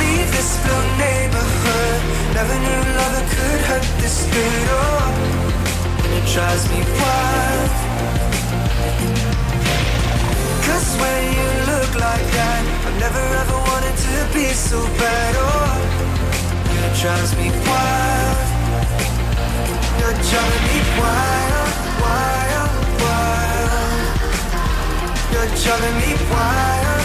Leave this blue neighborhood, never knew love could hurt this good. Oh, it drives me wild. Cause when you look like that, I've never ever wanted to be so bad. Oh, it drives me wild. You're driving me wild, wild, wild. You're driving me wild,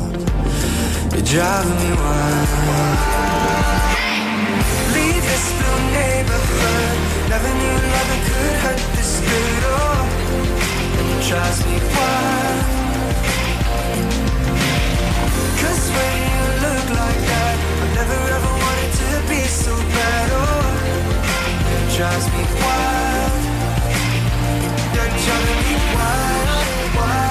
Driving me wild. Leave this blue neighborhood. Never knew loving could hurt this good. Oh, and it drives me wild. Cause when you look like that, I never ever wanted to be so bad. Oh, it drives me wild. You're driving me wild, wild.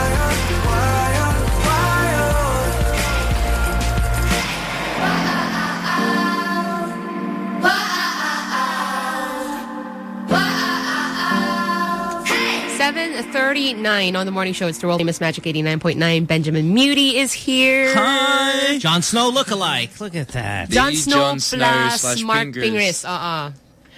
7.39 on the morning show. It's the world famous Magic 89.9. Benjamin Mudi is here. Hi. Jon Snow lookalike. Look at that. Jon Snow Jon Snow plus slash Marc Pingris. Pingris. Uh-uh.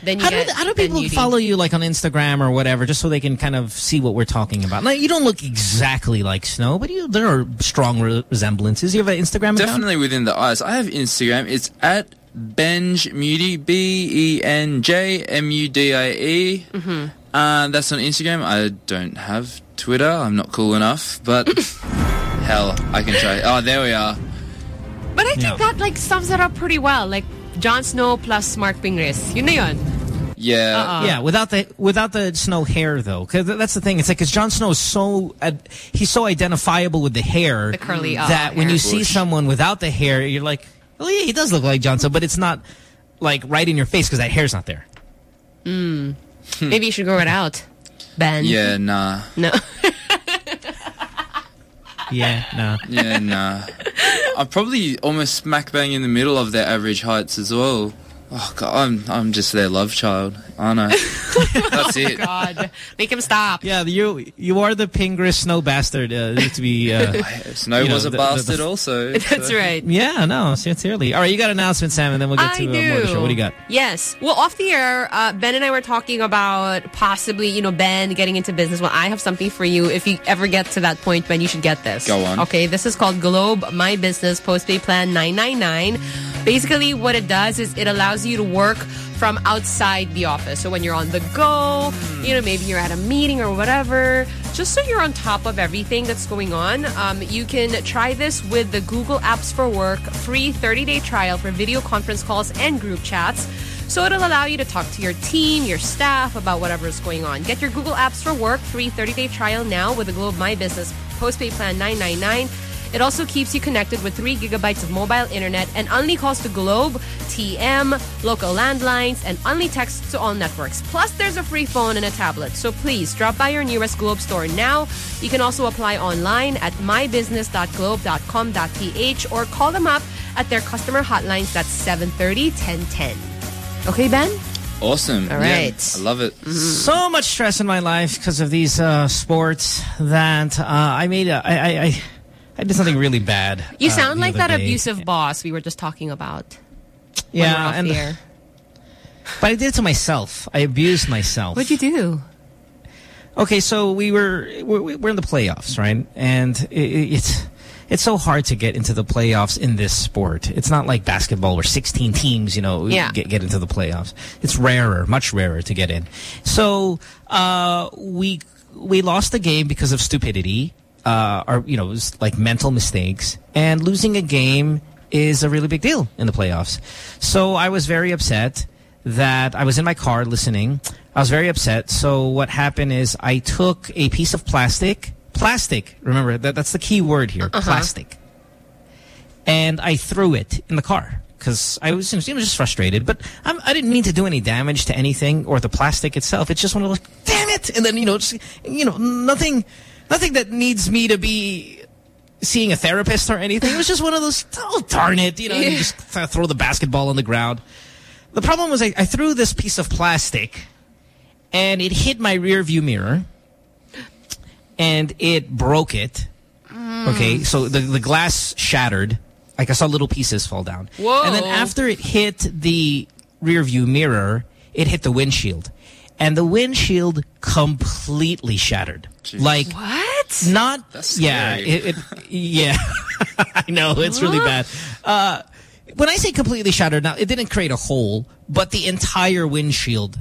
Then you How do, how do people Mudi. follow you like on Instagram or whatever just so they can kind of see what we're talking about? Like, you don't look exactly like Snow, but you there are strong re resemblances. You have an Instagram account? Definitely within the eyes. I have Instagram. It's at Benj Mudi, B E N mm-hmm. J M U D I. Uh, that's on Instagram. I don't have Twitter. I'm not cool enough, but hell, I can try. Oh, there we are. But I think that like sums it up pretty well. Like Jon Snow plus Marc Pingris. Yun na yun. Yeah. Uh-uh. Yeah, without the without the Snow hair though, because that's the thing. It's like because Jon Snow is so uh, he's so identifiable with the hair, The curly, uh, that when hair. you see someone without the hair, you're like, oh yeah, he does look like Jon Snow, but it's not like right in your face because that hair's not there. Mm. Hmm. Maybe you should grow it out, Ben. Yeah, nah. No. Yeah, nah. Yeah, nah. I'm probably almost smack bang in the middle of their average heights as well. Oh God, I'm I'm just their love child. I know. That's it. Oh, God, make him stop. Yeah, you you are the Pingris snow bastard uh, to be. Uh, Snow you know, was a the- the- the- bastard also. That's so- right. Yeah, no, sincerely. All right, you got an announcement, Sam, and then we'll get I to uh, more of the show. What do you got? Yes. Well, off the air, uh, Ben and I were talking about possibly, you know, Ben getting into business. Well, I have something for you. If you ever get to that point, Ben, you should get this. Go on. Okay, this is called Globe My Business Postpaid Plan 999. Basically, what it does is it allows you to work from outside the office. So when you're on the go, you know, maybe you're at a meeting or whatever, just so you're on top of everything that's going on, um, you can try this with the Google Apps for Work free 30-day trial for video conference calls and group chats. So it'll allow you to talk to your team, your staff about whatever is going on. Get your Google Apps for Work free 30-day trial now with the Globe My Business postpaid plan 999. It also keeps you connected with 3 gigabytes of mobile internet and only calls to Globe, TM, local landlines, and only texts to all networks. Plus, there's a free phone and a tablet. So please drop by your nearest Globe store now. You can also apply online at mybusiness.globe.com.ph or call them up at their customer hotlines. That's 730 1010. Okay, Ben? Awesome. All right. Yeah. I love it. So much stress in my life because of these uh, sports that uh, I made. A, I, I, I I did something really bad. You uh, sound like that day. abusive boss we were just talking about. Yeah, and the but I did it to myself. I abused myself. What'd you do? Okay, so we were we're, we're in the playoffs, right? And it, it's it's so hard to get into the playoffs in this sport. It's not like basketball where 16 teams, you know, Yeah. get get into the playoffs. It's rarer, much rarer to get in. So uh, we we lost the game because of stupidity. Uh, or you know, like mental mistakes, and losing a game is a really big deal in the playoffs. So I was very upset that I was in my car listening. I was very upset. So what happened is I took a piece of plastic. Plastic. Remember, that, that's the key word here. Uh-huh. Plastic. And I threw it in the car because I was, you know, just frustrated. But I'm, I didn't mean to do any damage to anything or the plastic itself. It's just one of those, damn it! And then, you know, just, you know, nothing, nothing that needs me to be seeing a therapist or anything. It was just one of those, oh, darn it. You know, you just throw the basketball on the ground. The problem was I, I threw this piece of plastic and it hit my rear view mirror and it broke it. Mm. Okay, so the, the glass shattered. Like I saw little pieces fall down. Whoa. And then after it hit the rear view mirror, it hit the windshield. And the windshield completely shattered. Like What? not That's yeah, it, it yeah. I know it's really bad. Uh, when I say completely shattered, now it didn't create a hole, but the entire windshield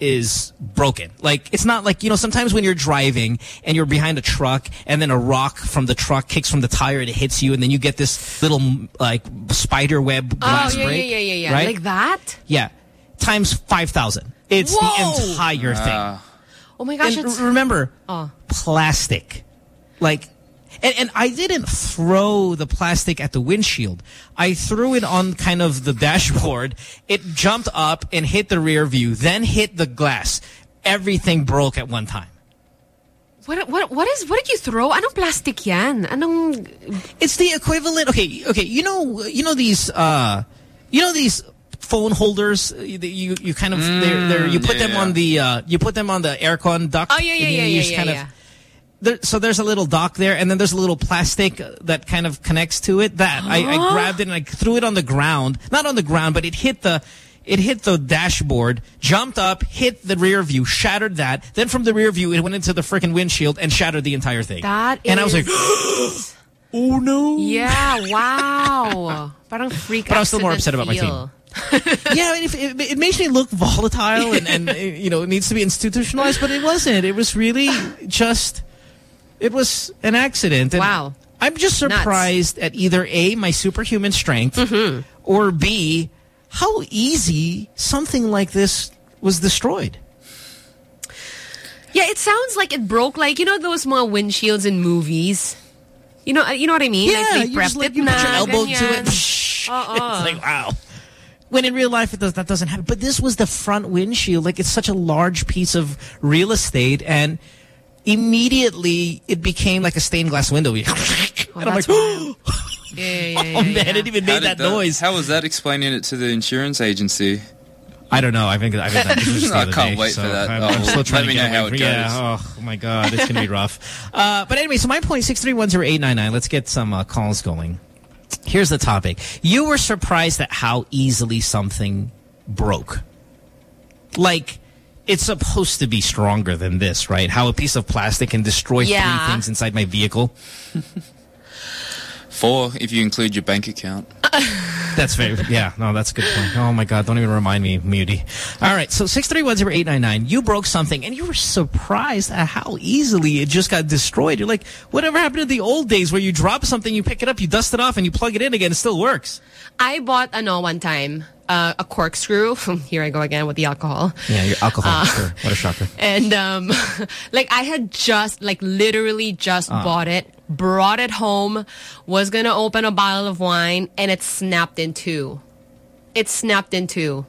is broken. Like it's not like you know sometimes when you're driving and you're behind a truck and then a rock from the truck kicks from the tire and it hits you and then you get this little like spider web glass oh, yeah, break. yeah, yeah, yeah, yeah. Right? Like that? yeah, times five thousand. It's Whoa! the entire thing. Ah. Oh my gosh, And it's... remember, Oh. plastic. Like, and, and I didn't throw the plastic at the windshield. I threw it on kind of the dashboard. It jumped up and hit the rear view, then hit the glass. Everything broke at one time. What, what, what is, what did you throw? Anong plastic yan? Anong, It's the equivalent. Okay, okay. You know, you know these, uh, you know these phone holders. uh, You you kind of they're, they're, you put yeah, them yeah. on the uh, you put them on the aircon duct. oh yeah, yeah, yeah, yeah, just yeah, of- there, so there's a little dock there, and then there's a little plastic uh, that kind of connects to it. That I, I grabbed it and I threw it on the ground. Not on the ground, but it hit the it hit the dashboard, jumped up, hit the rear view, shattered that. Then from the rear view, it went into the freaking windshield and shattered the entire thing. That and I was like, oh no. Yeah, wow. Parang freak But I was still more upset accident about my feel. yeah, it, it, it makes me look volatile and, and uh, you know, it needs to be institutionalized, but it wasn't. It was really just, it was an accident. And Wow. I'm just Nuts. surprised at either A, my superhuman strength, Mm-hmm. or B, how easy something like this was destroyed. Yeah, it sounds like it broke like, you know those mga windshields in movies? You know, you know what I mean? Yeah, like they you just prepped like, it you put your elbow to it. Psh, Uh-uh. It's like, wow. When in real life, it does, that doesn't happen. But this was the front windshield. Like, it's such a large piece of real estate. And immediately, it became like a stained glass window. and I'm like, Yeah, yeah, yeah, oh yeah, man, it even made did that, noise. How was that explaining it to the insurance agency? I don't know. I think I, think that was I can't day, wait so for that. I'm, Oh, I'm still let trying me to get know how it goes. Yeah. Oh my god, it's gonna be rough. Uh, but anyway, so my point six three one zero eight nine nine. Let's get some uh, calls going. Here's the topic. You were surprised at how easily something broke. Like, it's supposed to be stronger than this, right? How a piece of plastic can destroy Yeah. three things inside my vehicle. Four, if you include your bank account. That's very, yeah, no, that's a good point. Oh my God, don't even remind me, Mudi. All right, so 6310899, you broke something and you were surprised at how easily it just got destroyed. You're like, whatever happened to the old days where you drop something, you pick it up, you dust it off and you plug it in again, it still works. I bought ano one time, uh, a corkscrew. Here I go again with the alcohol. Yeah, your alcohol, Uh, sure. What a shocker. And um, like I had just like literally just Uh. bought it, brought it home, was gonna open a bottle of wine, and it snapped in two. It snapped in two.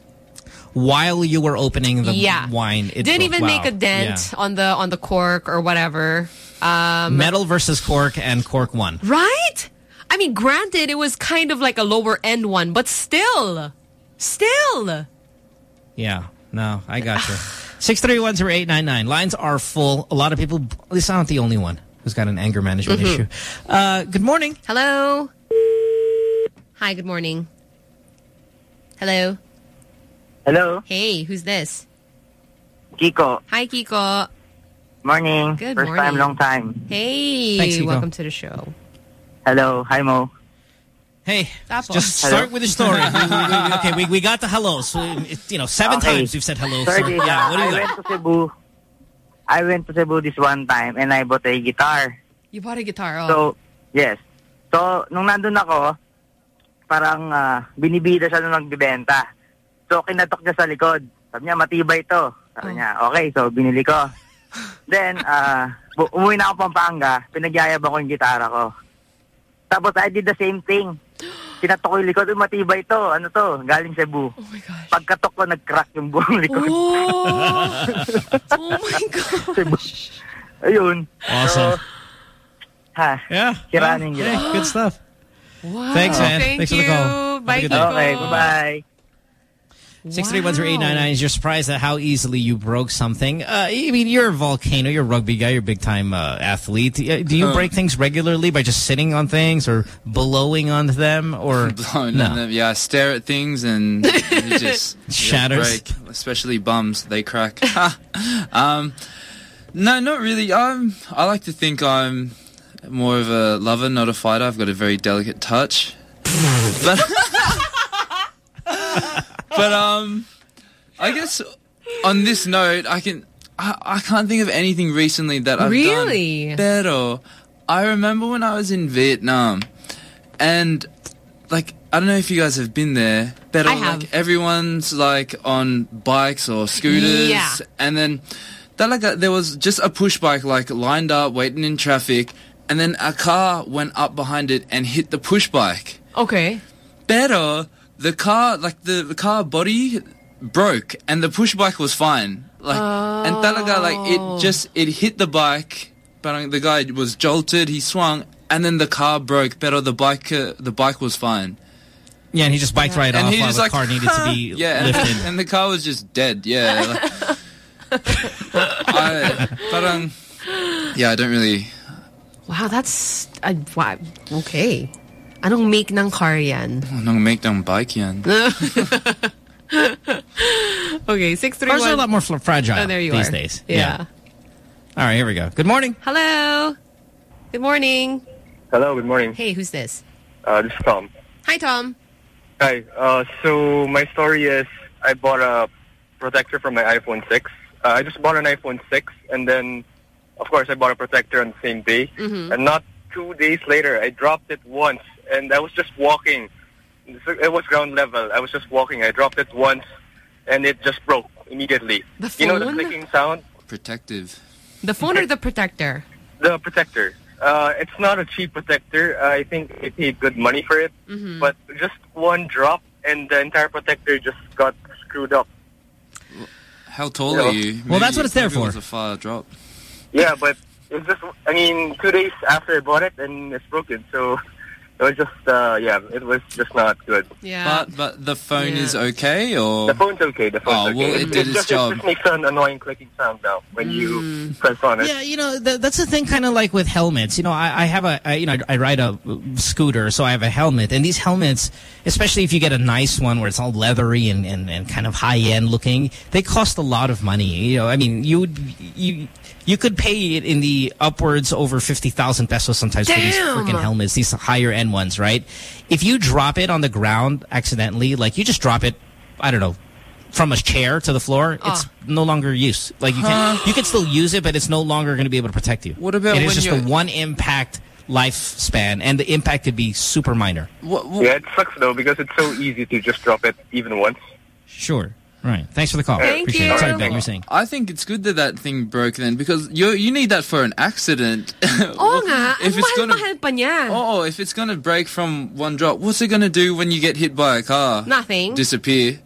While you were opening the yeah, wine, it didn't broke. even Wow. make a dent Yeah. on the on the cork or whatever. Um, Metal versus cork and cork one. Right? I mean, granted, it was kind of like a lower end one, but still, still. Yeah, no, I got you. 6310899. Lines are full. A lot of people, at least I'm not the only one who's got an anger management Mhm. issue. Uh, good morning. Hello. Hi. Good morning. Hello. Hello. Hey, who's this? Kiko. Hi, Kiko. Morning. Good First morning. time, long time. Hey, Thanks, Kiko. welcome to the show. Hello. Hi, Mo. Hey, Tapos. just start with the story. we, we, we, okay, we, we got the hello. So, you know, seven Okay. times we've said hello. So, yeah, what do you I got? went to Cebu. I went to Cebu this one time and I bought a guitar. You bought a guitar, oh. So, yes. So, nung nandun ako, parang uh, binibida siya nung nagbibenta. So, kinatok niya sa likod. Sabi niya, matibay to. Sabi niya, okay. So, binili ko. Then, uh, umuwi na ako Pampanga. Pinagyayabang ko yung gitara ko. Tapos, I did the same thing. Kinatok ko yung likod. Uy, matibay to. Ano to? Galing Cebu. Oh my gosh. Pagkatok ko, nag-crack yung buong likod. oh my gosh. Ayun. Awesome. So, ha. Yeah. Kiraan yung Hey, good stuff. Wow. Thanks, man. Thank Thanks for the you. call. Have a Bye, good day. Kiko. Okay, bye-bye. Six three one zero eight nine nine. You're surprised at how easily you broke something. Uh, I mean, you're a volcano. You're a rugby guy. You're a big time uh, athlete. Uh, Do you Uh. break things regularly by just sitting on things or blowing onto them or Blowing no? on them. Yeah, I stare at things and it just Shatters. break. Especially bums, they crack. um, no, not really. Um, I like to think I'm more of a lover, not a fighter. I've got a very delicate touch. but, but um, I guess on this note, I can. I, I can't think of anything recently that I've Really? done better. I remember when I was in Vietnam, and like I don't know if you guys have been there, but like everyone's like on bikes or scooters, Yeah. and then that like a, there was just a push bike like lined up waiting in traffic, and then a car went up behind it and hit the push bike. Okay. Better the car like the, the car body broke and the push bike was fine. Like and talaga like Oh. it just it hit the bike, but the guy was jolted. He swung. And then the car broke, but the bike uh, the bike was fine. Yeah, and he just biked right and off he while just the like car needed to be yeah, and, lifted. and the car was just dead. Yeah, like, I, but um, yeah, I don't really. Wow, that's uh, wow. okay. Anong make ng car yan? Nung make ng bike yan. okay, six three Cars are a lot more fragile Oh, there you these are. days. Yeah. All right, here we go. Good morning. Hello. Good morning. Hello, good morning. Hey, who's this? Uh, this is Tom. Hi, Tom. Hi. Uh, so my story is I bought a protector for my iPhone 6. Uh, I just bought an iPhone 6, and then, of course, I bought a protector on the same day. Mhm. And not two days later, I dropped it once, and I was just walking. It was ground level. I was just walking. I dropped it once, and it just broke immediately. The You know the clicking sound? Protective. The phone or the protector? The protector. Uh, it's not a cheap protector. I think I paid good money for it. Mhm. But just one drop and the entire protector just got screwed up. How tall Yeah. are you? Well, that's what it's there for. It was a far drop. Yeah, but it's just, I mean, two days after I bought it and it's broken. So It was just, uh, yeah, it was just not good. Yeah. But but the phone is okay, or The phone's okay. The phone's Oh, okay. well, it did its just, job. It just makes an annoying clicking sound now when you press on it. Yeah, you know, th that's the thing kind of like with helmets. You know, I, I have a, I, you know, I ride a scooter, so I have a helmet. And these helmets, especially if you get a nice one where it's all leathery and, and, and kind of high-end looking, they cost a lot of money. You know, I mean, you would, you, you could pay it in the upwards over 50,000 pesos sometimes for these freaking helmets, these higher end ones, right? If you drop it on the ground accidentally, like you just drop it, I don't know, from a chair to the floor, it's Ah. no longer use. Like you can you can still use it, but it's no longer going to be able to protect you. What about it is just a one impact lifespan, and the impact could be super minor. Yeah, it sucks though because it's so easy to just drop it even once. Sure. Right. Thanks for the call. Thank Appreciate you. it. Sorry, Ben, you're saying. I think it's good that that thing broke then because you you need that for an accident. Oo nga. If Ang it's gonna- mahal-mahal pa niya. oh, if it's gonna break from one drop, what's it gonna do when you get hit by a car? Nothing. Disappear.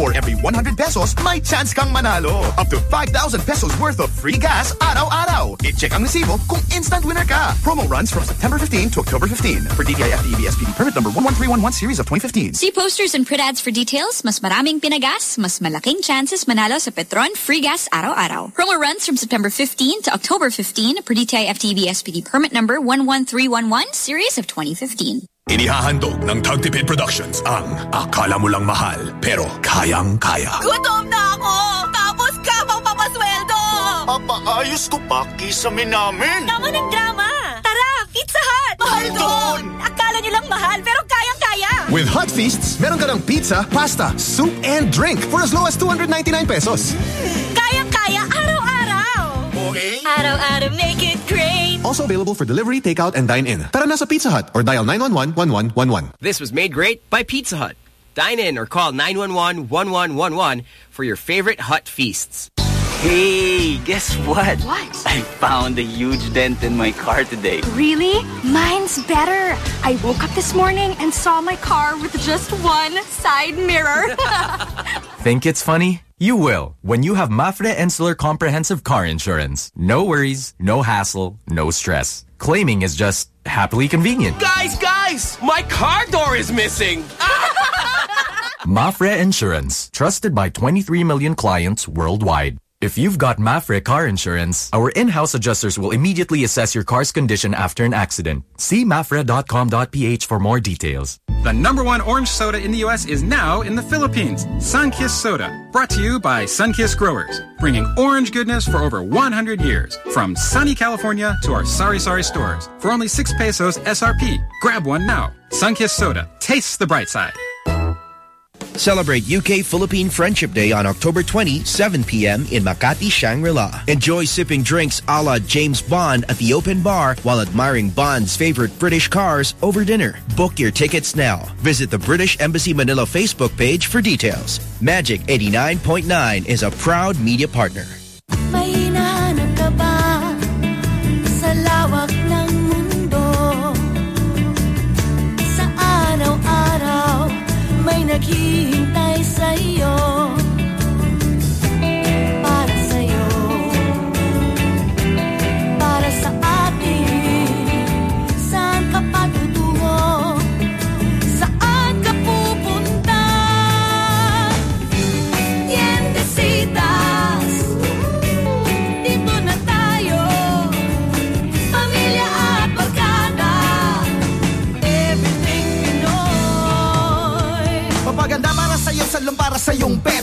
For every 100 pesos, may chance kang manalo. Up to 5,000 pesos worth of free gas araw-araw. I-check ang resibo kung instant winner ka. Promo runs from September 15 to October 15 for DTI SPD permit number 11311 series of 2015. See posters and print ads for details. Mas maraming pinagas, mas malaking chances manalo sa Petron Free Gas araw-araw. Promo runs from September 15 to October 15 per DTI FTEB SPD permit number 11311 series of 2015. Inihahandog ng Tagtipid Productions ang Akala mo lang mahal pero kayang-kaya. Gutom na ako! Tapos ka pang papasweldo! Papaayos ko pa kisame namin. Tama ng drama! Tara! Pizza Hut! Mahal doon! Akala nyo lang mahal pero kayang-kaya! With Hot Feasts, meron ka ng pizza, pasta, soup, and drink for as low as 299 pesos. Kayang-kaya araw-araw! Okay. Araw-araw make it great! Also available for delivery, takeout, and dine-in. Tara na sa Pizza Hut or dial 911-1111. This was made great by Pizza Hut. Dine in or call 911-1111 for your favorite Hut feasts. Hey, guess what? What? I found a huge dent in my car today. Really? Mine's better. I woke up this morning and saw my car with just one side mirror. Think it's funny? You will when you have MAPFRE Insular Comprehensive Car Insurance. No worries, no hassle, no stress. Claiming is just happily convenient. Guys, guys! My car door is missing! MAPFRE Insurance, trusted by 23 million clients worldwide. If you've got MAPFRE car insurance, our in-house adjusters will immediately assess your car's condition after an accident. See mapfre.com.ph for more details. The number one orange soda in the U.S. is now in the Philippines. Sunkist Soda. Brought to you by Sunkist Growers. Bringing orange goodness for over 100 years. From sunny California to our sorry sorry stores. For only 6 pesos SRP. Grab one now. Sunkist Soda. Tastes the bright side. Celebrate UK-Philippine Friendship Day on October 20, 7 p.m. in Makati, Shangri-La. Enjoy sipping drinks a la James Bond at the open bar while admiring Bond's favorite British cars over dinner. Book your tickets now. Visit the British Embassy Manila Facebook page for details. Magic 89.9 is a proud media partner.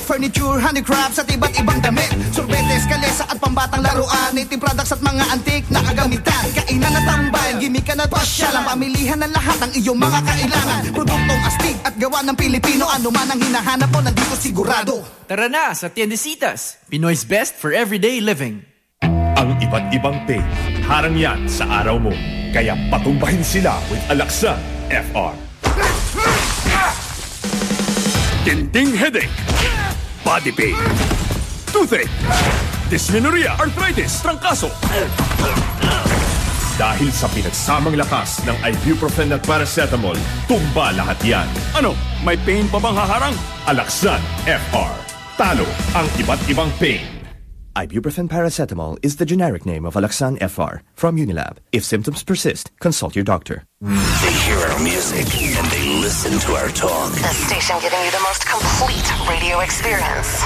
Furniture, handicrafts at iba't ibang damit. Sorbetes, kalesa at pambatang laruan. Native products at mga antik na kagamitan. Kainan at tambay, gimikan at pasyal. Ang pamilihan ng lahat ng iyong mga kailangan. Produktong astig at gawa ng Pilipino. Ano man ang hinahanap mo, nandito sigurado. Tara na sa Tiendesitas, Pinoy's best for everyday living. Ang iba't ibang pain, harang yan sa araw mo. Kaya patumbahin sila with Alaxan FR. Tinting headache, body pain, toothache, dysmenorrhea, arthritis, trangkaso. Dahil sa pinagsamang lakas ng ibuprofen at paracetamol, tumba lahat yan. Ano, may pain pa bang haharang? Alaxan FR. Talo ang iba't ibang pain. Ibuprofen paracetamol is the generic name of Alaxan FR from Unilab. If symptoms persist, consult your doctor. They hear our music and they listen to our talk. The station giving you the most complete radio experience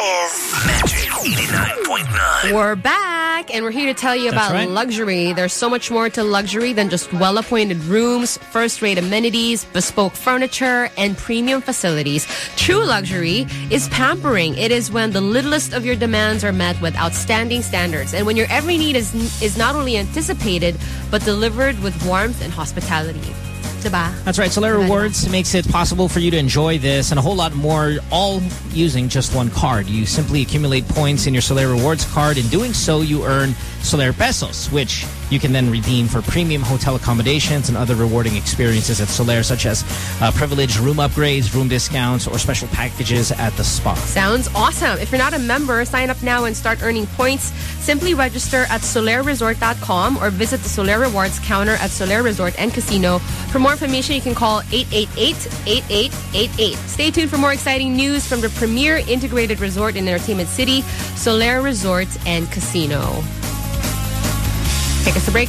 is Magic 89.9. We're back, and we're here to tell you That's about right. luxury. There's so much more to luxury than just well appointed rooms, first rate amenities, bespoke furniture, and premium facilities. True luxury is pampering. It is when the littlest of your demands are met with outstanding standards, and when your every need is, is not only anticipated, but delivered with warmth and hospitality. Diba? That's right. Solaire Rewards makes it possible for you to enjoy this and a whole lot more, all using just one card. You simply accumulate points in your Solaire Rewards card. In doing so, you earn Solaire Pesos, which You can then redeem for premium hotel accommodations and other rewarding experiences at Solaire, such as uh, privileged room upgrades, room discounts, or special packages at the spa. Sounds awesome. If you're not a member, sign up now and start earning points. Simply register at solaireresort.com or visit the Solaire Rewards counter at Solaire Resort and Casino. For more information, you can call 888-8888. Stay tuned for more exciting news from the premier integrated resort in Entertainment City, Solaire Resort and Casino. Take us a break.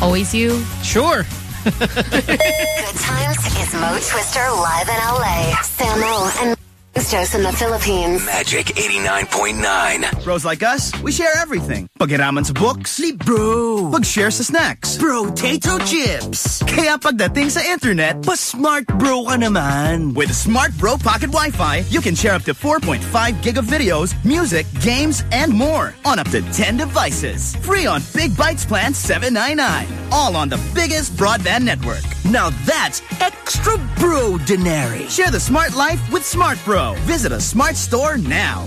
Always you. Sure. Good times is Mo Twister live in LA. Samo and Joseph in the Philippines. Magic 89.9. Bros like us, we share everything. Pagiraman sa books, sleep bro. Pag-share sa snacks, potato chips. Kaya pagdating sa internet, pa smart bro ka naman. With Smart Bro Pocket Wi-Fi, you can share up to 4.5 gig of videos, music, games, and more on up to 10 devices. Free on Big Bytes Plan 799. All on the biggest broadband network. Now that's extra bro denary. Share the smart life with Smart Bro. Visit a smart store now.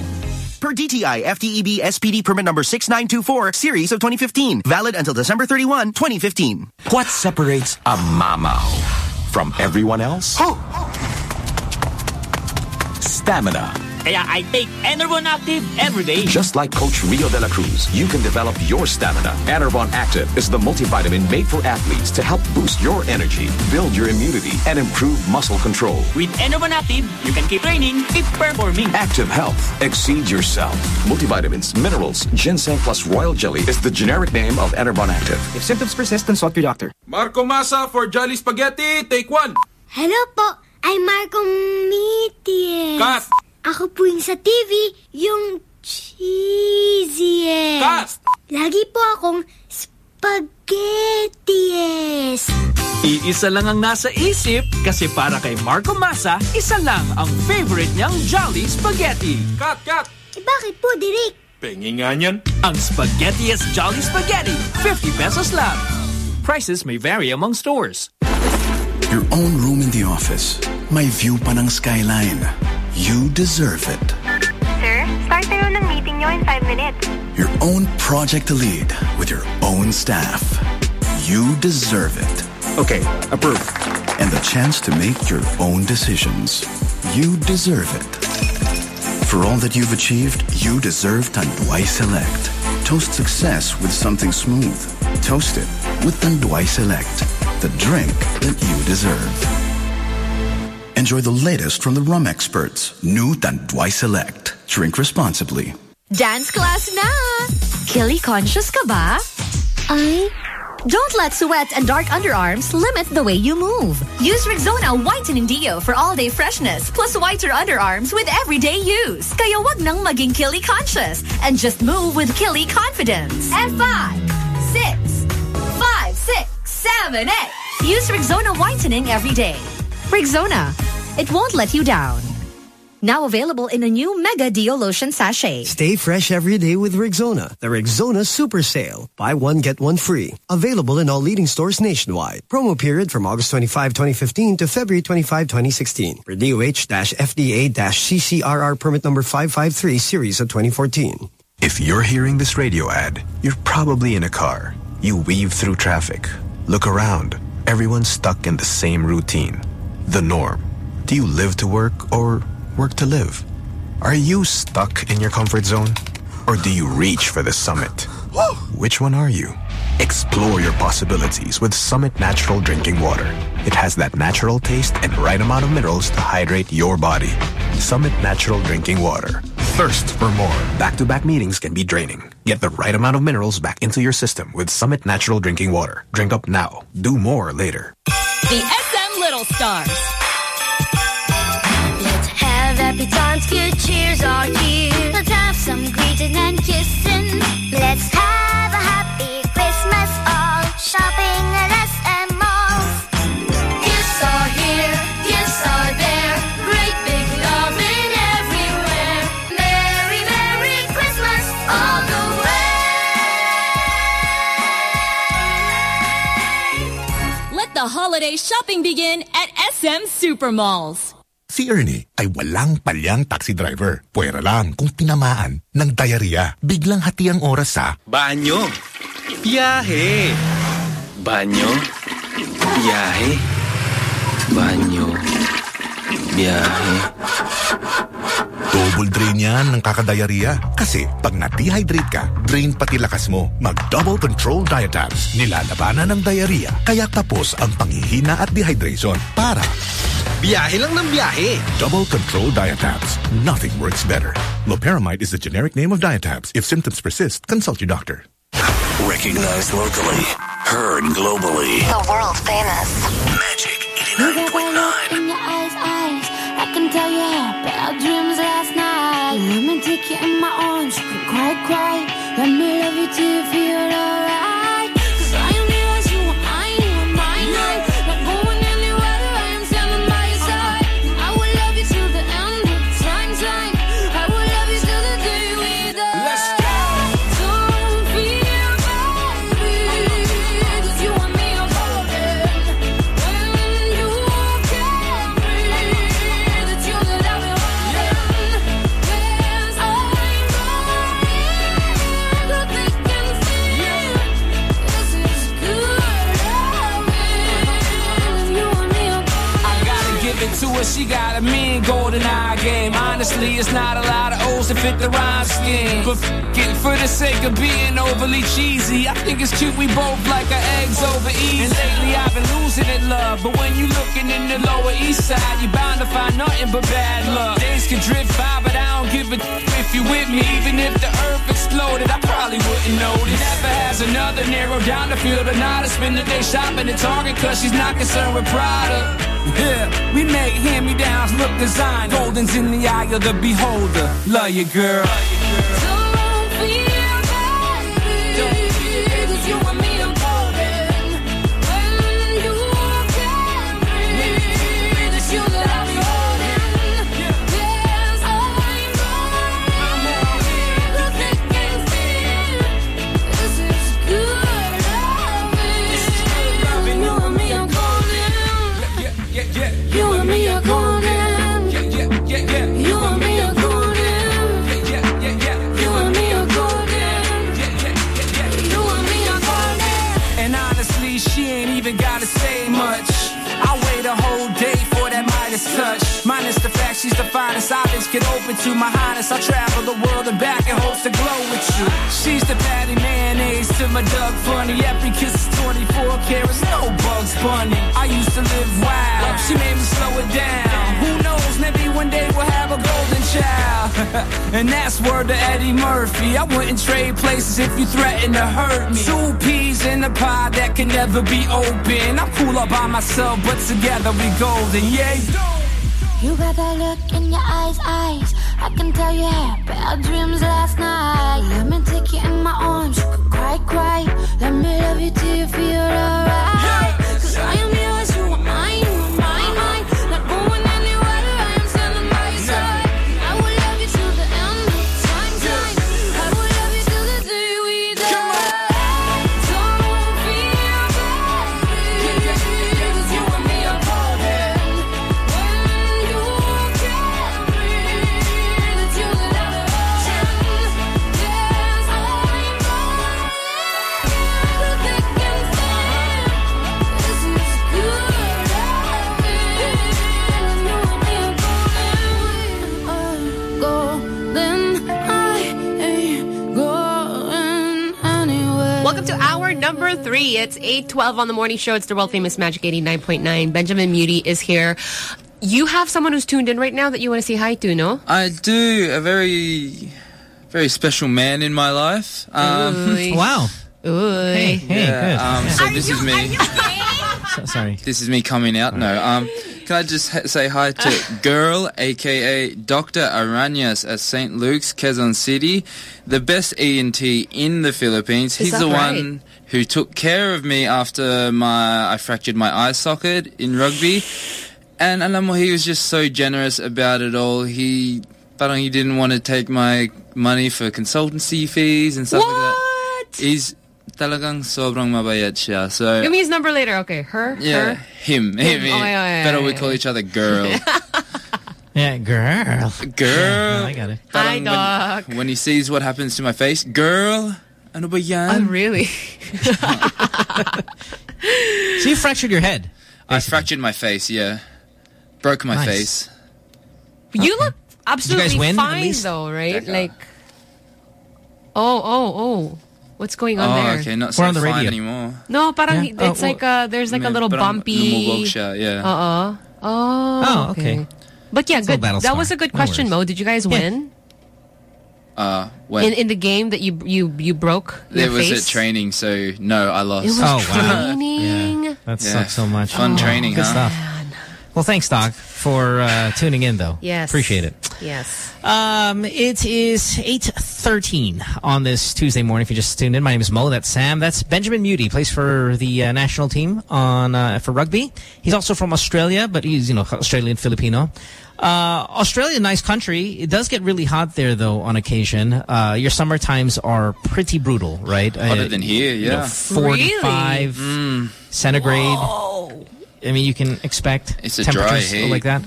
Per DTI FTEB SPD permit number 6924, series of 2015. Valid until December 31, 2015. What separates a mama from everyone else? Stamina. Kaya I take Enervon Active every day. Just like Coach Rio de la Cruz, you can develop your stamina. Enervon Active is the multivitamin made for athletes to help boost your energy, build your immunity, and improve muscle control. With Enervon Active, you can keep training, keep performing. Active health. Exceed yourself. Multivitamins, minerals, ginseng plus royal jelly is the generic name of Enervon Active. If symptoms persist, consult your doctor. Marco Masa for Jolly Spaghetti, take one. Hello po, I'm Marco Mities. Cut! Ako po yung sa TV, yung cheesiest. Cut! Lagi po akong spaghettiest. Iisa lang ang nasa isip kasi para kay Marco Masa, isa lang ang favorite niyang Jolly Spaghetti. Cut, cut! Eh bakit po, Direk? Pengi nga niyan. Ang Spaghettiest Jolly Spaghetti, 50 pesos lang. Prices may vary among stores. Your own room in the office. May view pa ng skyline. You deserve it. Sir, start na ng meeting nyo in 5 minutes. Your own project to lead with your own staff. You deserve it. Okay, approved. And the chance to make your own decisions. You deserve it. For all that you've achieved, you deserve Tanduay Select. Toast success with something smooth. Toast it with Tanduay Select, the drink that you deserve. Enjoy the latest from the rum experts. New Tanduay Select. Drink responsibly. Dance class na! Killy conscious ka ba? Ay? Don't let sweat and dark underarms limit the way you move. Use Rexona Whitening Deo for all-day freshness plus whiter underarms with everyday use. Kaya wag nang maging Killy conscious and just move with Killy confidence. And five, six, five, six, seven, eight. Use Rexona Whitening every day. Rexona, it won't let you down. Now available in a new Mega Deo Lotion Sachet. Stay fresh every day with Rexona, The Rexona Super Sale. Buy one, get one free. Available in all leading stores nationwide. Promo period from August 25, 2015 to February 25, 2016. For DOH-FDA-CCRR permit number 553 series of 2014. If you're hearing this radio ad, you're probably in a car. You weave through traffic. Look around. Everyone's stuck in the same routine. The norm. Do you live to work or work to live? Are you stuck in your comfort zone? Or do you reach for the summit? Which one are you? Explore your possibilities with Summit Natural Drinking Water. It has that natural taste and right amount of minerals to hydrate your body. Summit Natural Drinking Water. Thirst for more. Back-to-back meetings can be draining. Get the right amount of minerals back into your system with Summit Natural Drinking Water. Drink up now. Do more later. The Little Stars. Let's have happy times, good cheers are here. Let's have some greeting and kissing. Let's holiday shopping begin at SM Supermalls. Si Ernie ay walang palyang taxi driver. Pwera lang kung tinamaan ng diarrhea. Biglang hati ang oras sa Banyo, Biyahe. Banyo. Biyahe. Banyo. Biyahe. Double drain yan ng kakadayariya. Kasi pag na-dehydrate ka, drain pati lakas mo. Mag-double control dietams. Nilalabanan ng diarrhea. Kaya tapos ang panghihina at dehydration para... Biyahe lang ng biyahe. Double control dietams. Nothing works better. Loperamide is the generic name of dietams. If symptoms persist, consult your doctor. Recognized locally. Heard globally. The world famous. Magic 89.9. Let me take you in my arms, cry, cry. Let me love you till you feel she got a mean golden eye game. Honestly, it's not a lot of O's to fit the rhyme scheme. But f- for the sake of being overly cheesy, I think it's cute we both like our eggs over easy. And lately I've been losing it, love. But when you looking in the lower east side, you bound to find nothing but bad luck. Days can drift by, but I don't give a if you with me. Even if the earth exploded, I probably wouldn't notice. Never has another narrow down the field or not. I spend the day shopping at Target cause she's not concerned with product. Yeah, we make hand-me-downs look design. Golden's in the eye of the beholder. Love you, girl. Don't the fact she's the finest eyelids get open to my highness. I travel the world and back in hopes to glow with you. She's the patty mayonnaise to my Doug Funny. Every kiss is 24 carats, no bugs bunny. I used to live wild. She made me slow it down. Who knows, maybe one day we'll have a golden child. and that's word to Eddie Murphy. I wouldn't trade places if you threaten to hurt me. Two peas in a pie that can never be open. I'm cool all by myself, but together we golden. Yeah. You got that look in your eyes, eyes. I can tell you had bad dreams last night. Let me take you in my arms, you can cry, cry. Let me love you till you feel alright. Cause number three. It's 8.12 on the morning show. It's the world famous Magic 89.9. Benjamin Muty is here. You have someone who's tuned in right now that you want to say hi to, no? I do. A very, very special man in my life. Um, Ooh. Wow. Ooh. Hey, yeah, um, so this is me. So- sorry. This is me coming out. No. Um, can I just ha- say hi to Girl, aka Dr. Aranyas at St. Luke's, Quezon City, the best ENT in the Philippines. Is He's the right? one who took care of me after my I fractured my eye socket in rugby. And alam mo, he was just so generous about it all. He, parang he didn't want to take my money for consultancy fees and stuff like that. He's talagang sobrang mabayat siya. So Give me his number later. Okay, her, yeah, her. him, him. Him. Oh, yeah, yeah, Better yeah, we yeah. call each other girl. Yeah, girl. girl. I got it. Hi, Parang Doc. When, when he sees what happens to my face, girl. Ano ba yan? Oh, really? So you fractured your head. I fractured my face, yeah. Broke my Nice. face. You look absolutely win, fine though, right? Uh, like, oh, oh, oh, what's going on oh, there? okay, not so We're on the fine radio. anymore. No, parang Yeah. it's Oh, like a there's like a little But I'm bumpy. lumubog siya, yeah. Uh uh. Oh. Oh, okay. But yeah, It's good. That was a good question, worries. Mo. Did you guys win Uh, when in in the game that you you you broke your it was face? at training, so no, I lost. It was Oh, wow. training. That Yeah. sucks so much. Fun training, Good huh? stuff. Well, thanks, Doc, for uh, tuning in, though. Yes. Appreciate it. Yes. Um, it is 8.13 on this Tuesday morning. If you just tuned in, my name is Mo. That's Sam. That's Benjamin Muty. Plays for the uh, national team on uh, for rugby. He's also from Australia, but he's, you know, Australian Filipino. Uh, Australia, nice country. It does get really hot there, though, on occasion. Uh, your summer times are pretty brutal, right? Hotter Uh, than here, you know, yeah. 45 centigrade. I mean, you can expect It's a dry temperatures heat. like that.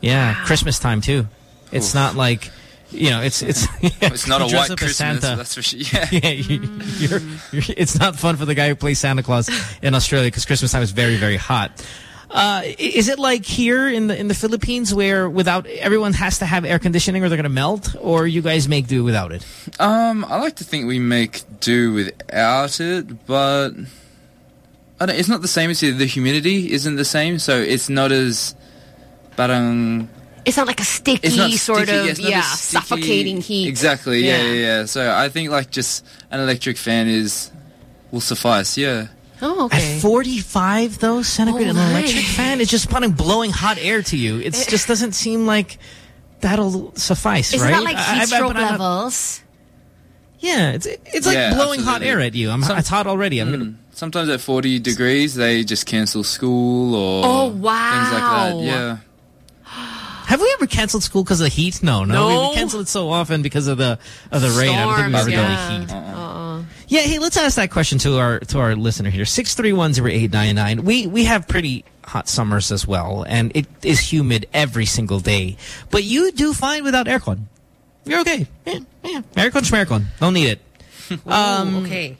Yeah, Christmas time too. It's not like, you know, it's it's. It's not a white Christmas, Santa. that's for sure. Yeah. yeah, you, you're, you're, it's not fun for the guy who plays Santa Claus in Australia because Christmas time is very very hot. Uh, is it like here in the in the Philippines where without everyone has to have air conditioning or they're gonna melt, or you guys make do without it? Um, I like to think we make do without it, but I don't, it's not the same as here. The humidity isn't the same, so it's not as parang It's not like a sticky it's not sort sticky, of it's not yeah sticky- suffocating heat. Exactly. Yeah. Yeah. yeah, yeah. So I think like just an electric fan is will suffice. Yeah. Oh, okay. At 45 though centigrade, Oh, an electric my. fan is just putting blowing hot air to you. It just doesn't seem like that'll suffice, Isn't right? that like heat I- stroke but I'm not- levels? Yeah, it's it's like Yeah, blowing hot air at you. I'm it's hot already. I'm gonna Mm. Sometimes at 40 degrees, they just cancel school or Oh, things like that. Yeah. Have we ever canceled school because of the heat? No, no. No. We, we cancel it so often because of the of the rain. I don't think we've ever Storms, done yeah. the heat. Uh-uh. Yeah, hey, let's ask that question to our to our listener here. Six three one zero eight nine nine. We we have pretty hot summers as well, and it is humid every single day. But you do fine without aircon. You're okay. Yeah, yeah. Aircon, schmercon. Don't need it. Um, okay.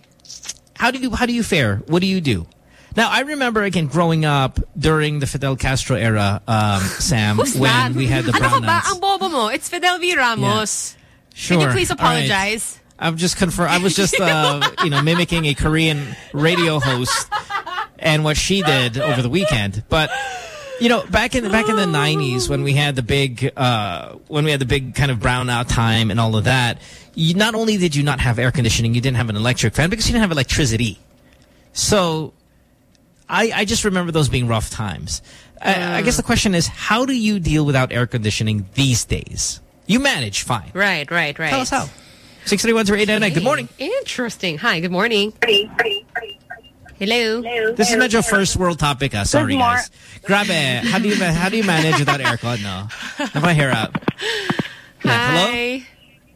How do you how do you fare? What do you do? Now I remember again growing up during the Fidel Castro era, um, Sam, when that? we had the ano ba? Ang bobo mo. It's Fidel V. Ramos. Sure. Can you please All right. apologize? I'm just confirm. I was just, uh, you know, mimicking a Korean radio host and what she did over the weekend. But you know, back in back in the '90s when we had the big uh, when we had the big kind of brownout time and all of that, you, not only did you not have air conditioning, you didn't have an electric fan because you didn't have electricity. So, I I just remember those being rough times. I, I guess the question is, how do you deal without air conditioning these days? You manage fine. Right, right, right. Tell us how. Six three one zero eight nine nine. Good morning. Interesting. Hi, good morning. Hello. Hello. This is medyo first world topic. Ah. Sorry, guys. Grabe. How do you how do you manage without aircon? No. Have my hair out. Yeah, hello?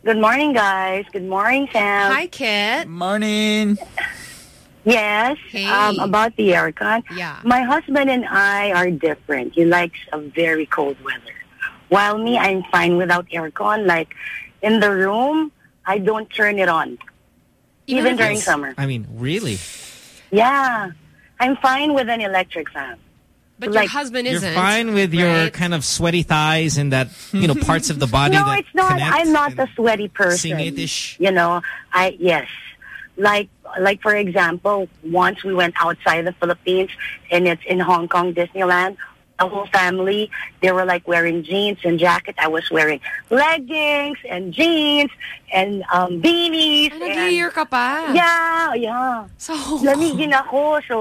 Hi. Good morning, guys. Good morning, Sam. Hi, Kit. Morning. Yes. Um, about the aircon. Yeah. My husband and I are different. He likes a very cold weather. While me, I'm fine without aircon. Like, in the room, I don't turn it on. Even during summer. I mean, really? Yeah. I'm fine with an electric fan. But Like- your husband You're isn't. fine with your right? kind of sweaty thighs and that, you know, parts of the body no, that it's not. I'm not and a sweaty person. singitish. You know, I yes. Like like for example, once we went outside the Philippines and it's in Hong Kong Disneyland. The whole family, they were like wearing jeans and jackets. I was wearing leggings and jeans and um, beanies. and, Nag-year ka pa. yeah, yeah. So, Lamigin ako, so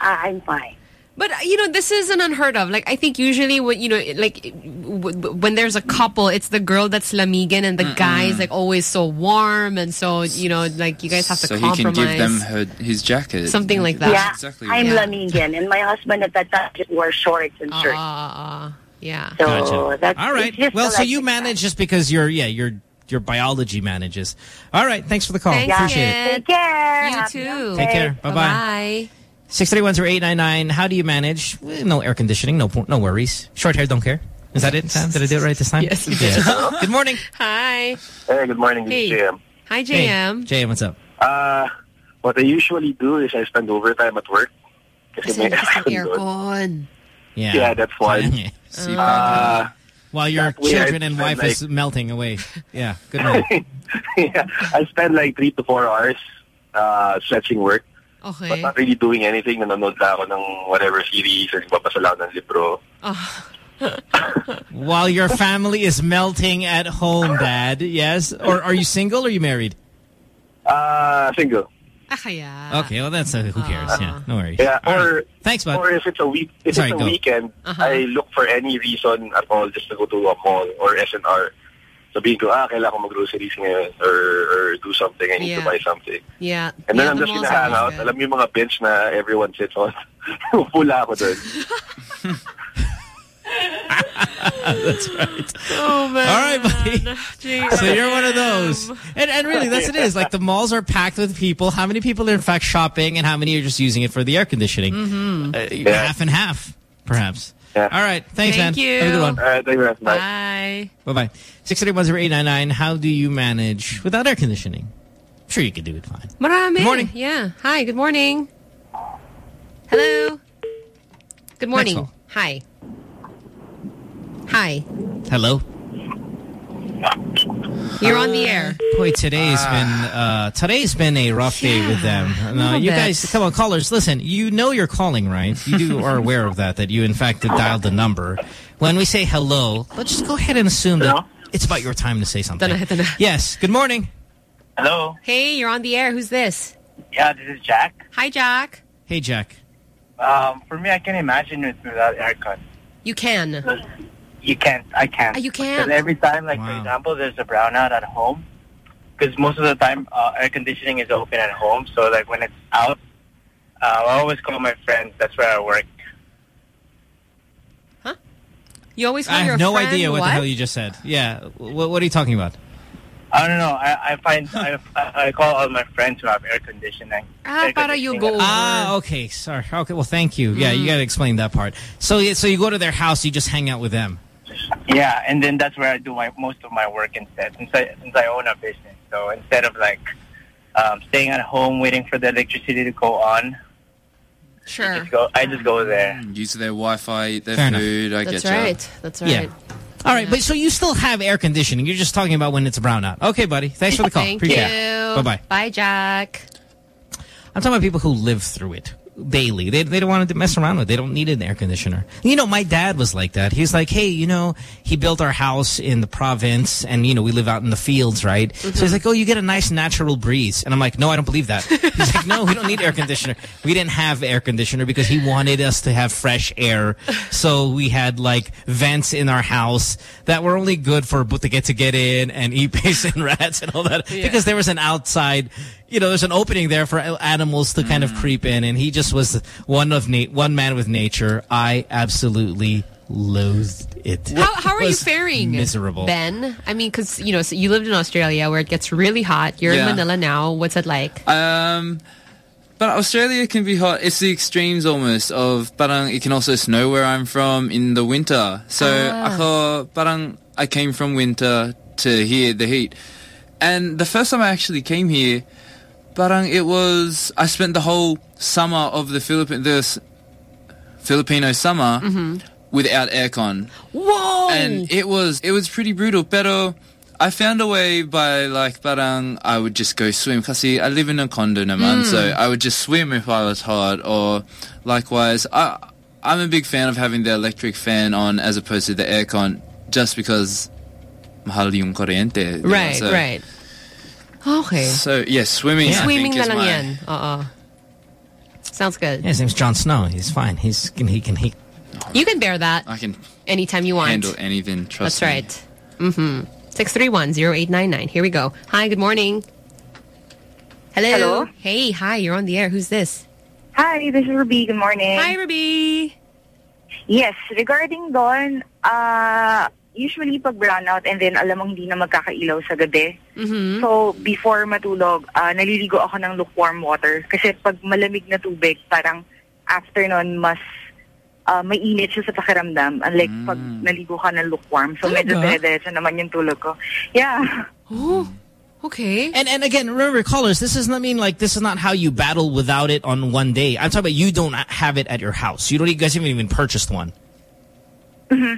uh, I'm fine. But you know, this isn't unheard of. Like I think usually when you know, like w- w- when there's a couple, it's the girl that's lamigan and the guy's like always so warm and so you know, like you guys have to So he compromise. can give them her, his jacket. Something like that. Yeah, Exactly. I'm Yeah. Lamigan, and my husband at that time just wore shorts and shirts. uh, uh, yeah. So Gotcha. that's All right. Well, so you electric manage just because you're, yeah, your your biology manages. All right. Thanks for the call. Thanks, Appreciate it. Take care. You too. Take care. Bye-bye. Bye. Six three one zero eight nine nine. How do you manage? No air conditioning. No no worries. Short hair, don't care. Is that it, Sam? Did I do it right this time? Yes, you did. Good morning. Hi. Hey, good morning. This Hey. is JM. Hi, Hey, JM. JM, what's up? Uh, what I usually do is I spend overtime at work. Kasi Kasi may aircon Yeah. Yeah, that's one. Uh, While your children and spend, wife is melting away. Yeah, good night. yeah, I spend like three to four hours uh, stretching work. But Okay. not really doing anything. Nanonood lang ako ng whatever series or nagbabasa lang ng libro. While your family is melting at home, Dad. Yes? Or are you single or are you married? Uh, single. Ah, kaya. Okay, well, that's uh, who cares. Yeah, no worries. Yeah, All or right. Thanks, bud. Or if it's a week, if Sorry, it's a go. weekend, Uh-huh. I look for any reason at all just to go to a mall or S&R. Sabihin ko, ah, kailangan ko mag-groceries ngayon or, or do something. I need to buy something. Yeah. And then yeah, I'm the just gonna hang out. good. Alam mo yung mga bench na everyone sits on. Pula ako dun. that's right. Oh, man. All right, buddy. Gee, So you're one of those. And, and really, that's it is. Like, the malls are packed with people. How many people are, in fact, shopping and how many are just using it for the air conditioning? Mhm. Uh, Half and half, perhaps. All right. Thanks, Thank man. you. Have a good one. All right, thank you. Bye. Bye. Bye-bye. 6310899, how do you manage without air conditioning? I'm sure you could do it fine. Marami. Good morning. Yeah. Hi, good morning. Hello. Good morning. Hi. Hi. Hello? You're on the air. Boy, today's been uh, today's been a rough day with them. No, you bit. guys, come on, callers, listen. You know you're calling, right? You do are aware of that. That you in fact dialed the number. When we say hello, let's just go ahead and assume that it's about your time to say something. Tana, tana. Yes. Good morning. Hello. Hey, you're on the air. Who's this? Yeah, this is Jack. Hi, Jack. Hey, Jack. Um, for me, I can imagine it without aircon. You can. You can't. I can't. Ah, you can't? Because every time, like for example, there's a brownout at home. Because most of the time, uh, air conditioning is open at home. So like when it's out, uh, I always call my friends. That's where I work. Huh? You always call I your have no friend idea what, what? the hell you just said. Yeah. What, what are you talking about? I don't know. I, I find I, I call all my friends who have air conditioning. Ah, air para you go. Ah, okay. Sorry. Okay. Well, thank you. Yeah, Mm-hmm. you got to explain that part. So, yeah, so you go to their house, you just hang out with them. Yeah, and then that's where I do my most of my work instead. Since I since I own a business, so instead of like um, staying at home waiting for the electricity to go on, Sure. just go. I just go there. Use their Wi-Fi, eat their Fair enough. food. I That's get ya. right. That's right. Yeah. All right, but so you still have air conditioning. You're just talking about when it's a brownout. Okay, buddy. Thanks for the call. Thank Appreciate you. it. Bye-bye. Bye, Jack. I'm talking about people who live through it daily. They, they don't want to mess around with it. They don't need an air conditioner. You know, my dad was like that. He's like, hey, you know, he built our house in the province and, you know, we live out in the fields, right? So he's mm-hmm. like, oh, you get a nice natural breeze. And I'm like, no, I don't believe that. He's like, no, we don't need air conditioner. We didn't have air conditioner because he wanted us to have fresh air. So we had like vents in our house that were only good for but to get to get in and eat pigs and rats and all that because there was an outside you know, there's an opening there for animals to kind of creep in, and he just was one of na one man with nature. I absolutely loathed it. How, how are It you faring, Miserable. Ben? I mean, because, you know, so you lived in Australia where it gets really hot. You're Yeah. in Manila now. What's it like? Um, but Australia can be hot. It's the extremes almost of parang it can also snow where I'm from in the winter. So Ah. ako parang I came from winter to here the heat. And the first time I actually came here, parang it was I spent the whole summer of the Philippine the s- Filipino summer without aircon. Whoa! And it was it was pretty brutal. Pero I found a way by like parang I would just go swim. Kasi I live in a condo naman, Mm. so I would just swim if I was hot. Or likewise, I I'm a big fan of having the electric fan on as opposed to the aircon, just because mahal yung ba? Right, So- right. Okay. So yeah, swimming. I Swimming think, na is lang my- yan. Uh-uh. Sounds good. Yeah, his name's Jon Snow. He's fine. He's can he can he. You can bear that I can anytime you want. handle anything. Trust That's me. right. Mm-hmm. 631-0899. Here we go. Hi, good morning. Hello. Hello. Hey, hi, you're on the air. Who's this? Hi, this is Ruby. Good morning. Hi, Ruby. Yes, regarding doon, uh, usually pag brownout and then alam mong hindi na magkakailaw sa gabi. Mm-hmm. So, before matulog, uh, naliligo ako ng lukewarm water. Kasi pag malamig na tubig, parang after nun, mas uh, may init siya sa pakiramdam. Unlike pag naligo ka ng lukewarm. So, medyo Talaga? dire-diretso naman yung tulog ko. Yeah. Oh. Okay. And and again, remember, callers, this does not mean like this is not how you battle without it on one day. I'm talking about you don't have it at your house. You don't. You guys haven't even purchased one. Mhm.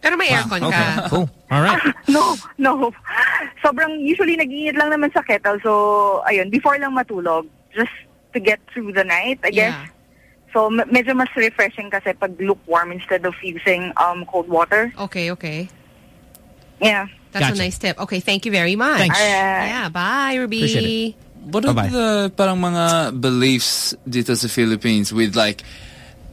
Pero may Wow, aircon okay, ka. cool. All right. No, no. Sobrang usually nag-init lang naman sa kettle. So, ayun, before lang matulog, just to get through the night, I guess. Yeah. So, m- medyo mas refreshing kasi pag lukewarm instead of using um cold water. Okay, okay. Yeah. That's Gotcha. a nice tip. Okay, thank you very much. Thanks. Yeah, bye, Ruby. Appreciate it. What are the parang mga beliefs dito sa Philippines with like,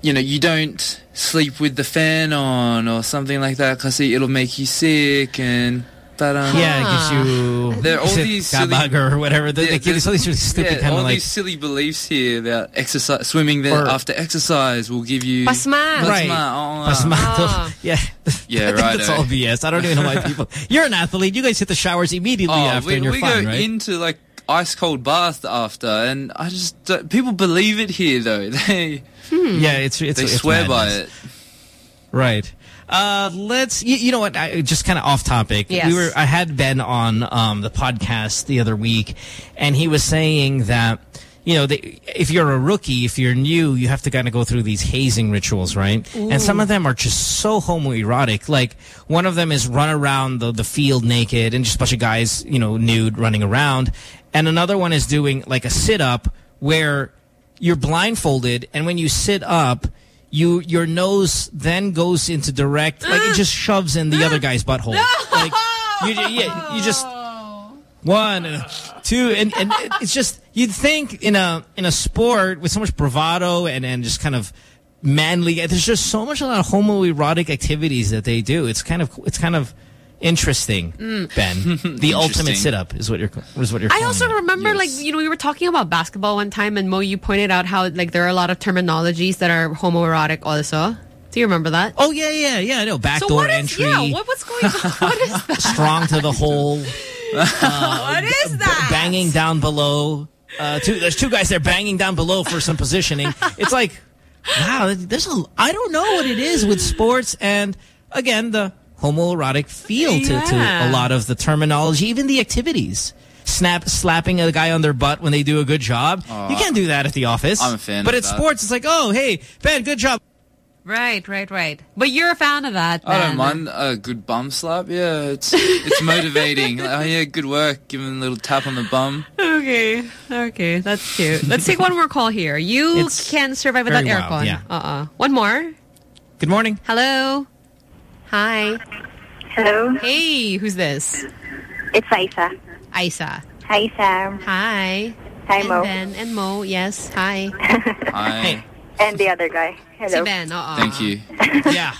you know, you don't sleep with the fan on or something like that because it'll make you sick and parang Yeah, it gives you there are all these silly, kabag or whatever. They, they Yeah, give you there's- all these really stupid yeah, kind all of like these silly beliefs here about exercise, swimming there after exercise will give you Pasma. Right. Pasma. Oh, Pasma. Ah. Yeah. Yeah, I think right, That's eh. all BS. I don't even know why people. You're an athlete. You guys hit the showers immediately Oh, after, we, and you're we fine, go right? into like ice cold bath after, and I just don't- people believe it here though. They Yeah, it's it's they it's swear by it. Right. Uh, let's. You, you know what? I, just kind of off topic. Yes. We were. I had Ben on um, the podcast the other week, and he was saying that you know, they, if you're a rookie, if you're new, you have to kind of go through these hazing rituals, right? And some of them are just so homoerotic. Like one of them is run around the, the field naked and just a bunch of guys, you know, nude running around. And another one is doing like a sit up where you're blindfolded and when you sit up, you your nose then goes into direct, like it just shoves in the other guy's butthole. Like you, yeah, you just one, and two, and, and it's just you'd think in a in a sport with so much bravado and and just kind of manly. There's just so much a lot of homoerotic activities that they do. It's kind of it's kind of interesting, Mm. Ben. The ultimate sit up is what you're is what you're. I also it. remember, like, you know, we were talking about basketball one time, and Mo, you pointed out how, like, there are a lot of terminologies that are homoerotic also. Do you remember that? Oh yeah, yeah, yeah. I know so backdoor what is, entry, yeah, what, what's going on? What is that? strong to the hole. Uh, what is that? banging down below. Uh, two, there's two guys there banging down below for some positioning. It's like, wow, there's a. I don't know what it is with sports and again the homoerotic feel to, to a lot of the terminology, even the activities. Snap, slapping a guy on their butt when they do a good job. you can't do that at the office. I'm a fan But of at that. sports, it's like, oh, hey, Ben, good job. Right, right, right. But you're a fan of that. I don't mind a good bum slap. Yeah, it's it's motivating. Like, oh yeah, good work. Give him a little tap on the bum. Okay, okay, that's cute. Let's take one more call here. You It's can survive without very aircon. yeah. Uh-uh. One more. Good morning. Hello. Hi. Hello. Hey, who's this? It's Isa. Isa. Hi, Sam. Hi. Hi, and Mo. Ben and Mo. Yes. Hi. Hi. And the other guy. Si Hello. Ben. Uh-uh. Thank you. Yeah.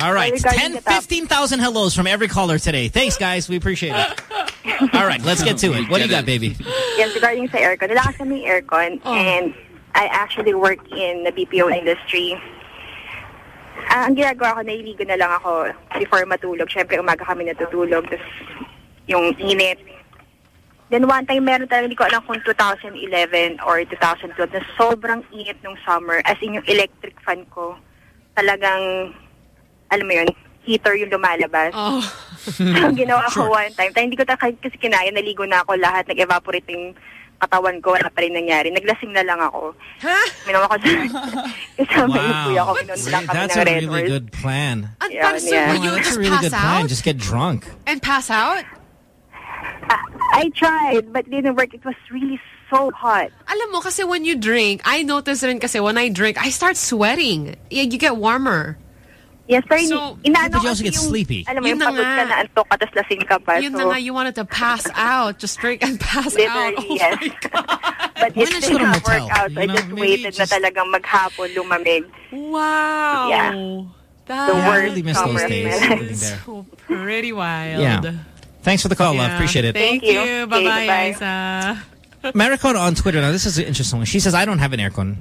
All right. Regarding 10, the top- 15,000 hellos from every caller today. Thanks, guys. We appreciate it. All right. Let's get to it. What do you got, baby? Yes, regarding sa aircon. Nalakas kami aircon Oh. and I actually work in the BPO industry. Ah, ang ginagawa ko, nailigo na lang ako before matulog. Siyempre, umaga kami natutulog. Tapos, yung init. Then one time, meron talaga, hindi ko alam kung 2011 or 2012, na sobrang init nung summer. As in, yung electric fan ko, talagang, alam mo yun, heater yung lumalabas. Oh. So, ginawa ko one time. Tayo, hindi ko ta kasi kinaya, naligo na ako lahat, nag-evaporate yung katawan ko, wala pa rin nangyari. Naglasing na lang ako. Minom ako sa... Kasama yung kuya ko, minom lang kami That's ng a really good plan. And, Yeah, but so yeah. will you That's just a really pass good plan. Just get drunk. and pass out? I tried, but it didn't work. It was really so hot. Alam mo, kasi when you drink, I notice rin kasi when I drink, I start sweating. Yeah, you get warmer. Yes, pero So- inaano But you also get yung, sleepy. Alam mo, Yun yung pagod nga. ka na antok ka, tapos lasing ka pa. Yun so, na nga, you wanted to pass out. Just drink and pass out. Oh yes. my God. But Why it not just to did not work out. You I know, just waited just- na talagang maghapon, lumamig. Wow. Yeah. That The Yeah, I worst really miss those summer of my days. life. living there. so pretty wild. Yeah. Thanks for the call, love. Appreciate it. Thank, Thank you. you. Bye-bye, Okay, Isa. Maricon on Twitter. Now, this is interesting. She says, I don't have an aircon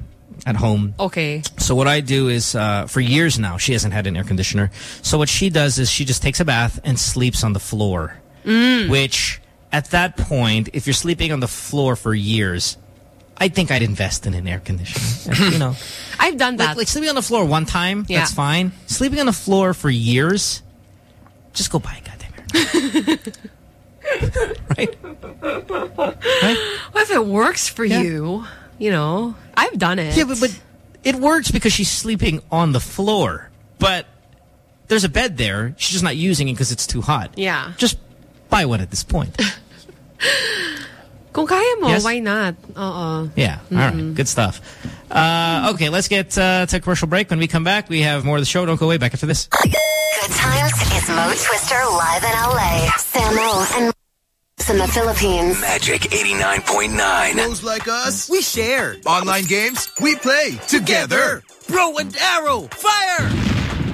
at home. Okay. So what I do is, uh, for years now, she hasn't had an air conditioner. So what she does is she just takes a bath and sleeps on the floor. Which, at that point, if you're sleeping on the floor for years, I think I'd invest in an air conditioner. You know, I've done that. like, like sleeping on the floor one time, Yeah. that's fine. Sleeping on the floor for years, just go buy a goddamn air conditioner. Well, if it works for you, you know, I've done it. Yeah, but, but it works because she's sleeping on the floor. But there's a bed there. She's just not using it because it's too hot. Yeah. Just buy one at this point. Kung kaya mo, Yes? why not? Oo. Yeah. All right. Good stuff. Uh, okay, let's get uh, to a commercial break. When we come back, we have more of the show. Don't go away. Back after this. Good times is Mo Twister live in LA. Samo and in the Philippines. Magic 89.9. Pros like us, we share. Online games, we play together. Bro and arrow, fire!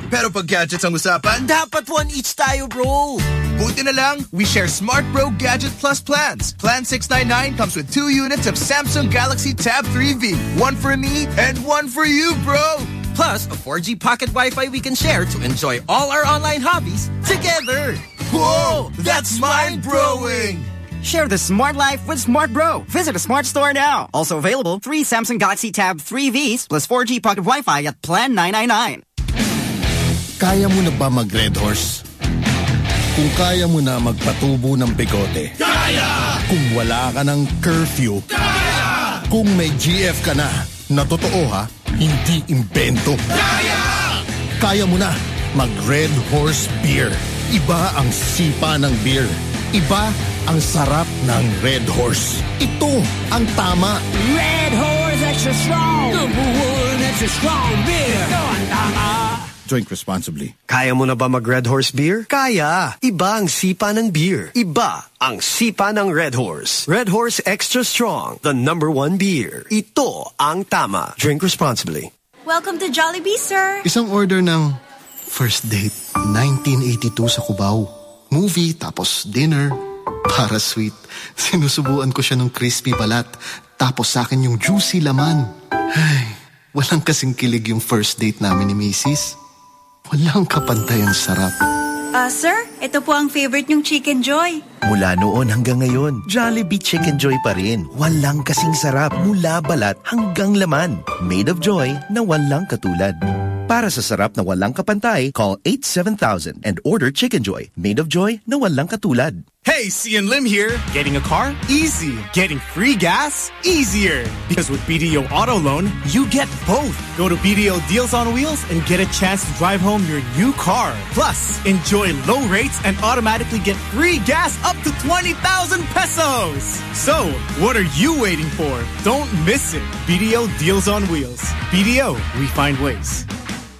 Pero pag gadgets ang usapan, Dapat one each tayo, bro. buti na lang, we share Smart Bro Gadget Plus plans. Plan 699 comes with two units of Samsung Galaxy Tab 3V. One for me and one for you, bro. Plus, a 4G pocket Wi-Fi we can share to enjoy all our online hobbies together. Whoa, that's mind-blowing. Share the smart life with Smart Bro. Visit a smart store now. Also available, three Samsung Galaxy Tab 3Vs plus 4G pocket Wi-Fi at Plan 999. Kaya mo na ba mag-Red Horse? Kung kaya mo na magpatubo ng bigote. Kaya! Kung wala ka ng curfew. Kaya! Kung may GF ka na, na totoo ha, hindi imbento. Kaya! Kaya mo na mag-Red Horse Beer. Iba ang sipa ng beer. Iba ang sarap ng Red Horse. Ito ang tama. Red Horse Extra Strong. Number one extra strong beer. Ito ang tama. Drink responsibly. Kaya mo na ba mag-Red Horse Beer? Kaya! Iba ang sipa ng beer. Iba ang sipa ng Red Horse. Red Horse Extra Strong, the number one beer. Ito ang tama. Drink responsibly. Welcome to Jollibee, sir. Isang order ng first date, 1982 sa Cubao. Movie, tapos dinner. Para sweet. Sinusubuan ko siya ng crispy balat. Tapos sa akin yung juicy laman. Ay, walang kasing kilig yung first date namin ni Macy's. Walang kapantay ang sarap. Ah, sir, ito po ang favorite niyong Chicken Joy. Mula noon hanggang ngayon, Jollibee Chicken Joy pa rin. Walang kasing sarap mula balat hanggang laman. Made of joy na walang katulad. Para sa sarap na walang kapantay, call 87000 and order Chicken Joy. Made of joy na walang katulad. Hey, Cian Lim here. Getting a car? Easy. Getting free gas? Easier. Because with BDO Auto Loan, you get both. Go to BDO Deals on Wheels and get a chance to drive home your new car. Plus, enjoy low rates and automatically get free gas up to 20,000 pesos. So, what are you waiting for? Don't miss it. BDO Deals on Wheels. BDO, we find ways.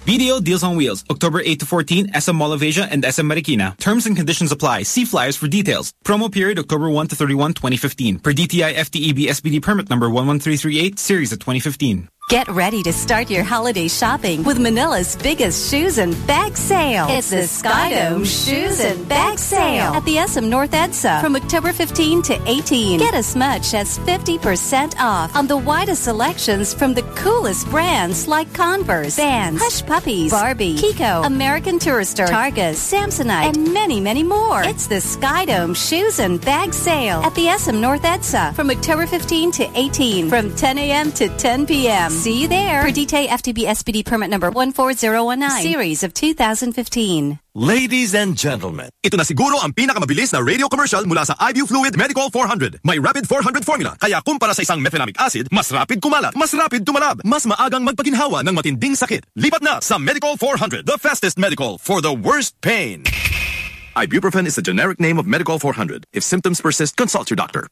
BDO Deals on Wheels, October 8 to 14, SM Mall of Asia and SM Marikina. Terms and conditions apply. See flyers for details. Promo period October 1 to 31, 2015. Per DTI FTEB SPD permit number 11338, series of 2015. Get ready to start your holiday shopping with Manila's biggest shoes and bag sale. It's the Skydome Shoes and Bag Sale at the SM North EDSA from October 15 to 18. Get as much as 50% off on the widest selections from the coolest brands like Converse, Vans, Hush Puppies, Barbie, Kiko, American Tourister, Targus, Samsonite, and many, many more. It's the Skydome Shoes and Bag Sale at the SM North EDSA from October 15 to 18 from 10 a.m. to 10 p.m. See you there. For DTI FTB SPD permit number 14019, series of 2015. Ladies and gentlemen, ito na siguro ang pinakamabilis na radio commercial mula sa IBU Fluid Medicol 400. May Rapid 400 formula, kaya kumpara sa isang mefenamic acid, mas rapid kumalat, mas rapid tumalab, mas maagang magpaginhawa ng matinding sakit. Lipat na sa Medicol 400, the fastest medical for the worst pain. Ibuprofen is the generic name of Medicol 400. If symptoms persist, consult your doctor.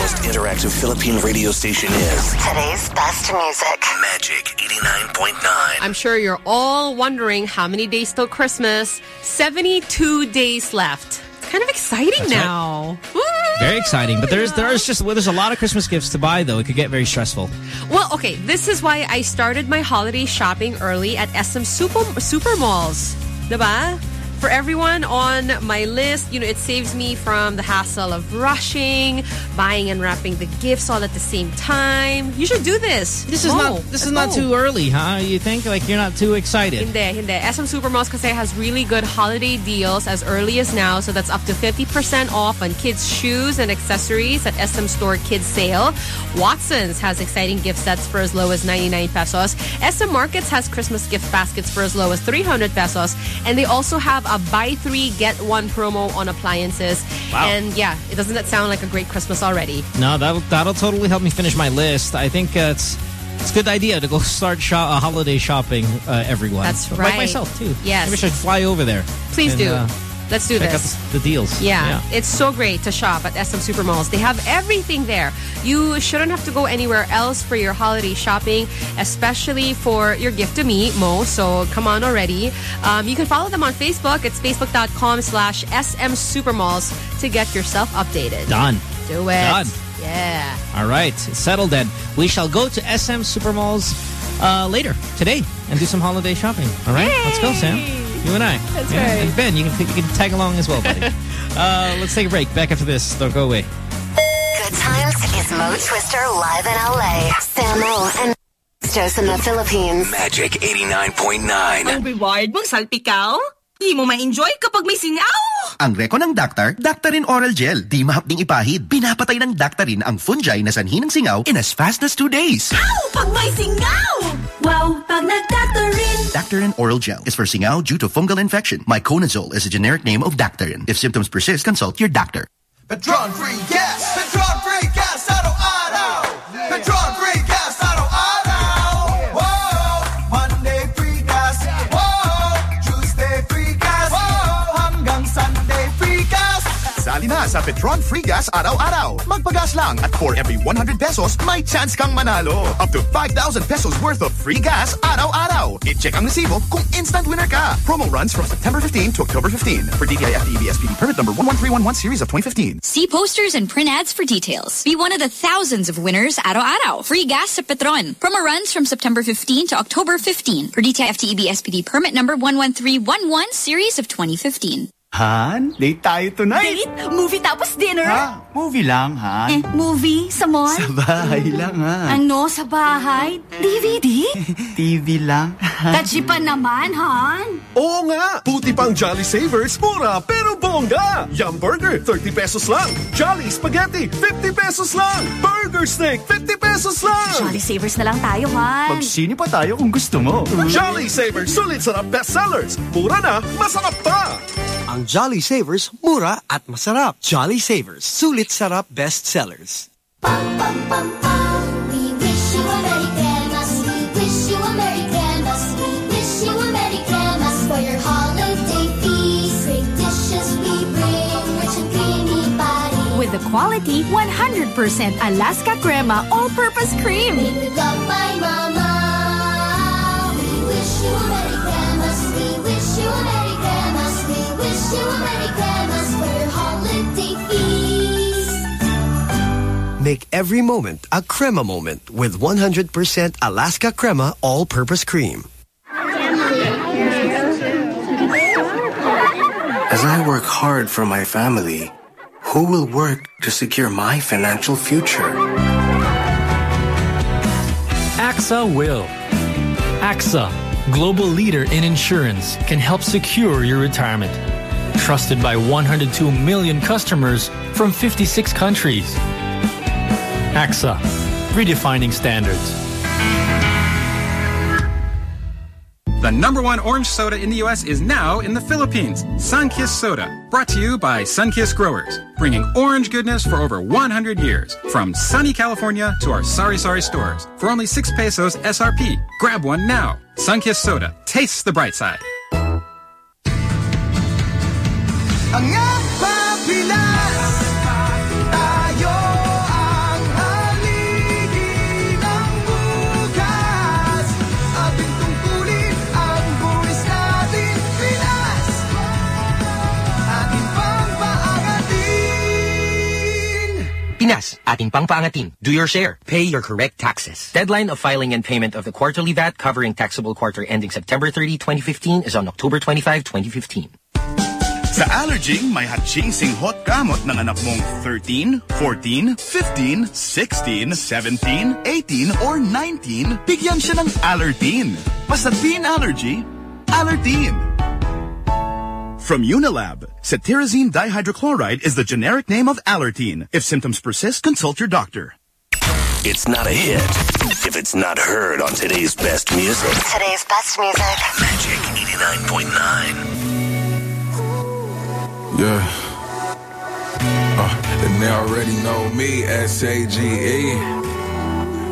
The most interactive Philippine radio station is Today's best music. Magic 89.9. I'm sure you're all wondering how many days till Christmas. 72 days left. Kind of exciting That's now. Woo! Very exciting. But there's there's just well, there's a lot of Christmas gifts to buy though. It could get very stressful. Well, okay, this is why I started my holiday shopping early at SM Super, super Malls. Diba? For everyone on my list, you know, it saves me from the hassle of rushing, buying and wrapping the gifts all at the same time. You should do this. This is Go. not this is not Go. too early, huh? You think like you're not too excited. Hindi, hindi. SM Supermalls kasi has really good holiday deals as early as now. So that's up to 50% off on kids' shoes and accessories at SM Store Kids Sale. Watson's has exciting gift sets for as low as 99 pesos. SM Markets has Christmas gift baskets for as low as 300 pesos. And they also have a buy three, get one promo on appliances. Wow. And yeah, it doesn't that sound like a great Christmas already? No, that'll, that'll totally help me finish my list. I think uh, it's it's a good idea to go start shop, uh, holiday shopping, uh, everyone. That's Like right. myself, too. Yes. Maybe I should fly over there. Please and, do. Let's do check this. the, deals. Yeah, it's so great to shop at SM Supermalls. They have everything there. You shouldn't have to go anywhere else for your holiday shopping, especially for your gift to me, Mo. So come on already. Um, you can follow them on Facebook. It's facebook.com slash SM Supermalls to get yourself updated. Done. Do it. Done. Yeah. All right, settled then. We shall go to SM Supermalls uh, later today and do some holiday shopping. All right, let's go, Sam. You and I. That's Yeah, right. And Ben, you can you can tag along as well, buddy. uh, let's take a break. Back after this. Don't go away. Good times is Mo Twister live in LA. Samo and Jos in the Philippines. Magic 89.9. Ang reward mong salpikaw? Di mo ma-enjoy kapag may singaw! Ang reko ng Dactar, Daktarin Oral Gel. Di mahapding ipahid. Pinapatay ng Daktarin ang fungi na sanhi ng singaw in as fast as two days. Ow! Pag may singaw! Wow! Pag nagdaktarin! Daktarin Oral Gel is for singaw due to fungal infection. Miconazole is a generic name of Daktarin. If symptoms persist, consult your doctor. Petron free gas! Sa Petron Free Gas araw-araw. Magpagas lang at for every 100 pesos, may chance kang manalo. Up to 5,000 pesos worth of free gas araw-araw. I-check ang resibo kung instant winner ka. Promo runs from September 15 to October 15 for DTI FTEB SPD permit number 11311 series of 2015. See posters and print ads for details. Be one of the thousands of winners araw-araw. Free gas sa Petron. Promo runs from September 15 to October 15 for DTI FTEB SPD permit number 11311 series of 2015. Han, date tayo tonight. Date? Movie tapos dinner? Ha? Movie lang, Han. Eh, movie? Sa mall? Sa bahay lang, ha? Ano? Sa bahay? DVD? TV lang. Tachi pa naman, Han? Oo nga! Puti pang Jolly Savers, mura pero bongga! Yum Burger, 30 pesos lang. Jolly Spaghetti, 50 pesos lang. Burger Steak, 50 pesos lang. Jolly Savers na lang tayo, Han. Magsini pa tayo kung gusto mo. Jolly Savers, sulit sarap bestsellers. Mura na, masarap pa! Ang Jolly Savers, mura at masarap. Jolly Savers, sulit sarap bestsellers. We wish you a Merry Christmas. We wish you a Merry Christmas. We wish you a Merry Christmas for your holiday feast. Great dishes we bring, rich and creamy body. With the quality 100% Alaska Crema All-Purpose Cream. Made with love by Mama. We wish you a Merry Christmas. We wish you a Merry Christmas. We wish you a Merry Christmas for your holiday feast. Make every moment a crema moment with 100% Alaska Crema All-Purpose Cream. As I work hard for my family, who will work to secure my financial future? AXA will. AXA, global leader in insurance, can help secure your retirement. Trusted by 102 million customers from 56 countries. AXA, redefining standards. The number one orange soda in the U.S. is now in the Philippines. Sunkist Soda. Brought to you by Sunkist Growers. Bringing orange goodness for over 100 years. From sunny California to our Sari Sari stores. For only 6 pesos SRP. Grab one now. Sunkist Soda. Tastes the bright side. Pinas Tayo ang Ating tungkulin Pinas Ating Pinas. Do your share. Pay your correct taxes. Deadline of filing and payment of the quarterly VAT covering taxable quarter ending September 30, 2015 is on October 25, 2015. Sa Allerging, may hot-chasing hot gamot ng anak mong 13, 14, 15, 16, 17, 18, or 19, bigyan siya ng Allerteen. Basta teen allergy, Allerteen. From Unilab, cetirizine dihydrochloride is the generic name of Allerteen. If symptoms persist, consult your doctor. It's not a hit if it's not heard on today's best music. Today's best music. Magic 89.9. Yeah. Uh, and they already know me, S-A-G-E.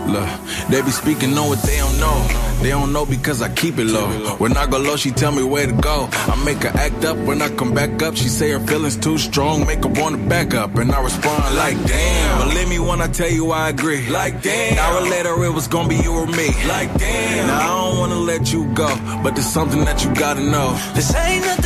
Look, they be speaking on what they don't know. They don't know because I keep it low. When I go low, she tell me where to go. I make her act up. When I come back up, she say her feelings too strong. Make her wanna back up. And I respond like, damn. Believe me when I tell you I agree. Like, damn. An hour later, it was gonna be you or me. Like, damn. Now I don't wanna let you go. But there's something that you gotta know. This ain't nothing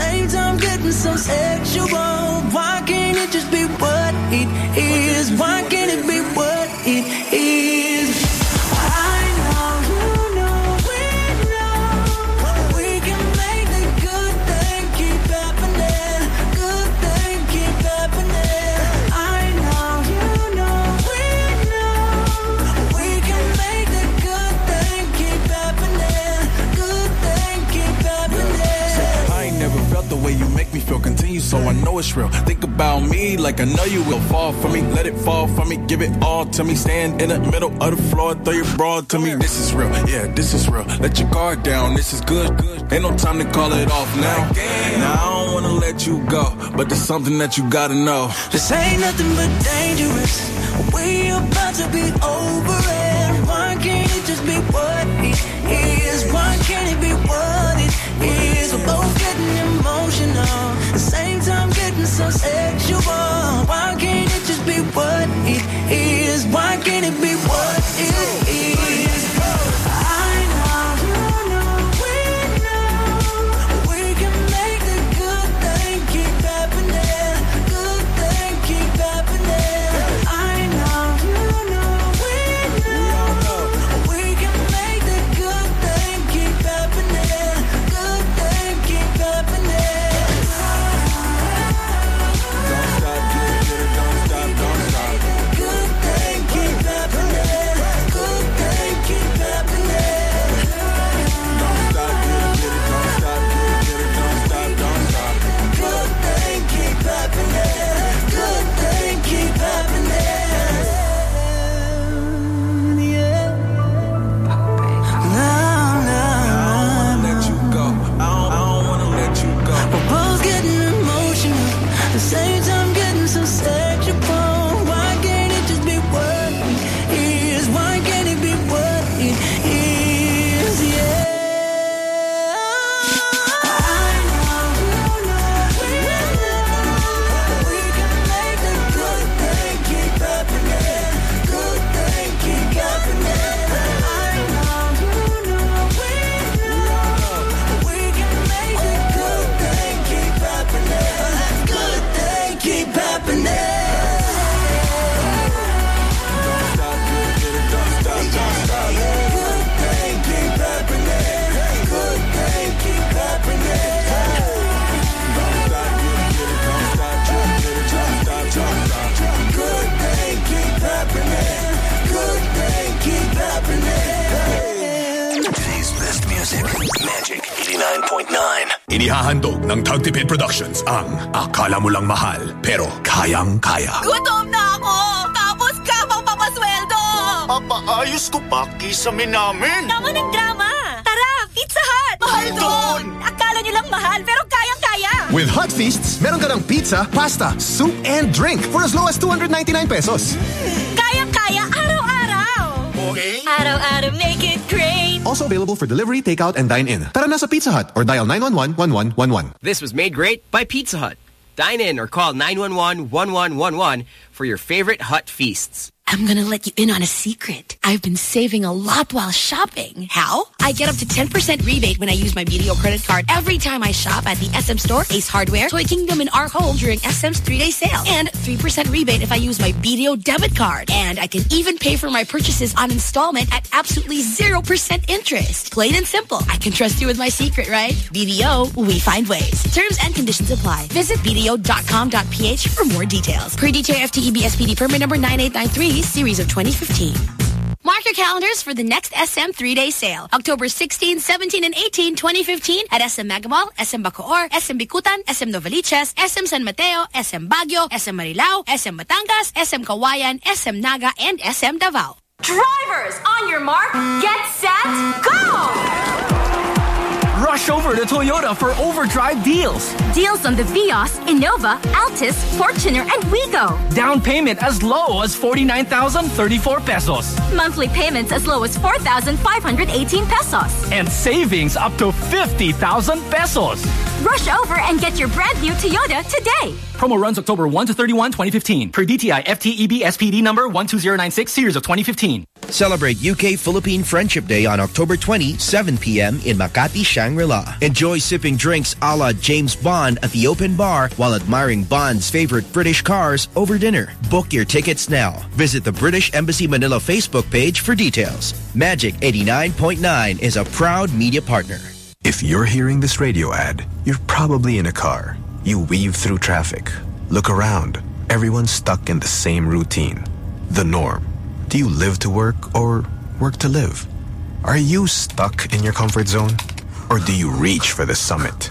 same time getting so sexual. I know it's real. Think about me like I know you will fall for me. Let it fall for me. Give it all to me. Stand in the middle of the floor. Throw your broad to me. This is real. Yeah, this is real. Let your guard down. This is good. Ain't no time to call it off now. Now I don't wanna let you go, but there's something that you gotta know. This ain't nothing but dangerous. We about to be over it. Why can't it just be what it is? Why can't it be what it is? We're both getting emotional. The same time getting so sexual. 89.9. Ng Tagtipid Productions ang Akala mo lang mahal pero kayang-kaya. Gutom na ako! Tapos ka pang papasweldo! Papaayos ko pa kisame namin. Tama ng drama! Tara, Pizza Hut! Mahal doon! Akala nyo lang mahal, pero kayang-kaya! With Hot Feasts, meron ka ng pizza, pasta, soup, and drink for as low as 299 pesos. Hmm. Kayang-kaya araw-araw! Okay. Araw-araw make it great! Also available for delivery, takeout, and dine-in. Tara na sa Pizza Hut or dial 911-1111. This was made great by Pizza Hut. Dine in or call 911-1111 for your favorite Hut feasts. I'm gonna let you in on a secret. I've been saving a lot while shopping. How? I get up to 10% rebate when I use my BDO credit card every time I shop at the SM Store, Ace Hardware, Toy Kingdom, and our home during SM's three-day sale. And 3% rebate if I use my BDO debit card. And I can even pay for my purchases on installment at absolutely 0% interest. Plain and simple. I can trust you with my secret, right? BDO, we find ways. Terms and conditions apply. Visit bdo.com.ph for more details. SPD permit number 9893, series of 2015. Mark your calendars for the next SM three-day sale. October 16, 17, and 18, 2015 at SM Megamall, SM Bacoor, SM Bicutan, SM Novaliches, SM San Mateo, SM Baguio, SM Marilao, SM Batangas, SM Cauayan, SM Naga, and SM Davao. Drivers, on your mark, get set, go! Rush over to Toyota for overdrive deals. Deals on the Vios, Innova, Altis, Fortuner, and Wigo. Down payment as low as 49,034 pesos. Monthly payments as low as 4,518 pesos. And savings up to 50,000 pesos. Rush over and get your brand new Toyota today. Promo runs October 1 to 31, 2015. Per DTI FTEB SPD number 12096 series of 2015. Celebrate UK Philippine Friendship Day on October 20, 7 p.m. in Makati Shangri-La. Enjoy sipping drinks a la James Bond at the open bar while admiring Bond's favorite British cars over dinner. Book your tickets now. Visit the British Embassy Manila Facebook page for details. Magic 89.9 is a proud media partner. If you're hearing this radio ad, you're probably in a car. You weave through traffic. Look around. Everyone's stuck in the same routine. The norm. Do you live to work or work to live? Are you stuck in your comfort zone? Or do you reach for the summit?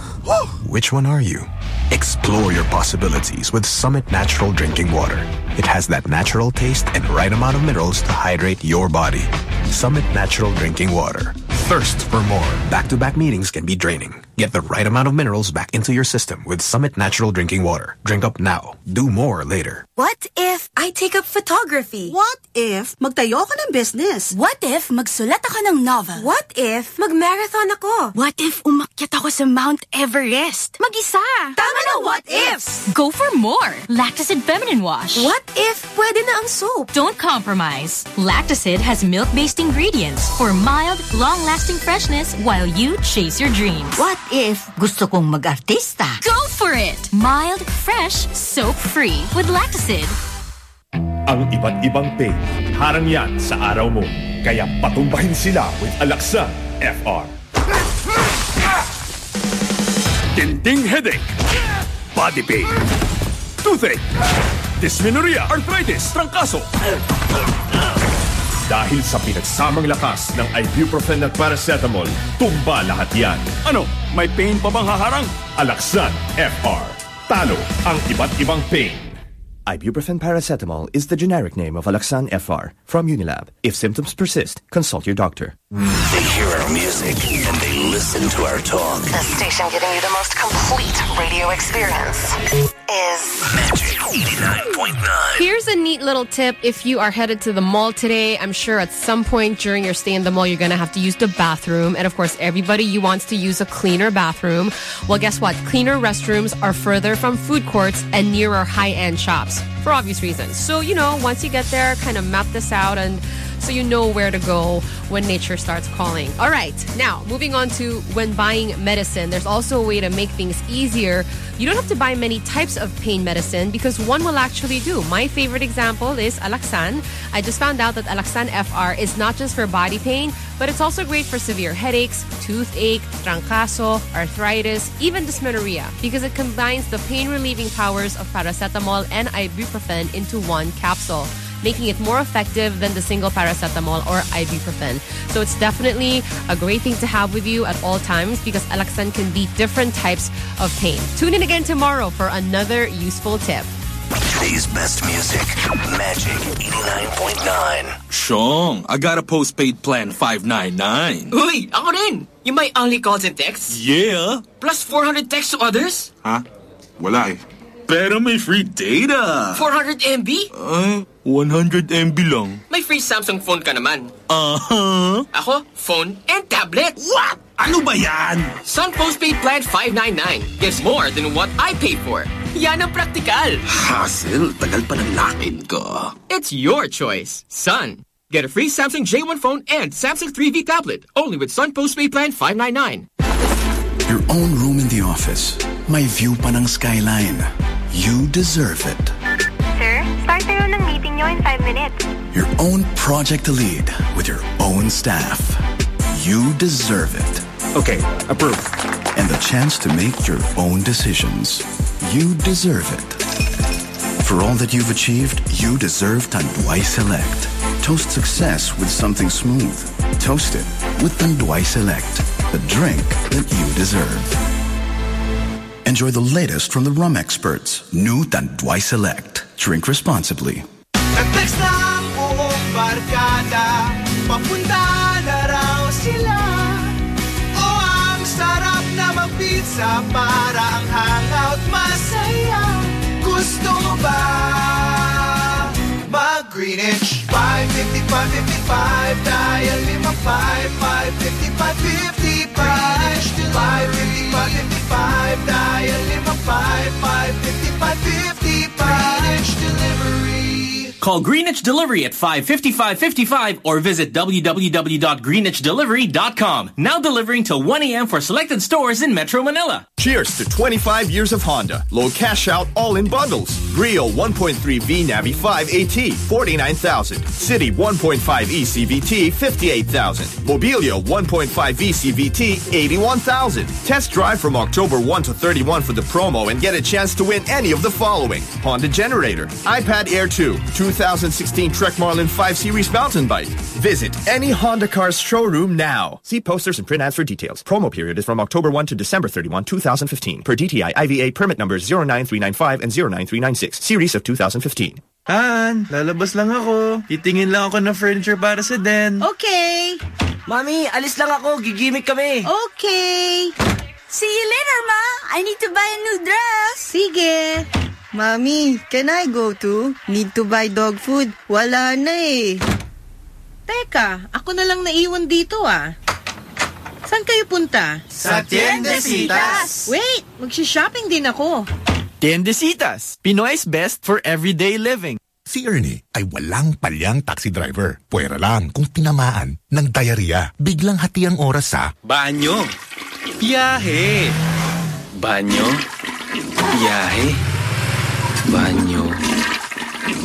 Which one are you? Explore your possibilities with Summit Natural Drinking Water. It has that natural taste and right amount of minerals to hydrate your body. Summit Natural Drinking Water. Thirst for more. Back-to-back meetings can be draining. Get the right amount of minerals back into your system with Summit Natural Drinking Water. Drink up now. Do more later. What if I take up photography? What if magtayo ako ng business? What if magsulat ako ng novel? What if magmarathon ako? What if umakyat ako sa Mount Everest? Mag-isa! Tama na what ifs! Go for more. Lactacid Feminine Wash. What if pwede na ang soap? Don't compromise. Lactacid has milk-based ingredients for mild, long-lasting freshness while you chase your dreams. What if gusto kong mag-artista? Go for it! Mild, fresh, soap-free with Lactacid. Ang iba't ibang pain, harang yan sa araw mo. Kaya patumbahin sila with Alaksa FR. Tinting headache, body pain, toothache, dysmenorrhea, arthritis, trangkaso. Dahil sa pinagsamang lakas ng ibuprofen at paracetamol, tumba lahat yan. Ano, may pain pa bang haharang? Alaksan FR. Talo ang iba't ibang pain. Ibuprofen paracetamol is the generic name of Alaxan FR from Unilab. If symptoms persist, consult your doctor. They hear our music and they listen to our talk. The station giving you the most complete radio experience is Magic 89.9. Here's a neat little tip if you are headed to the mall today. I'm sure at some point during your stay in the mall, you're going to have to use the bathroom. And of course, everybody you wants to use a cleaner bathroom. Well, guess what? Cleaner restrooms are further from food courts and nearer high-end shops for obvious reasons. So, you know, once you get there, kind of map this out and so you know where to go when nature starts calling. All right, now moving on to when buying medicine, there's also a way to make things easier. You don't have to buy many types of pain medicine because one will actually do. My favorite example is Alaxan. I just found out that Alaxan FR is not just for body pain, but it's also great for severe headaches, toothache, trancaso, arthritis, even dysmenorrhea because it combines the pain relieving powers of paracetamol and ibuprofen into one capsule making it more effective than the single paracetamol or ibuprofen. So it's definitely a great thing to have with you at all times because Alaxan can beat different types of pain. Tune in again tomorrow for another useful tip. Today's best music, Magic 89.9. Shong, I got a postpaid plan 599. Uy, ako rin! You may only calls and texts? Yeah. Plus 400 texts to others? Huh? Wala eh. Pero may free data. 400 MB? Uh, 100 MB lang. May free Samsung phone ka naman. Uh-huh. Ako, phone and tablet. What? Ano ba yan? Sun Postpaid Plan 599 gives more than what I pay for. Yan ang praktikal. Hassle, tagal pa ng lakin ko. It's your choice. Sun. Get a free Samsung J1 phone and Samsung 3V tablet only with Sun Postpaid Plan 599. Your own room in the office. May view pa ng skyline. You deserve it. Sir, start tayo ng meeting nyo in 5 minutes. Your own project to lead with your own staff. You deserve it. Okay, approved. And the chance to make your own decisions. You deserve it. For all that you've achieved, you deserve Tanduay Select. Toast success with something smooth. Toast it with Tanduay Select, the drink that you deserve. Enjoy the latest from the rum experts. New Tanduay Select. Drink responsibly. Nag-text na buong barkada Papunta na raw sila O ang sarap na mag-pizza Para ang hangout masaya Gusto mo ba mag-Greenwich? 555 55 Dial 55 555 55 Greenwich Delivery 555 Dial 55 555 55 Greenwich Delivery Call Greenwich Delivery at 55555 or visit www.greenwichdelivery.com. Now delivering till 1 a.m. for selected stores in Metro Manila. Cheers to 25 years of Honda. Low cash out, all in bundles. Brio 1.3V Navi 5 AT, 49,000. City 1.5E CVT, 58,000. Mobilio 1.5V CVT, 81,000. Test drive from October 1 to 31 for the promo and get a chance to win any of the following. Honda Generator, iPad Air 2, 2, 2016 Trek Marlin 5 Series mountain bike. Visit any Honda Cars showroom now. See posters and print ads for details. Promo period is from October 1 to December 31, 2015. Per DTI IVA permit numbers 09395 and 09396. Series of 2015. Han, lalabas lang ako. Titingin lang ako ng furniture para sa den. Okay. Mami, alis lang ako. Gigimik kami. Okay. See you later, Ma. I need to buy a new dress. Sige. Mommy, can I go too? Need to buy dog food. Wala na eh. Teka, ako na lang naiwan dito ah. Saan kayo punta? Sa Tiendesitas. Wait, magsha-shopping din ako. Tiendesitas, Pinoy's best for everyday living. Si Ernie ay walang palyang taxi driver. Pwera lang kung tinamaan ng diarrhea. Biglang hati ang oras sa Banyo. Biyahe. Banyo. Biyahe.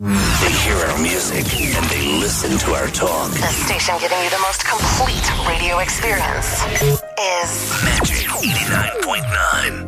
They hear our music and they listen to our talk. The station giving you the most complete radio experience is Magic 89.9.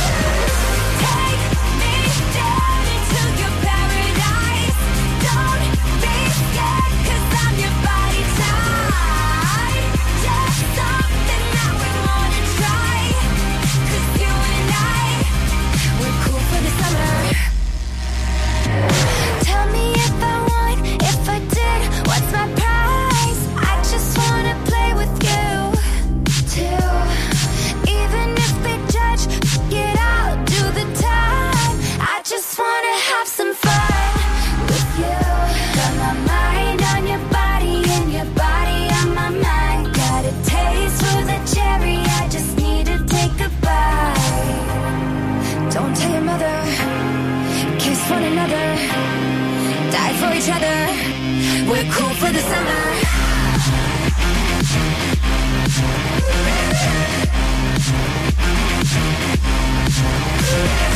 for each other. We're cool for the summer. Take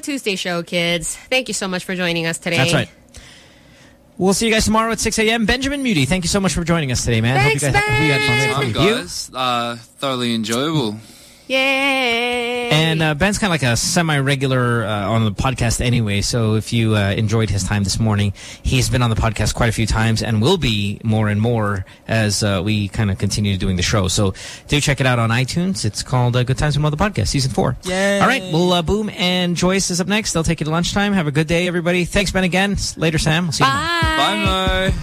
the Tuesday show, kids. Thank you so much for joining us today. That's right. We'll see you guys tomorrow at 6 a.m. Benjamin Muty, thank you so much for joining us today, man. Thanks, hope you guys, hope you had fun. Time, You? guys. Uh, thoroughly enjoyable. Yay! And uh, Ben's kind of like a semi-regular uh, on the podcast anyway, so if you uh, enjoyed his time this morning, he's been on the podcast quite a few times and will be more and more as uh, we kind of continue doing the show. So do check it out on iTunes. It's called uh, Good Times with Mo the Podcast, Season 4. Yay. All right, well, uh, Boom and Joyce is up next. They'll take you to lunchtime. Have a good day, everybody. Thanks, Ben, again. Later, Sam. We'll see you tomorrow. Bye, Mo.